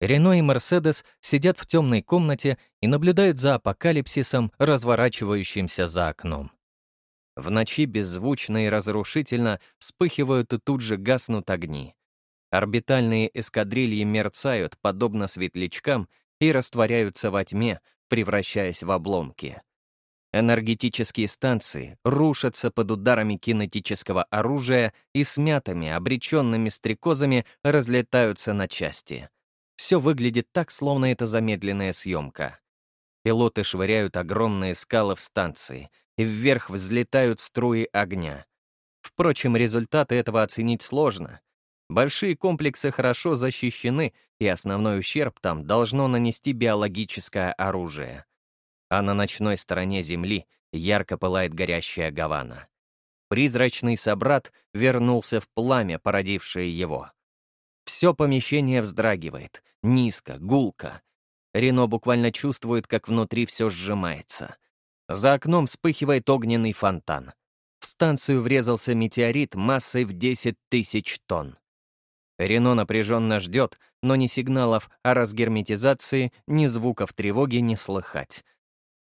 Рено и Мерседес сидят в темной комнате и наблюдают за апокалипсисом, разворачивающимся за окном. В ночи беззвучно и разрушительно вспыхивают и тут же гаснут огни. Орбитальные эскадрильи мерцают, подобно светлячкам, и растворяются во тьме, превращаясь в обломки. Энергетические станции рушатся под ударами кинетического оружия и смятыми, обреченными стрекозами разлетаются на части. Все выглядит так, словно это замедленная съемка. Пилоты швыряют огромные скалы в станции, и вверх взлетают струи огня. Впрочем, результаты этого оценить сложно — Большие комплексы хорошо защищены, и основной ущерб там должно нанести биологическое оружие. А на ночной стороне Земли ярко пылает горящая Гавана. Призрачный собрат вернулся в пламя, породившее его. Все помещение вздрагивает, низко, гулко. Рено буквально чувствует, как внутри все сжимается. За окном вспыхивает огненный фонтан. В станцию врезался метеорит массой в 10 тысяч тонн. Рено напряженно ждет, но ни сигналов о разгерметизации, ни звуков тревоги не слыхать.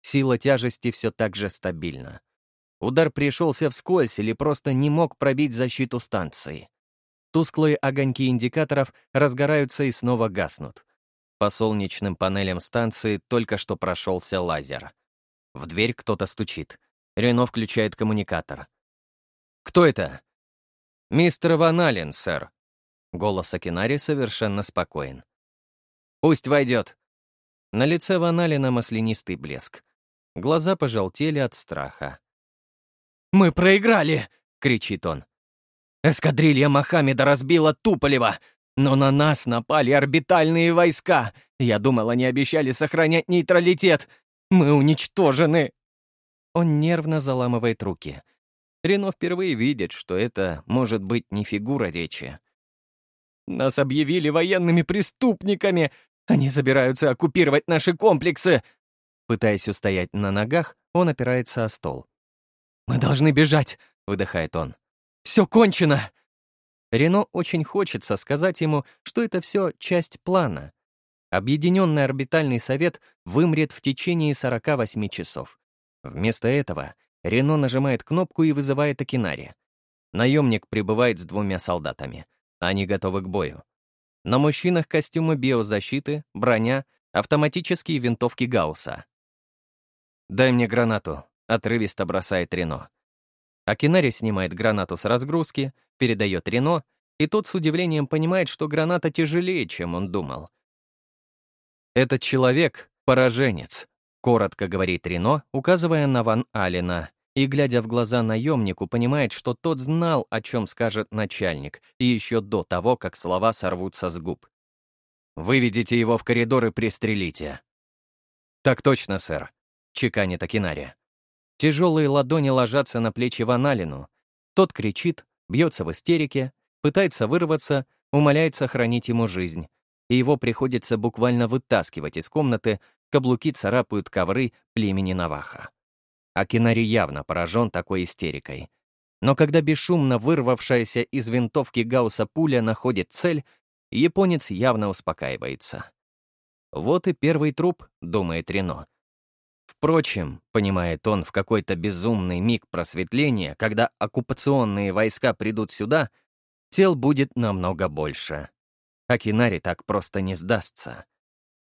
Сила тяжести все так же стабильна. Удар пришелся вскользь или просто не мог пробить защиту станции. Тусклые огоньки индикаторов разгораются и снова гаснут. По солнечным панелям станции только что прошелся лазер. В дверь кто-то стучит. Рено включает коммуникатор. «Кто это?» «Мистер Ван Аллен, сэр», Голос Акинари совершенно спокоен. «Пусть войдет!» На лице Ваналина маслянистый блеск. Глаза пожелтели от страха. «Мы проиграли!» — кричит он. «Эскадрилья Мохаммеда разбила Туполева, но на нас напали орбитальные войска. Я думал, они обещали сохранять нейтралитет. Мы уничтожены!» Он нервно заламывает руки. Рено впервые видит, что это может быть не фигура речи. «Нас объявили военными преступниками! Они собираются оккупировать наши комплексы!» Пытаясь устоять на ногах, он опирается о стол. «Мы должны бежать!» — выдыхает он. «Все кончено!» Рено очень хочется сказать ему, что это все часть плана. Объединенный орбитальный совет вымрет в течение 48 часов. Вместо этого Рено нажимает кнопку и вызывает Акинари. Наемник прибывает с двумя солдатами. Они готовы к бою. На мужчинах костюмы биозащиты, броня, автоматические винтовки Гаусса. «Дай мне гранату», — отрывисто бросает Рено. Акинари снимает гранату с разгрузки, передает Рено, и тот с удивлением понимает, что граната тяжелее, чем он думал. «Этот человек — пораженец», — коротко говорит Рено, указывая на Ван Алина, и, глядя в глаза наемнику, понимает, что тот знал, о чем скажет начальник, и еще до того, как слова сорвутся с губ. «Выведите его в коридор и пристрелите». «Так точно, сэр», — чеканит Акинари. Тяжелые ладони ложатся на плечи Ваналину. Тот кричит, бьется в истерике, пытается вырваться, умоляет сохранить ему жизнь. И его приходится буквально вытаскивать из комнаты, каблуки царапают ковры племени Наваха. Акинари явно поражен такой истерикой. Но когда бесшумно вырвавшаяся из винтовки Гаусса пуля находит цель, японец явно успокаивается. «Вот и первый труп», — думает Рено. Впрочем, понимает он в какой-то безумный миг просветления, когда оккупационные войска придут сюда, тел будет намного больше. Акинари так просто не сдастся.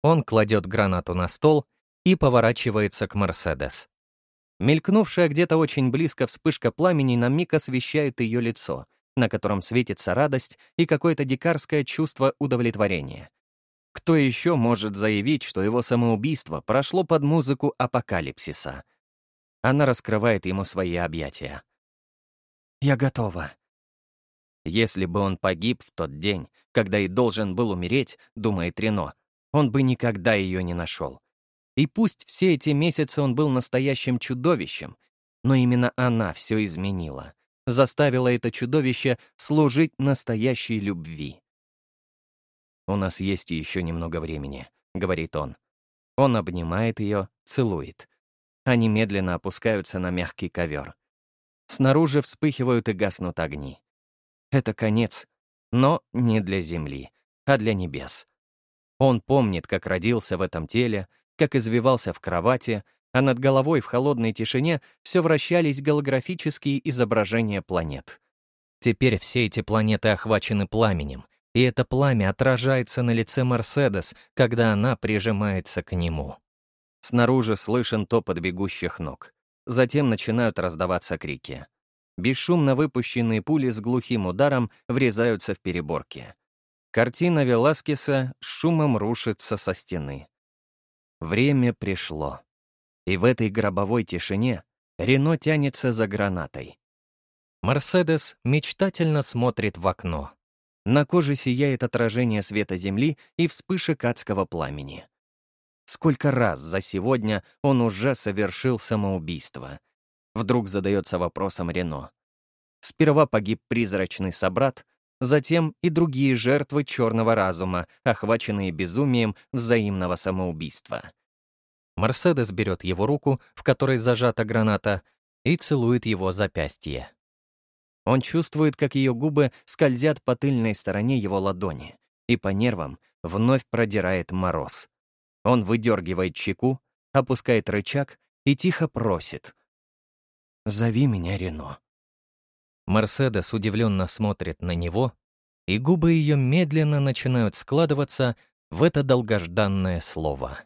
Он кладет гранату на стол и поворачивается к Мерседес. Мелькнувшая где-то очень близко вспышка пламени на миг освещает ее лицо, на котором светится радость и какое-то дикарское чувство удовлетворения. Кто еще может заявить, что его самоубийство прошло под музыку апокалипсиса? Она раскрывает ему свои объятия. «Я готова». Если бы он погиб в тот день, когда и должен был умереть, думает Рено, он бы никогда ее не нашел. И пусть все эти месяцы он был настоящим чудовищем, но именно она все изменила, заставила это чудовище служить настоящей любви. «У нас есть еще немного времени», — говорит он. Он обнимает ее, целует. Они медленно опускаются на мягкий ковер. Снаружи вспыхивают и гаснут огни. Это конец, но не для земли, а для небес. Он помнит, как родился в этом теле, как извивался в кровати, а над головой в холодной тишине все вращались голографические изображения планет. Теперь все эти планеты охвачены пламенем, и это пламя отражается на лице Мерседес, когда она прижимается к нему. Снаружи слышен топот бегущих ног. Затем начинают раздаваться крики. Бесшумно выпущенные пули с глухим ударом врезаются в переборки. Картина Веласкеса шумом рушится со стены. Время пришло. И в этой гробовой тишине Рено тянется за гранатой. Мерседес мечтательно смотрит в окно. На коже сияет отражение света Земли и вспышек адского пламени. Сколько раз за сегодня он уже совершил самоубийство? Вдруг задается вопросом Рено. Сперва погиб призрачный собрат, затем и другие жертвы черного разума, охваченные безумием взаимного самоубийства. Мерседес берет его руку, в которой зажата граната, и целует его запястье. Он чувствует, как ее губы скользят по тыльной стороне его ладони, и по нервам вновь продирает мороз. Он выдергивает чеку, опускает рычаг и тихо просит. «Зови меня Рено». Мерседес удивленно смотрит на него, и губы ее медленно начинают складываться в это долгожданное слово.